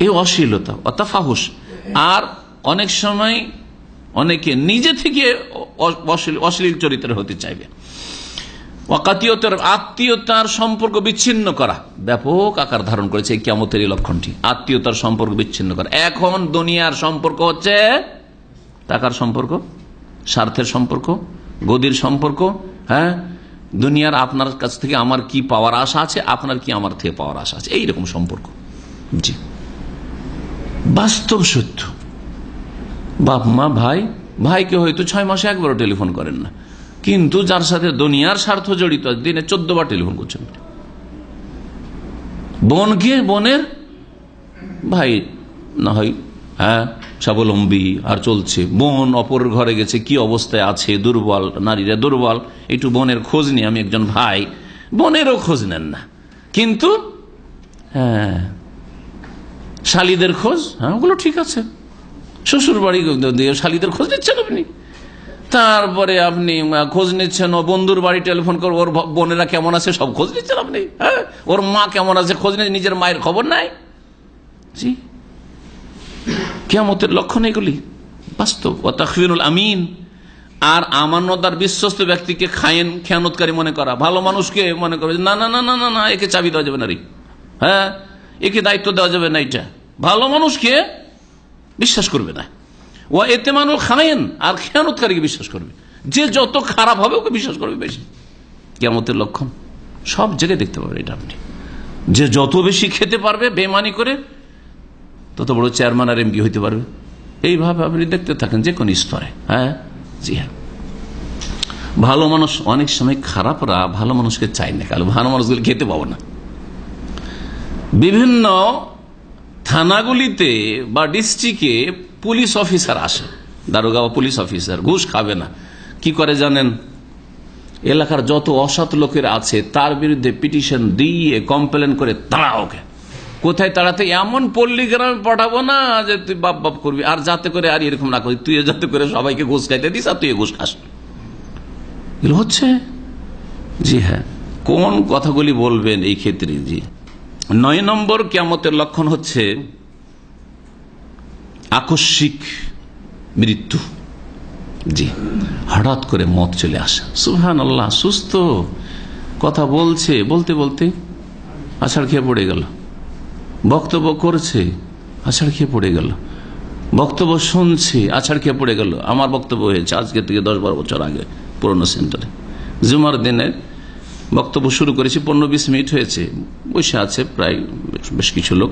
এই অশ্লীলতা অর্থাৎ ফাহুস আর অনেক সময় অনেকে নিজে থেকে অশ্লীল চরিত্রের হতে চাইবে। অকাতীয়তার আত্মীয়তার সম্পর্ক বিচ্ছিন্ন করা। ব্যাপক আকার ধারণ করেছে এই কেমতের এই লক্ষণটি। আত্মীয়তার সম্পর্ক বিচ্ছিন্ন করা। এখন দুনিয়ার সম্পর্ক হচ্ছে টাকার সম্পর্ক, স্বার্থের সম্পর্ক, গদির সম্পর্ক হ্যাঁ? দুনিয়ার আপনার কাছ থেকে আমার কি পাওয়ার আশা আছে, আপনার কি আমার থেকে পাওয়ার আশা আছে? এইরকম সম্পর্ক। জি। বাস্তব সত্য। বাপ, মা, ভাই, ভাইকে হয়তো ছয় মাসে একবারও টেলিফোন করেন না। কিন্তু যার সাথে দুনিয়ার স্বার্থ জড়িত দিনে চোদ্দ বার টেলিফোন করছেন। বোনকে, বোনের ভাই, না হয় হ্যাঁ স্বাবলম্বী, আর চলছে। বোন অপর ঘরে গেছে, কি অবস্থায় আছে, দুর্বল, নারীরা দুর্বল, একটু বোনের খোঁজ নিই আমি একজন ভাই, বোনেরও খোঁজ নেন না। কিন্তু হ্যাঁ শালিদের খোঁজ? হ্যাঁ ওগুলো ঠিক আছে। শ্বশুর বাড়ি দিয়ে শালিদের খোঁজ নিচ্ছেন আপনি? তারপরে আপনি খোঁজ নিচ্ছেন, ও বন্ধুর বাড়ি টেলিফোন করে, ওর বোনেরা কেমন আছে, সব খোঁজ নিচ্ছেন আপনি? হ্যাঁ ওর মা কেমন আছে, খোঁজ নিয়ে নিজের মায়ের খবর নাই? জি। কেমতের লক্ষণ এগুলি। বাস্তব। ও তখবিরুল আমিন। আর আমানতার বিশ্বস্ত ব্যক্তিকে খায়েন, খেয়ানতকারী মনে করা। ভালো মানুষকে মনে করবে না না না না না না, একে চাবি দেওয়া যাবে না রে। হ্যাঁ? একে দায়িত্ব দেওয়া যাবে না এটা। ভালো মানুষকে বিশ্বাস করবে না। ও এতে মানুষ খায়েন আর খেয়ানতকারীকে বিশ্বাস করবে। যে যত খারাপ হবে, ওকে বিশ্বাস করবে বেশি। কেমতের লক্ষণ। সব জায়গায় দেখতে পাবে এটা আপনি। যে যত বেশি খেতে পারবে বেমানি করে, তত বড় চেয়ারম্যান আর এমপি হইতে পারবে। এইভাবে আপনি দেখতে থাকেন যে কোন স্তরে। হ্যাঁ? জি হ্যাঁ। ভালো মানুষ, অনেক সময় খারাপরা ভালো মানুষকে চায় না। কারণ ভালো মানুষগুলো খেতে পাবো না। বিভিন্ন থানাগুলিতে বা ডিস্ট্রিক্টে পুলিশ অফিসার আসে। দারোগা বা পুলিশ অফিসার, ঘুষ খাবে না। কি করে জানেন? এলাকার যত অসৎ লোকের আছে, তার বিরুদ্ধে পিটিশন দিয়ে কমপ্লেন করে তারা ওকে। কোথায় তাড়াতে? এমন পল্লী গ্রামে পাঠাবো না যে তুই বাপ বাপ করবি। আর যাতে করে আর এরকম না করি তুই যাতে করে সবাইকে ঘুষ খাইতে দিস আর তুই ঘুষ খাস। হচ্ছে? জি হ্যাঁ। কোন কথাগুলি বলবেন এই ক্ষেত্রে? জি। নয় নম্বর কেমতের লক্ষণ হচ্ছে আকস্মিক মৃত্যু। জি, হঠাৎ করে মত চলে আসে। সুহান আল্লাহ সুস্থ। কথা বলছে, বলতে বলতে আষাঢ় খেয়ে পড়ে গেল। বক্তব্য করছে, আষাঢ় খেয়ে পড়ে গেল। বক্তব্য শুনছে আছাড় খেয়ে পড়ে গেল। আমার বক্তব্য হয়েছে আজকে থেকে দশ বারো বছর আগে পুরনো সেন্টারে। জুমার দিনে বক্তব্য শুরু করেছি, পনেরো বিশ মিনিট হয়েছে। বসে আছে প্রায় বেশ কিছু লোক,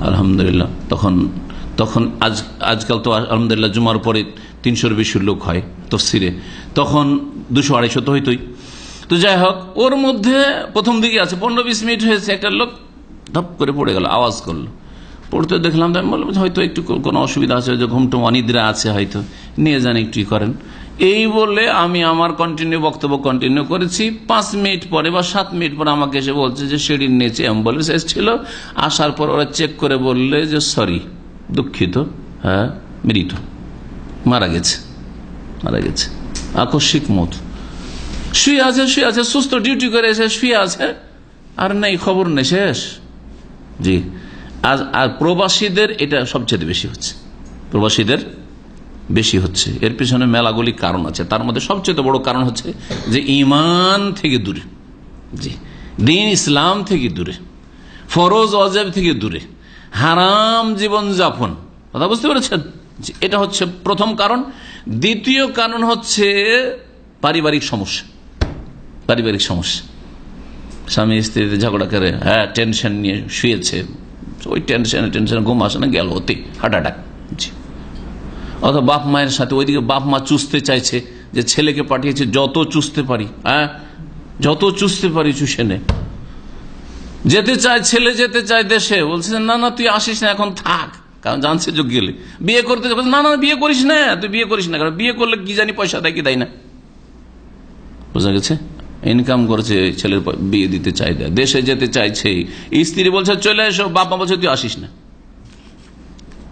আলহামদুলিল্লাহ। তখন তখন আজ, আজকাল তো আলহামদুলিল্লাহ জুমার পরে তিনশোর বেশি লোক হয় তফসিরে। তখন দুশো আড়াইশো তো হইতই। তো যাই হোক, ওর মধ্যে প্রথম দিকে আছে, পনেরো বিশ মিনিট হয়েছে, একটা লোক ধপ করে পড়ে গেল, আওয়াজ করল। পড়তে দেখলাম আমি বললাম হয়তো একটু কোনো অসুবিধা আছে যে ঘুমটুম অনিদ্রা আছে, হয়তো। নিয়ে যান, একটু করেন। এই বলে আমি আমার কন্টিনিউ বক্তব্য কন্টিনিউ করেছি। পাঁচ মিনিট পরে বা সাত মিনিট পরে আমাকে এসে বলছে যে সিঁড়ির নিচে অ্যাম্বুলেন্স এসেছিল। আসার পর ওরা চেক করে বললে যে সরি দুঃখিত হ্যাঁ মৃত, মারা গেছে মারা গেছে। আকস্মিক মত। শুয়ে আছে শুয়ে আছে, সুস্থ ডিউটি করে এসে শুয়ে আছে। আর নেই, খবর নেই, শেষ। জি। আর প্রবাসীদের এটা সবচেয়ে বেশি হচ্ছে। প্রবাসীদের বেশি হচ্ছে। এর পিছনে মেলাগুলি কারণ আছে। তার মধ্যে সবচেয়ে বড় কারণ হচ্ছে যে ইমান থেকে দূরে। জি। দিন ইসলাম থেকে দূরে। ফরজ অজেব থেকে দূরে। হারাম জীবন যাপন। কথা বুঝতে পেরেছেন? এটা হচ্ছে প্রথম কারণ। দ্বিতীয় কারণ হচ্ছে পারিবারিক সমস্যা। পারিবারিক সমস্যা। স্বামী স্ত্রীতে ঝগড়া করে হ্যাঁ টেনশন নিয়ে শুয়েছে। ওই টেনশনে টেনশনে ঘুম আসে না, গেল ওতে হার্ট অ্যাটাক জি। অথবা বাপ মায়ের সাথে, ওইদিকে বাপ মা চুষতে চাইছে যে ছেলেকে পাঠিয়েছে, যত চুষতে পারি হ্যাঁ? যত চুষতে পারি চুষে নে। যেতে চায় ছেলে, যেতে চায় দেশে। বলছে, না না, তুই আসিস না, এখন থাক। কারণ জানছে যোগ গেলে। বিয়ে করতে না না বিয়ে করিস না, তুই বিয়ে করিস না কারণ বিয়ে করলে কি জানি পয়সা দেয়, কি দেয় না? বোঝা গেছে? ইনকাম করছে, ছেলের বিয়ে দিতে চাই দেশে যেতে চাইছে। স্ত্রী বলছে, চলে এসো বাবা বলছে, তুই আসিস না।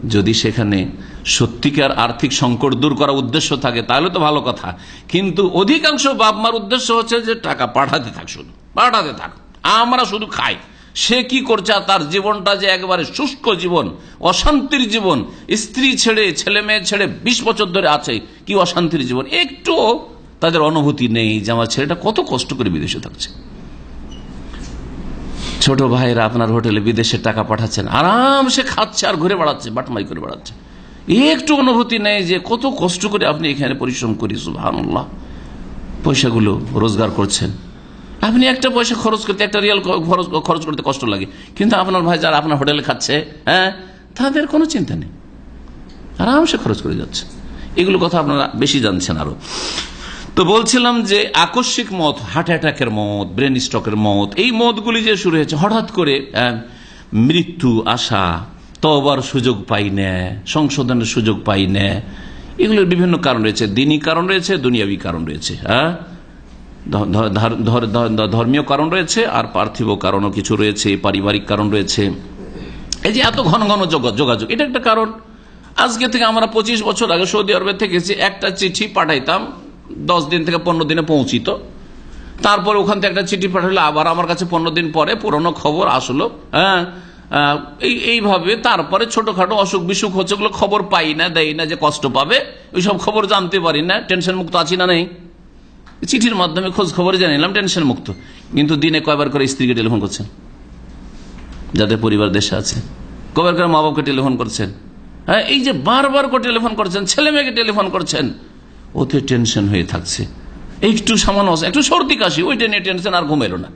যদি সেখানে সত্যিকার আর্থিক সংকট দূর করার উদ্দেশ্য থাকে, তাহলে তো ভালো কথা। কিন্তু অধিকাংশ বাপ মার উদ্দেশ্য হচ্ছে যে টাকা পাঠাতে থাক শুধু, পাঠাতে থাক। আমরা শুধু খাই। সে কি করছে? তার জীবনটা যে একবারে শুষ্ক জীবন, অশান্তির জীবন। স্ত্রী ছেড়ে, ছেলে মেয়ে ছেড়ে বিশ বছর ধরে আছে, কি অশান্তির জীবন? একটু তাদের অনুভূতি নেই যে আমার ছেলেটা কত কষ্ট করে বিদেশে থাকছে। ছোট ভাইরা আপনার হোটেলে বিদেশে টাকা পাঠাচ্ছেন। আরামসে খাচ্ছে আর ঘুরে বেড়াচ্ছে, বাটমাই করে বেড়াচ্ছে। একটু অনুভূতি নেই যে কত কষ্ট করে আপনি এখানে পরিশ্রম করি সুহানুল্লাহ পয়সাগুলো রোজগার করছেন। আপনি একটা পয়সা খরচ করতে, একটা রিয়াল খরচ করতে কষ্ট লাগে। কিন্তু আপনার ভাই যারা আপনার হোটেলে খাচ্ছে হ্যাঁ তাদের কোনো চিন্তা নেই। আরামসে খরচ করে যাচ্ছে। এগুলো কথা আপনারা বেশি জানছেন আরও। তো বলছিলাম যে আকস্মিক মত হার্ট অ্যাটাকের মত ব্রেন স্ট্রোকের মত এই মতগুলি যে শুরু হয়েছে, হঠাৎ করে মৃত্যু আসা তবার সুযোগ পাই না, সংশোধনের সুযোগ পাই না, এগুলোর বিভিন্ন কারণ রয়েছে। দিনী কারণ রয়েছে, দুনিয়াবী কারণ রয়েছে হ্যাঁ? ধর্মীয় কারণ রয়েছে, আর পার্থিব কারণও কিছু রয়েছে, পারিবারিক কারণ রয়েছে। এই যে এত ঘন ঘন যোগা- যোগাযোগ, এটা একটা কারণ। আজকে থেকে আমরা পঁচিশ বছর আগে সৌদি আরবে থেকেছি, একটা চিঠি পাঠাইতাম দশ দিন থেকে পনেরো দিনে পৌঁছিত। তারপর ওখান থেকে একটা চিঠি পাঠালে, আবার আমার কাছে পনেরো দিন পরে পুরনো খবর আসলো। হ্যাঁ এই, এইভাবে তারপরে ছোটখাটো অসুখ বিসুখ হচ্ছে, ওগুলো খবর পাই না দেয় না যে কষ্ট পাবে। ওইসব খবর জানতে পারি না, টেনশন মুক্ত আছি না নেই। চিঠির মাধ্যমে খোঁজ খবর জানিলাম টেনশন মুক্ত। কিন্তু দিনে কয়বার করে স্ত্রীকে টেলিফোন করছেন? যাদের পরিবার দেশে আছে। কবার করে মা বাবাকে টেলিফোন করছেন? হ্যাঁ এই যে বারবার করে টেলিফোন করছেন ছেলে মেয়েকে টেলিফোন করছেন। ওতে টেনশন হয়ে থাকছে। একটু সামান্য একটু সর্দি কাশি ওইটা নিয়ে টেনশন আর ঘুমেলো না।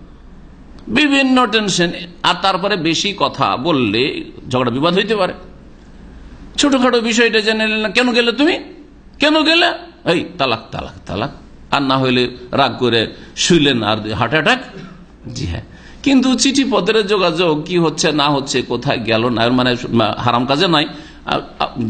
বিভিন্ন টেনশন আর তারপরে বেশি কথা বললে ঝগড়া বিবাদ হইতে পারে। ছোটখাটো বিষয়টা জেনে না, কেন গেলে তুমি? কেন গেলে? এই, তালাক তালাক তালাক। আর না হইলে রাগ করে শুইলেন আর হার্ট অ্যাটাক? জি হ্যাঁ। কিন্তু চিঠি পত্রের যোগাযোগ কি হচ্ছে, না হচ্ছে, কোথায় গেল না মানে হারাম কাজে আ-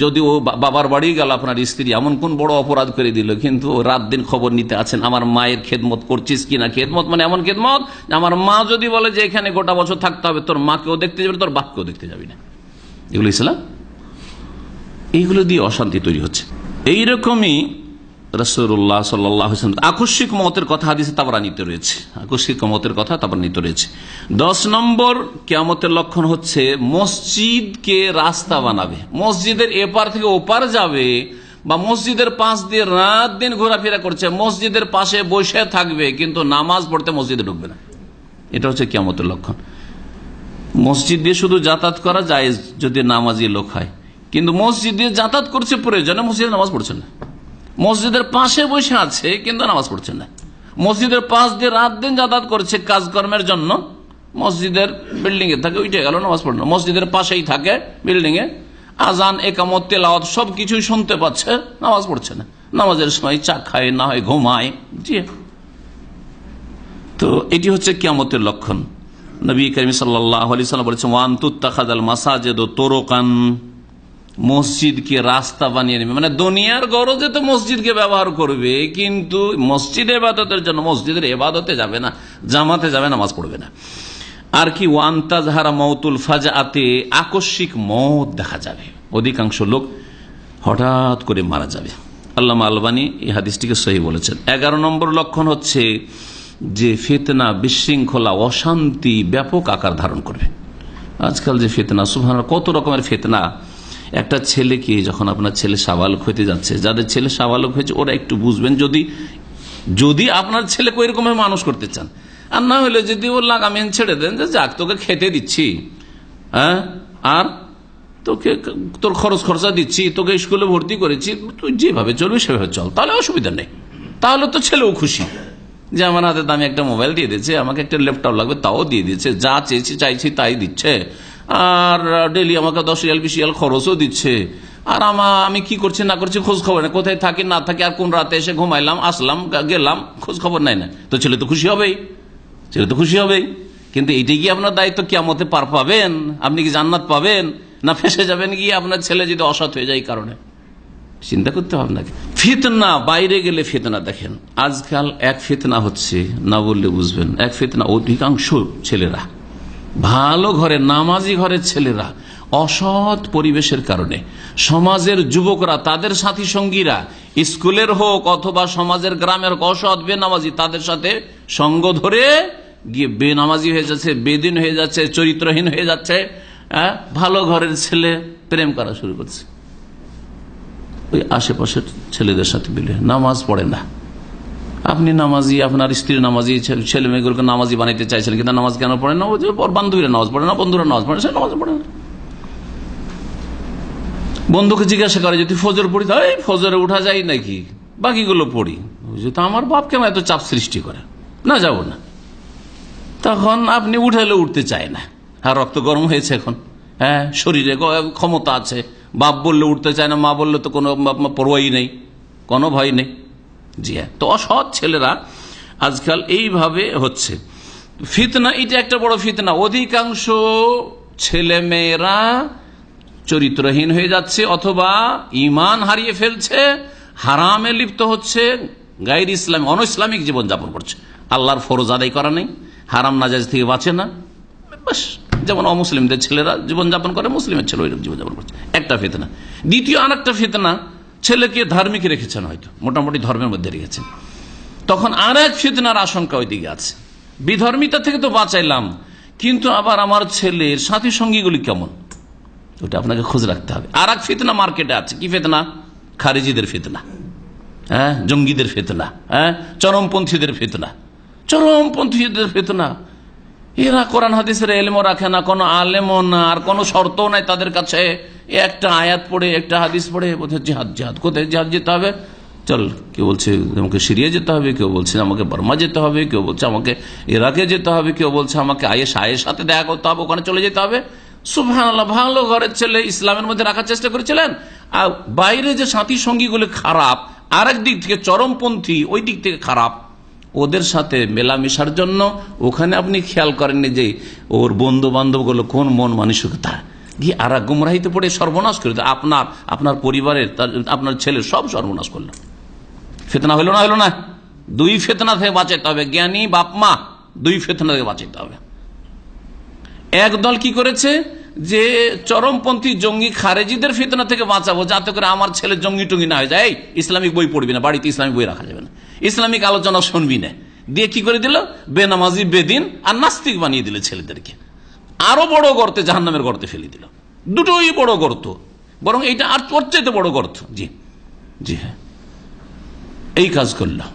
যদি ও বাবার বাড়ি গেল আপনার স্ত্রী, এমন কোন বড় অপরাধ করে দিল, কিন্তু রাত দিন খবর নিতে আছেন, আমার মায়ের খেদমত করছিস কিনা খেদমত মানে এমন খেদমত আমার মা যদি বলে যে এখানে গোটা বছর থাকতে হবে, তোর মাকেও দেখতে যাবে, তোর বাপকেও দেখতে যাবি না। এগুলো ইসলাম? এইগুলো দিয়ে অশান্তি তৈরি হচ্ছে। এইরকমই রসুল্লাহ সাল্লাহ আকস্মিক মতের কথা হাদিসে তাবরানিতে রয়েছে। আকস্মিক মতের কথা তাবরানিতে রয়েছে। দশ নম্বর কেয়ামতের লক্ষণ হচ্ছে মসজিদকে রাস্তা বানাবে। মসজিদের এপার থেকে ওপার যাবে বা মসজিদের পাশ দিয়ে রাত দিন ঘোরাফেরা করছে, মসজিদের পাশে বসে থাকবে, কিন্তু নামাজ পড়তে মসজিদে ঢুকবে না। এটা হচ্ছে কেয়ামতের লক্ষণ। মসজিদ দিয়ে শুধু যাতায়াত করা যায় যদি নামাজি লোক হয়। কিন্তু মসজিদ দিয়ে যাতায়াত করছে প্রয়োজনে মসজিদে নামাজ পড়ছে না। মসজিদের পাশে বসে আছে, কিন্তু নামাজ পড়ছে না। মসজিদের পাশ দিয়ে রাত দিন যাতায়াত করছে কাজকর্মের জন্য। মসজিদের বিল্ডিং এ থাকে উঠে গেল, নামাজ পড়ে না মসজিদের পাশেই থাকে বিল্ডিং এ। আজান, একামত, তেলাওয়াত সব কিছুই শুনতে পাচ্ছে, নামাজ পড়ছে না। নামাজের সময় চা খায় না হয় ঘুমায়। জি। তো এটি হচ্ছে কিয়ামতের লক্ষণ। নবী করিম সাল্লাহ আলি সাল্লাম বলেছেন, ওয়ান তুত্তাখাদাল মাসাজেদ তোরকান। মসজিদকে রাস্তা বানিয়ে নেবে। মানে দুনিয়ার গরজে তো মসজিদকে ব্যবহার করবে, কিন্তু মসজিদ এবাদতের জন্য মসজিদের এবাদতে যাবে না, জামাতে যাবে, নামাজ পড়বে না। আর কি ওয়ান্তাজহারা মৌতুল ফাজাতে আকস্মিক মত দেখা যাবে। অধিকাংশ লোক হঠাৎ করে মারা যাবে। আল্লামা আলবানী এই হাদিসটিকে সহি বলেছেন। এগারো নম্বর লক্ষণ হচ্ছে যে ফেতনা বিশৃঙ্খলা, অশান্তি ব্যাপক আকার ধারণ করবে। আজকাল যে ফেতনা সুভান কত রকমের ফেতনা। একটা ছেলেকে যখন আপনার ছেলে সাবালক হইতে যাচ্ছে, যাদের ছেলে সাবালক হয়েছে, ওরা একটু বুঝবেন যদি যদি আপনার ছেলেকে ওইরকম মানুষ করতে চান। আর না হলে যদি ও লাগামেন ছেড়ে দেন, যে যাক, তোকে খেতে দিচ্ছি। হ্যাঁ? আর তোকে তোর খরচ খরচা দিচ্ছি, তোকে স্কুলে ভর্তি করেছি, তুই যেভাবে চলবি সেভাবে চল, তাহলে অসুবিধা নেই। তাহলে তো ছেলেও খুশি। যে আমার হাতে দামি একটা মোবাইল দিয়ে দিচ্ছে আমাকে একটা ল্যাপটপ লাগবে, তাও দিয়ে দিচ্ছে যা চেয়েছি, চাইছি, তাই দিচ্ছে। আর ডেলি আমাকে দশ রিয়াল, বিশ রিয়াল খরচও দিচ্ছে। আর আমা, আমি কি করছি, না করছি খোঁজ খবর নেই। কোথায় থাকি, না থাকি, আর কোন রাতে এসে ঘুমাইলাম, আসলাম গেলাম, খোঁজ খবর নাই না। তো ছেলে তো খুশি হবেই। ছেলে তো খুশি হবেই। কিন্তু এইটাই কি আপনার দায়িত্ব? কিয়ামতে পার পাবেন? আপনি কি জান্নাত পাবেন? না ফেসে যাবেন গিয়ে আপনার ছেলে যদি অসৎ হয়ে যায় কারণে। চিন্তা করতে হবে নাকি ফিতনা, বাইরে গেলে ফিতনা দেখেন। আজকাল এক ফিতনা হচ্ছে, না বললে বুঝবেন এক ফিতনা অধিকাংশ ছেলেরা। ভালো ঘরে, নামাজি ঘরের ছেলেরা অসৎ পরিবেশের কারণে। সমাজের যুবকরা, তাদের সাথী সঙ্গীরা, স্কুলের হোক অথবা সমাজের গ্রামের অসৎ বেনামাজি, তাদের সাথে সঙ্গ ধরে গিয়ে বেনামাজি হয়ে যাচ্ছে, বেদিন হয়ে যাচ্ছে, চরিত্রহীন হয়ে যাচ্ছে হ্যাঁ? ভালো ঘরের ছেলে প্রেম করা শুরু করছে। ওই আশেপাশের ছেলেদের সাথে মিলে। নামাজ পড়ে না। আপনি নামাজি, আপনার স্ত্রী নামাজি ছেলে- মেয়েগুলোকে নামাজি বানাইতে চাইছিলেন কিন্তু নামাজ কেন পড়ে না? বান্ধবীরা নামাজ পড়ে না, বন্ধুরা নামাজ পড়ে সে নামাজ পড়ে না। বন্ধুকে জিজ্ঞাসা করে, যদি ফজর পড়ি, তাহলে ফজরে উঠা যায় নাকি? বাকিগুলো পড়ি। তো আমার বাপ কেন এত চাপ সৃষ্টি করে? না যাব না। তখন আপনি উঠালে উঠতে চায় না। আর রক্ত গরম হয়েছে এখন। হ্যাঁ শরীরে ক্ষমতা আছে। বাপ বললে উঠতে চায় না, মা বললে তো কোনো পরোয়াই নেই, কোনো ভয় নেই। জি হ্যাঁ। তো অসৎ ছেলেরা আজকাল এইভাবে হচ্ছে। ফিতনা, এটা একটা বড় ফিতনা। অধিকাংশ ছেলে মেয়েরা চরিত্রহীন হয়ে যাচ্ছে অথবা ইমান হারিয়ে ফেলছে, হারামে লিপ্ত হচ্ছে গাইর ইসলাম অন ইসলামিক জীবনযাপন করছে। আল্লাহর ফরজ আদায় করা নেই, হারাম নাজাজ থেকে বাঁচে না। বাস যেমন অমুসলিমদের ছেলেরা জীবনযাপন করে, মুসলিমের ছেলে ওইরকম জীবনযাপন করছে। একটা ফেতনা। দ্বিতীয় আর একটা ফেতনা ছেলেকে ধার্মিক রেখেছেন হয়তো, মোটামুটি ধর্মের মধ্যে রেখেছেন। তখন আর এক ফিতনার আশঙ্কা ওই ওইদিকে আছে। বিধর্মিতা থেকে তো বাঁচাইলাম, কিন্তু আবার আমার ছেলের সাথী সঙ্গীগুলি কেমন? ওটা আপনাকে খোঁজ রাখতে হবে। আর এক ফিতনা মার্কেটে আছে। কি ফেতনা? খারিজিদের ফেতনা। হ্যাঁ জঙ্গিদের ফেতনা। হ্যাঁ চরমপন্থীদের ফেতনা। চরমপন্থীদের ফেতনা। এরা কোরআন হাদিসের এলেমও রাখে না, কোনো আলেমও না, আর কোনো শর্তও নাই তাদের কাছে। একটা আয়াত পড়ে, একটা হাদিস পড়ে, বোধহয় জিহাদ জিহাদ। কোথায় জিহাদ যেতে হবে? চল, কেউ বলছে আমাকে সিরিয়া যেতে হবে, কেউ বলছে আমাকে বর্মা যেতে হবে, কেউ বলছে আমাকে ইরাকে যেতে হবে, কেউ বলছে আমাকে আয়েস আয়ের সাথে দেখা করতে হবে, ওখানে চলে যেতে হবে। সুভান ভালো ঘরের ছেলে ইসলামের মধ্যে রাখার চেষ্টা করেছিলেন। আর বাইরে যে সাথী সঙ্গীগুলো খারাপ আর দিক থেকে চরমপন্থী, ওই দিক থেকে খারাপ। ওদের সাথে মেলামেশার জন্য ওখানে আপনি খেয়াল করেননি যে ওর বন্ধু বান্ধবগুলো কোন মন মানসিকতা? গিয়ে আর গুমরাহিতে পড়ে সর্বনাশ করে আপনার আপনার পরিবারের আপনার ছেলের সব সর্বনাশ করল। ফেতনা হইল না হইল না? দুই ফেতনা থেকে বাঁচাতে হবে। জ্ঞানী বাপ মা, দুই ফেতনা থেকে বাঁচাতে হবে। একদল কি করেছে? যে চরমপন্থী জঙ্গি খারেজিদের ফিতনা থেকে বাঁচাবো, যাতে করে আমার ছেলে জঙ্গি টঙ্গি না হয়ে যায়। ইসলামিক বই পড়বি না, বাড়িতে ইসলামিক বই রাখা যাবে না। ইসলামিক আলোচনা শুনবি না। দিয়ে কি করে দিল? বেনামাজি, বেদিন আর নাস্তিক বানিয়ে দিল ছেলেদেরকে। আরও বড় গর্তে জাহান্নামের গর্তে ফেলে দিল। দুটোই বড় গর্ত। বরং এইটা আর চাইতে বড় গর্ত। জি। জি হ্যাঁ। এই কাজ করলাম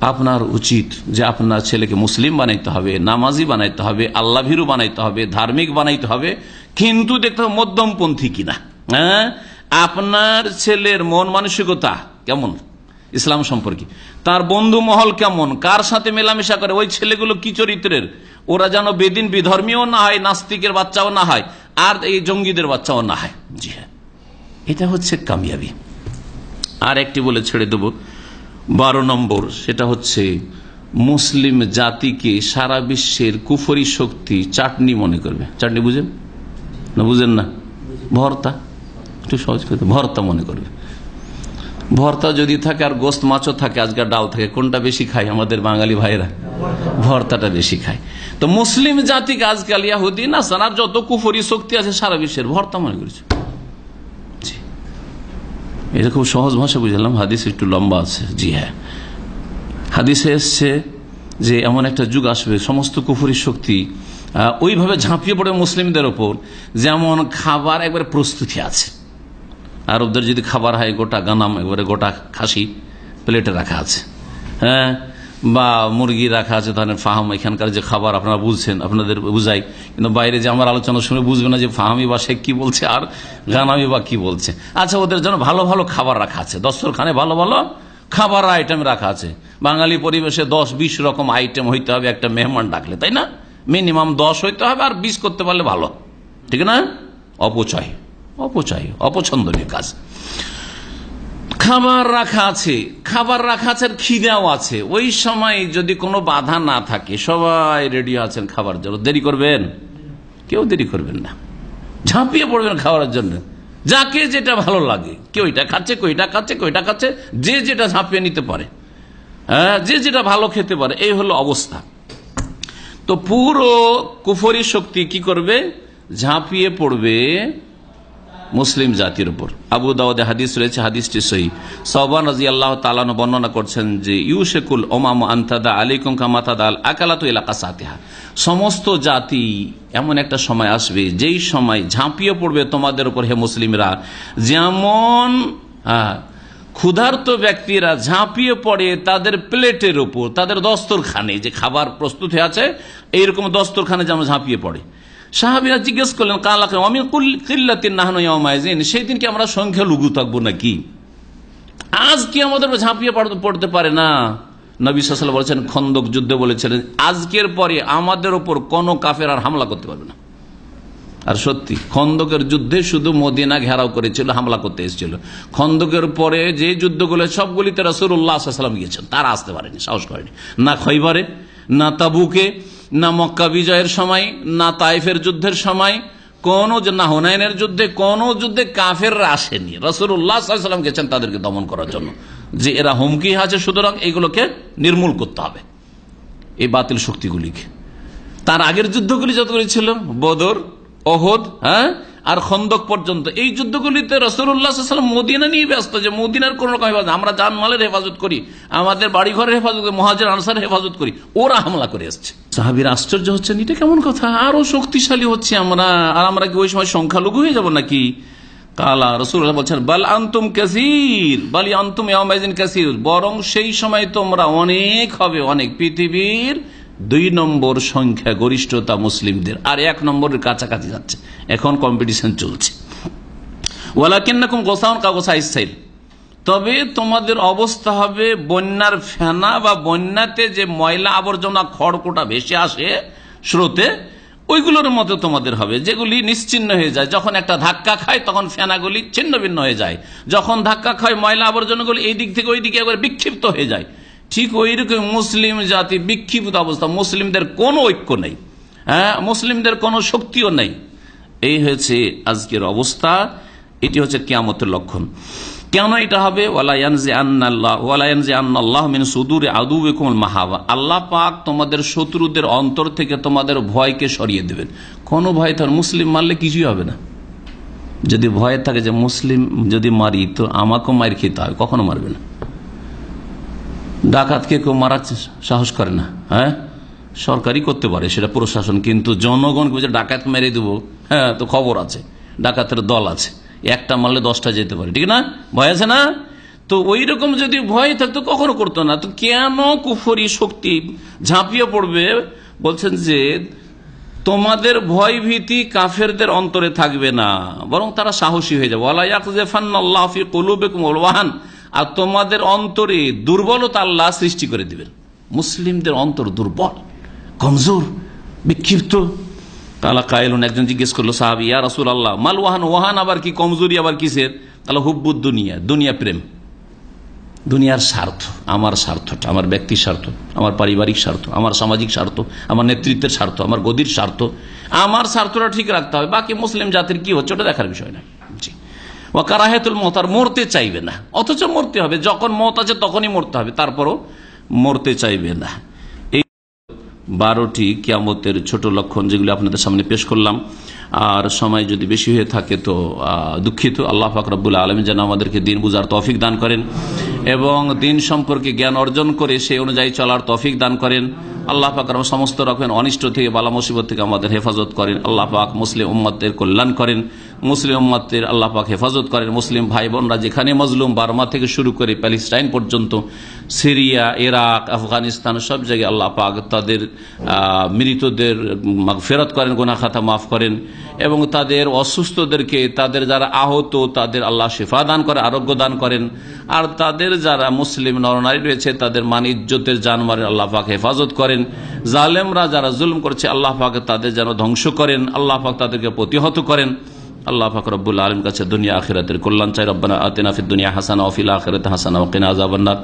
আপনার উচিত যে আপনার ছেলেকে মুসলিম বানাইতে হবে, নামাজি বানাইতে হবে আল্লাহ ভীরু বানাইতে হবে, ধার্মিক বানাইতে হবে। কিন্তু দেখতে হবে মধ্যমপন্থী কিনা। হ্যাঁ? আপনার ছেলের মন মানসিকতা কেমন? ইসলাম সম্পর্কে। তার বন্ধু মহল কেমন? কার সাথে মেলামেশা করে? ওই ছেলেগুলো কি চরিত্রের? ওরা যেন বেদিন বিধর্মীয় না হয়, নাস্তিকের বাচ্চাও না হয়, আর এই জঙ্গিদের বাচ্চাও না হয়। জি হ্যাঁ। এটা হচ্ছে কামিয়াবি। আর একটি বলে ছেড়ে দেব। বারো নম্বর, সেটা হচ্ছে, মুসলিম জাতিকে সারা বিশ্বের কুফরি শক্তি চাটনি মনে করবে। চাটনি বুঝেন? না বুঝেন না? ভর্তা? একটু সহজ করে ভর্তা মনে করবে। ভর্তা যদি থাকে আর গোস্ত মাছও থাকে আজকাল ডাল থাকে, কোনটা বেশি খায়? আমাদের বাঙালি ভাইরা ভর্তাটা বেশি খায়। তো মুসলিম জাতিকে আজকাল ইয়াহুদি না সানার যত কুফরি শক্তি আছে সারা বিশ্বের ভর্তা মনে করেছে। এটা খুব সহজ ভাষা বুঝলাম, হাদিস একটু লম্বা আছে। জি হ্যাঁ। হাদিসে এসছে যে এমন একটা যুগ আসবে, সমস্ত কুফুরি শক্তি ওইভাবে ঝাঁপিয়ে পড়ে মুসলিমদের ওপর, যেমন খাবার একবারে প্রস্তুতি আছে। আরবদের যদি খাবার হয়, গোটা গানাম একবারে গোটা খাসি প্লেটে রাখা আছে। হ্যাঁ? বা মুরগি রাখা আছে, ধরেন ফাহাম, এখানকার যে খাবার আপনারা বুঝছেন, আপনাদের বুঝাই। কিন্তু বাইরে যে আমার আলোচনা শুনে বুঝবে না যে ফাহামি বা সে কি বলছে আর গানামি বা কি বলছে। আচ্ছা ওদের জন্য ভালো ভালো খাবার রাখা আছে। দস্তরখানে ভালো ভালো খাবার আইটেম রাখা আছে। বাঙালি পরিবেশে দশ, বিশ রকম আইটেম হইতে হবে একটা মেহমান ডাকলে, তাই না? মিনিমাম দশ হইতে হবে আর বিশ করতে পারলে ভালো। ঠিক না? অপচয়। অপচয়, অপছন্দনীয় কাজ। খাবার রাখা আছে, খাবার রাখা আছে আর খিদেও আছে। ওই সময় যদি কোনো বাধা না থাকে, সবাই রেডি আছেন খাবার জন্য। দেরি করবেন? কেউ দেরি করবেন না। ঝাঁপিয়ে পড়বেন খাওয়ার জন্য। যাকে যেটা ভালো লাগে, কেউ এটা খাচ্ছে কইটা খাচ্ছে কইটা খাচ্ছে, যে যেটা ঝাঁপিয়ে নিতে পারে। হ্যাঁ যে যেটা ভালো খেতে পারে, এই হলো অবস্থা। তো পুরো কুফরি শক্তি কি করবে? ঝাঁপিয়ে পড়বে মুসলিম জাতির উপর। আবু দাউদে হাদিস রয়েছে, হাদিসটি সহি। সবান রাজি আল্লাহ তালানো বর্ণনা করছেন যে, ইউশেকুল ওমাম আন্তাদা আলিকুম কামাতাদা আল আকালাতু এলাকা সাতিহা সমস্ত জাতি এমন একটা সময় আসবে, যেই সময় ঝাঁপিয়ে পড়বে তোমাদের উপর হে মুসলিমরা। যেমন ক্ষুধার্ত ব্যক্তিরা ঝাঁপিয়ে পড়ে তাদের প্লেটের উপর, তাদের দস্তরখানে, যে খাবার প্রস্তুত হয়ে আছে, এইরকম দস্তরখানে যেমন ঝাঁপিয়ে পড়ে। সাহাবিরা জিজ্ঞেস করলেন কালাকে আমি কিল্লাতিন নাহানুয়ামাইজিন সেই দিনকে আমরা সংখ্যা লুগু থাকব নাকি? আজ কি আমাদের ঝাঁপিয়ে পড়তে- পারে না? নবী বলেছেন, খন্দক যুদ্ধে বলেছিলেন, আজকের পরে আমাদের ওপর কোনো কাফের আর হামলা করতে পারবে না। আর সত্যি, খন্দকের যুদ্ধে শুধু মদিনা ঘেরাও করেছিল, হামলা করতে এসেছিল। খন্দকের পরে যে যুদ্ধগুলো, সবগুলিতে রসুল্লাহাম গিয়েছেন। তারা আসতে পারেনি, সাহস করেনি না খৈবারে, না তাবুকে না মক্কা বিজয়ের সময়, না তাইফের যুদ্ধের সময়, কোন না হুনাইনের যুদ্ধে, কোন যুদ্ধে কাফেররা আসেনি। রসুল্লাহাম গেছেন তাদেরকে দমন করার জন্য। যে এরা হুমকি আছে, সুতরাং এগুলোকে নির্মূল করতে হবে। এই বাতিল শক্তিগুলিকে। তার আগের যুদ্ধগুলি যতগুলি ছিল? বদর অহদ হ্যাঁ? আর খন্দক পর্যন্ত। এই যুদ্ধগুলিতে রসুল্লাহাম মদিনা নিয়ে ব্যস্ত, যে মদিনার কোন রকম হেফাজত, আমরা জানমালের হেফাজত করি, আমাদের বাড়ি ঘরের হেফাজত করি, মহাজের আনসারের হেফাজত করি, ওরা হামলা করে এসছে সাহাবির আশ্চর্য হচ্ছেন, এটা কেমন কথা? আরও শক্তিশালী হচ্ছে আমরা, আর আমরা কি ওই সময় সংখ্যালঘু হয়ে যাব নাকি? কালা রসুল্লাহ বলছেন, বাল আন্তুম কাসির, বালি আন্তুম কাসির, বরং সেই সময় তোমরা অনেক হবে, অনেক পৃথিবীর দুই নম্বর সংখ্যা গরিষ্ঠতা মুসলিমদের, আর এক নম্বরের কাছাকাছি যাচ্ছে। এখন কম্পিটিশন চলছে। ওয়ালাকিন্নাকুম গোসাউন কাগোসা ইসাইল তবে তোমাদের অবস্থা হবে বন্যার ফেনা বা বন্যাতে যে ময়লা আবর্জনা খড়কোটা ভেসে আসে স্রোতে, ওইগুলোর মতো তোমাদের হবে, যেগুলি নিশ্চিন্ন হয়ে যায়। যখন একটা ধাক্কা খায়, তখন ফেনাগুলি ছিন্ন ভিন্ন হয়ে যায়। যখন ধাক্কা খায় ময়লা আবর্জনাগুলি, এই দিক থেকে ওই দিকে একবার বিক্ষিপ্ত হয়ে যায়। ঠিক ওই রকম মুসলিম জাতি বিক্ষিপ্ত অবস্থা। মুসলিমদের কোনো ঐক্য নেই। হ্যাঁ মুসলিমদের কোনো শক্তিও নেই। এই হয়েছে আজকের অবস্থা। এটি হচ্ছে কিয়ামতের লক্ষণ। কেন এটা হবে? আল্লাহ পাক তোমাদের শত্রুদের অন্তর থেকে তোমাদের ভয়কে সরিয়ে দেবেন। কোন ভয় তার মুসলিম মারলে কিছুই হবে না। যদি ভয় থাকে যে মুসলিম যদি মারি, তো আমাকেও মার খেতে হবে কখনো মারবে না। ডাকাতকে কেউ মারার সাহস করে না হ্যাঁ? সরকারই করতে পারে সেটা প্রশাসন, কিন্তু জনগণকে যে ডাকাত মেরে দেবো। হ্যাঁ তো খবর আছে, ডাকাতের দল আছে। একটা মারলে দশটা যেতে পারে, ঠিক না? ভয় আছে না? তো ওই রকম যদি ভয় থাকতো কখনো করতো না। তো কেন কুফরি শক্তি ঝাঁপিয়ে পড়বে? বলছেন যে, তোমাদের ভয় ভীতি কাফেরদের অন্তরে থাকবে না, বরং তারা সাহসী হয়ে যাবে। আর তোমাদের অন্তরে দুর্বলতা আল্লাহ সৃষ্টি করে দিবেন। মুসলিমদের অন্তর দুর্বল, কমজোর, বিক্ষিপ্ত। তালা কায়লুন একজন জিজ্ঞেস করল, সাহাবি, ইয়া রসুল আল্লাহ মাল ওয়াহান ওয়াহান আবার কি কমজোরি, আবার কিসের? তাহলে হুব্বুদ দুনিয়া দুনিয়া প্রেম। দুনিয়ার স্বার্থ, আমার স্বার্থটা, আমার ব্যক্তির স্বার্থ, আমার পারিবারিক স্বার্থ, আমার সামাজিক স্বার্থ, আমার নেতৃত্বের স্বার্থ, আমার গদির স্বার্থ। আমার স্বার্থটা ঠিক রাখতে হবে, বাকি মুসলিম জাতির কি হচ্ছে, ওটা দেখার বিষয় না কারাহেতুল মতার মরতে চাইবে না। অথচ মরতে হবে। যখন মত আছে তখনই মরতে হবে। তারপরও মরতে চাইবে না। এই বারোটি কিয়ামতের ছোট লক্ষণ যেগুলি আপনাদের সামনে পেশ করলাম। আর সময় যদি বেশি হয়ে থাকে তো দুঃখিত। আল্লাহ ফাকরাবুল আলম যেন আমাদেরকে দিন বুঝার তফিক দান করেন এবং দিন সম্পর্কে জ্ঞান অর্জন করে সেই অনুযায়ী চলার তফিক দান করেন। আল্লাহ পাক সমস্ত রকমের অনিষ্ট থেকে, বালা মুসিবত থেকে আমাদের হেফাজত করেন। আল্লাহ পাক মুসলিম উম্মতের কল্যাণ করেন। মুসলিম উম্মতের আল্লাহ পাক হেফাজত করেন। মুসলিম ভাই বোনরা যেখানে মজলুম বার্মা থেকে শুরু করে প্যালেস্টাইন পর্যন্ত, সিরিয়া, ইরাক, আফগানিস্তান সব জায়গায় আল্লাহ পাক তাদের মৃতদের ফেরত করেন গোনা খাতা মাফ করেন এবং তাদের অসুস্থদেরকে, তাদের যারা আহত, তাদের আল্লাহ শেফা দান করে, আরোগ্য দান করেন। আর তাদের যারা মুসলিম নরনারী রয়েছে, তাদের মান ইজ্জতের জানমারের আল্লাহ পাক হেফাজত করেন। জালেমরা যারা জুলুম করছে, আল্লাহ পাক তাদের যেন ধ্বংস করেন। আল্লাহ পাক তাদেরকে প্রতিহত করেন। আল্লাহ ফাকরবুল আলম কাছে দুনিয়া আখিরাতের কল্যাণ চাই। রব্বানা আতেনাফিদ দুনিয়া হাসানা অফিল আখিরাত হাসানা ওকিনা আজাবান্নার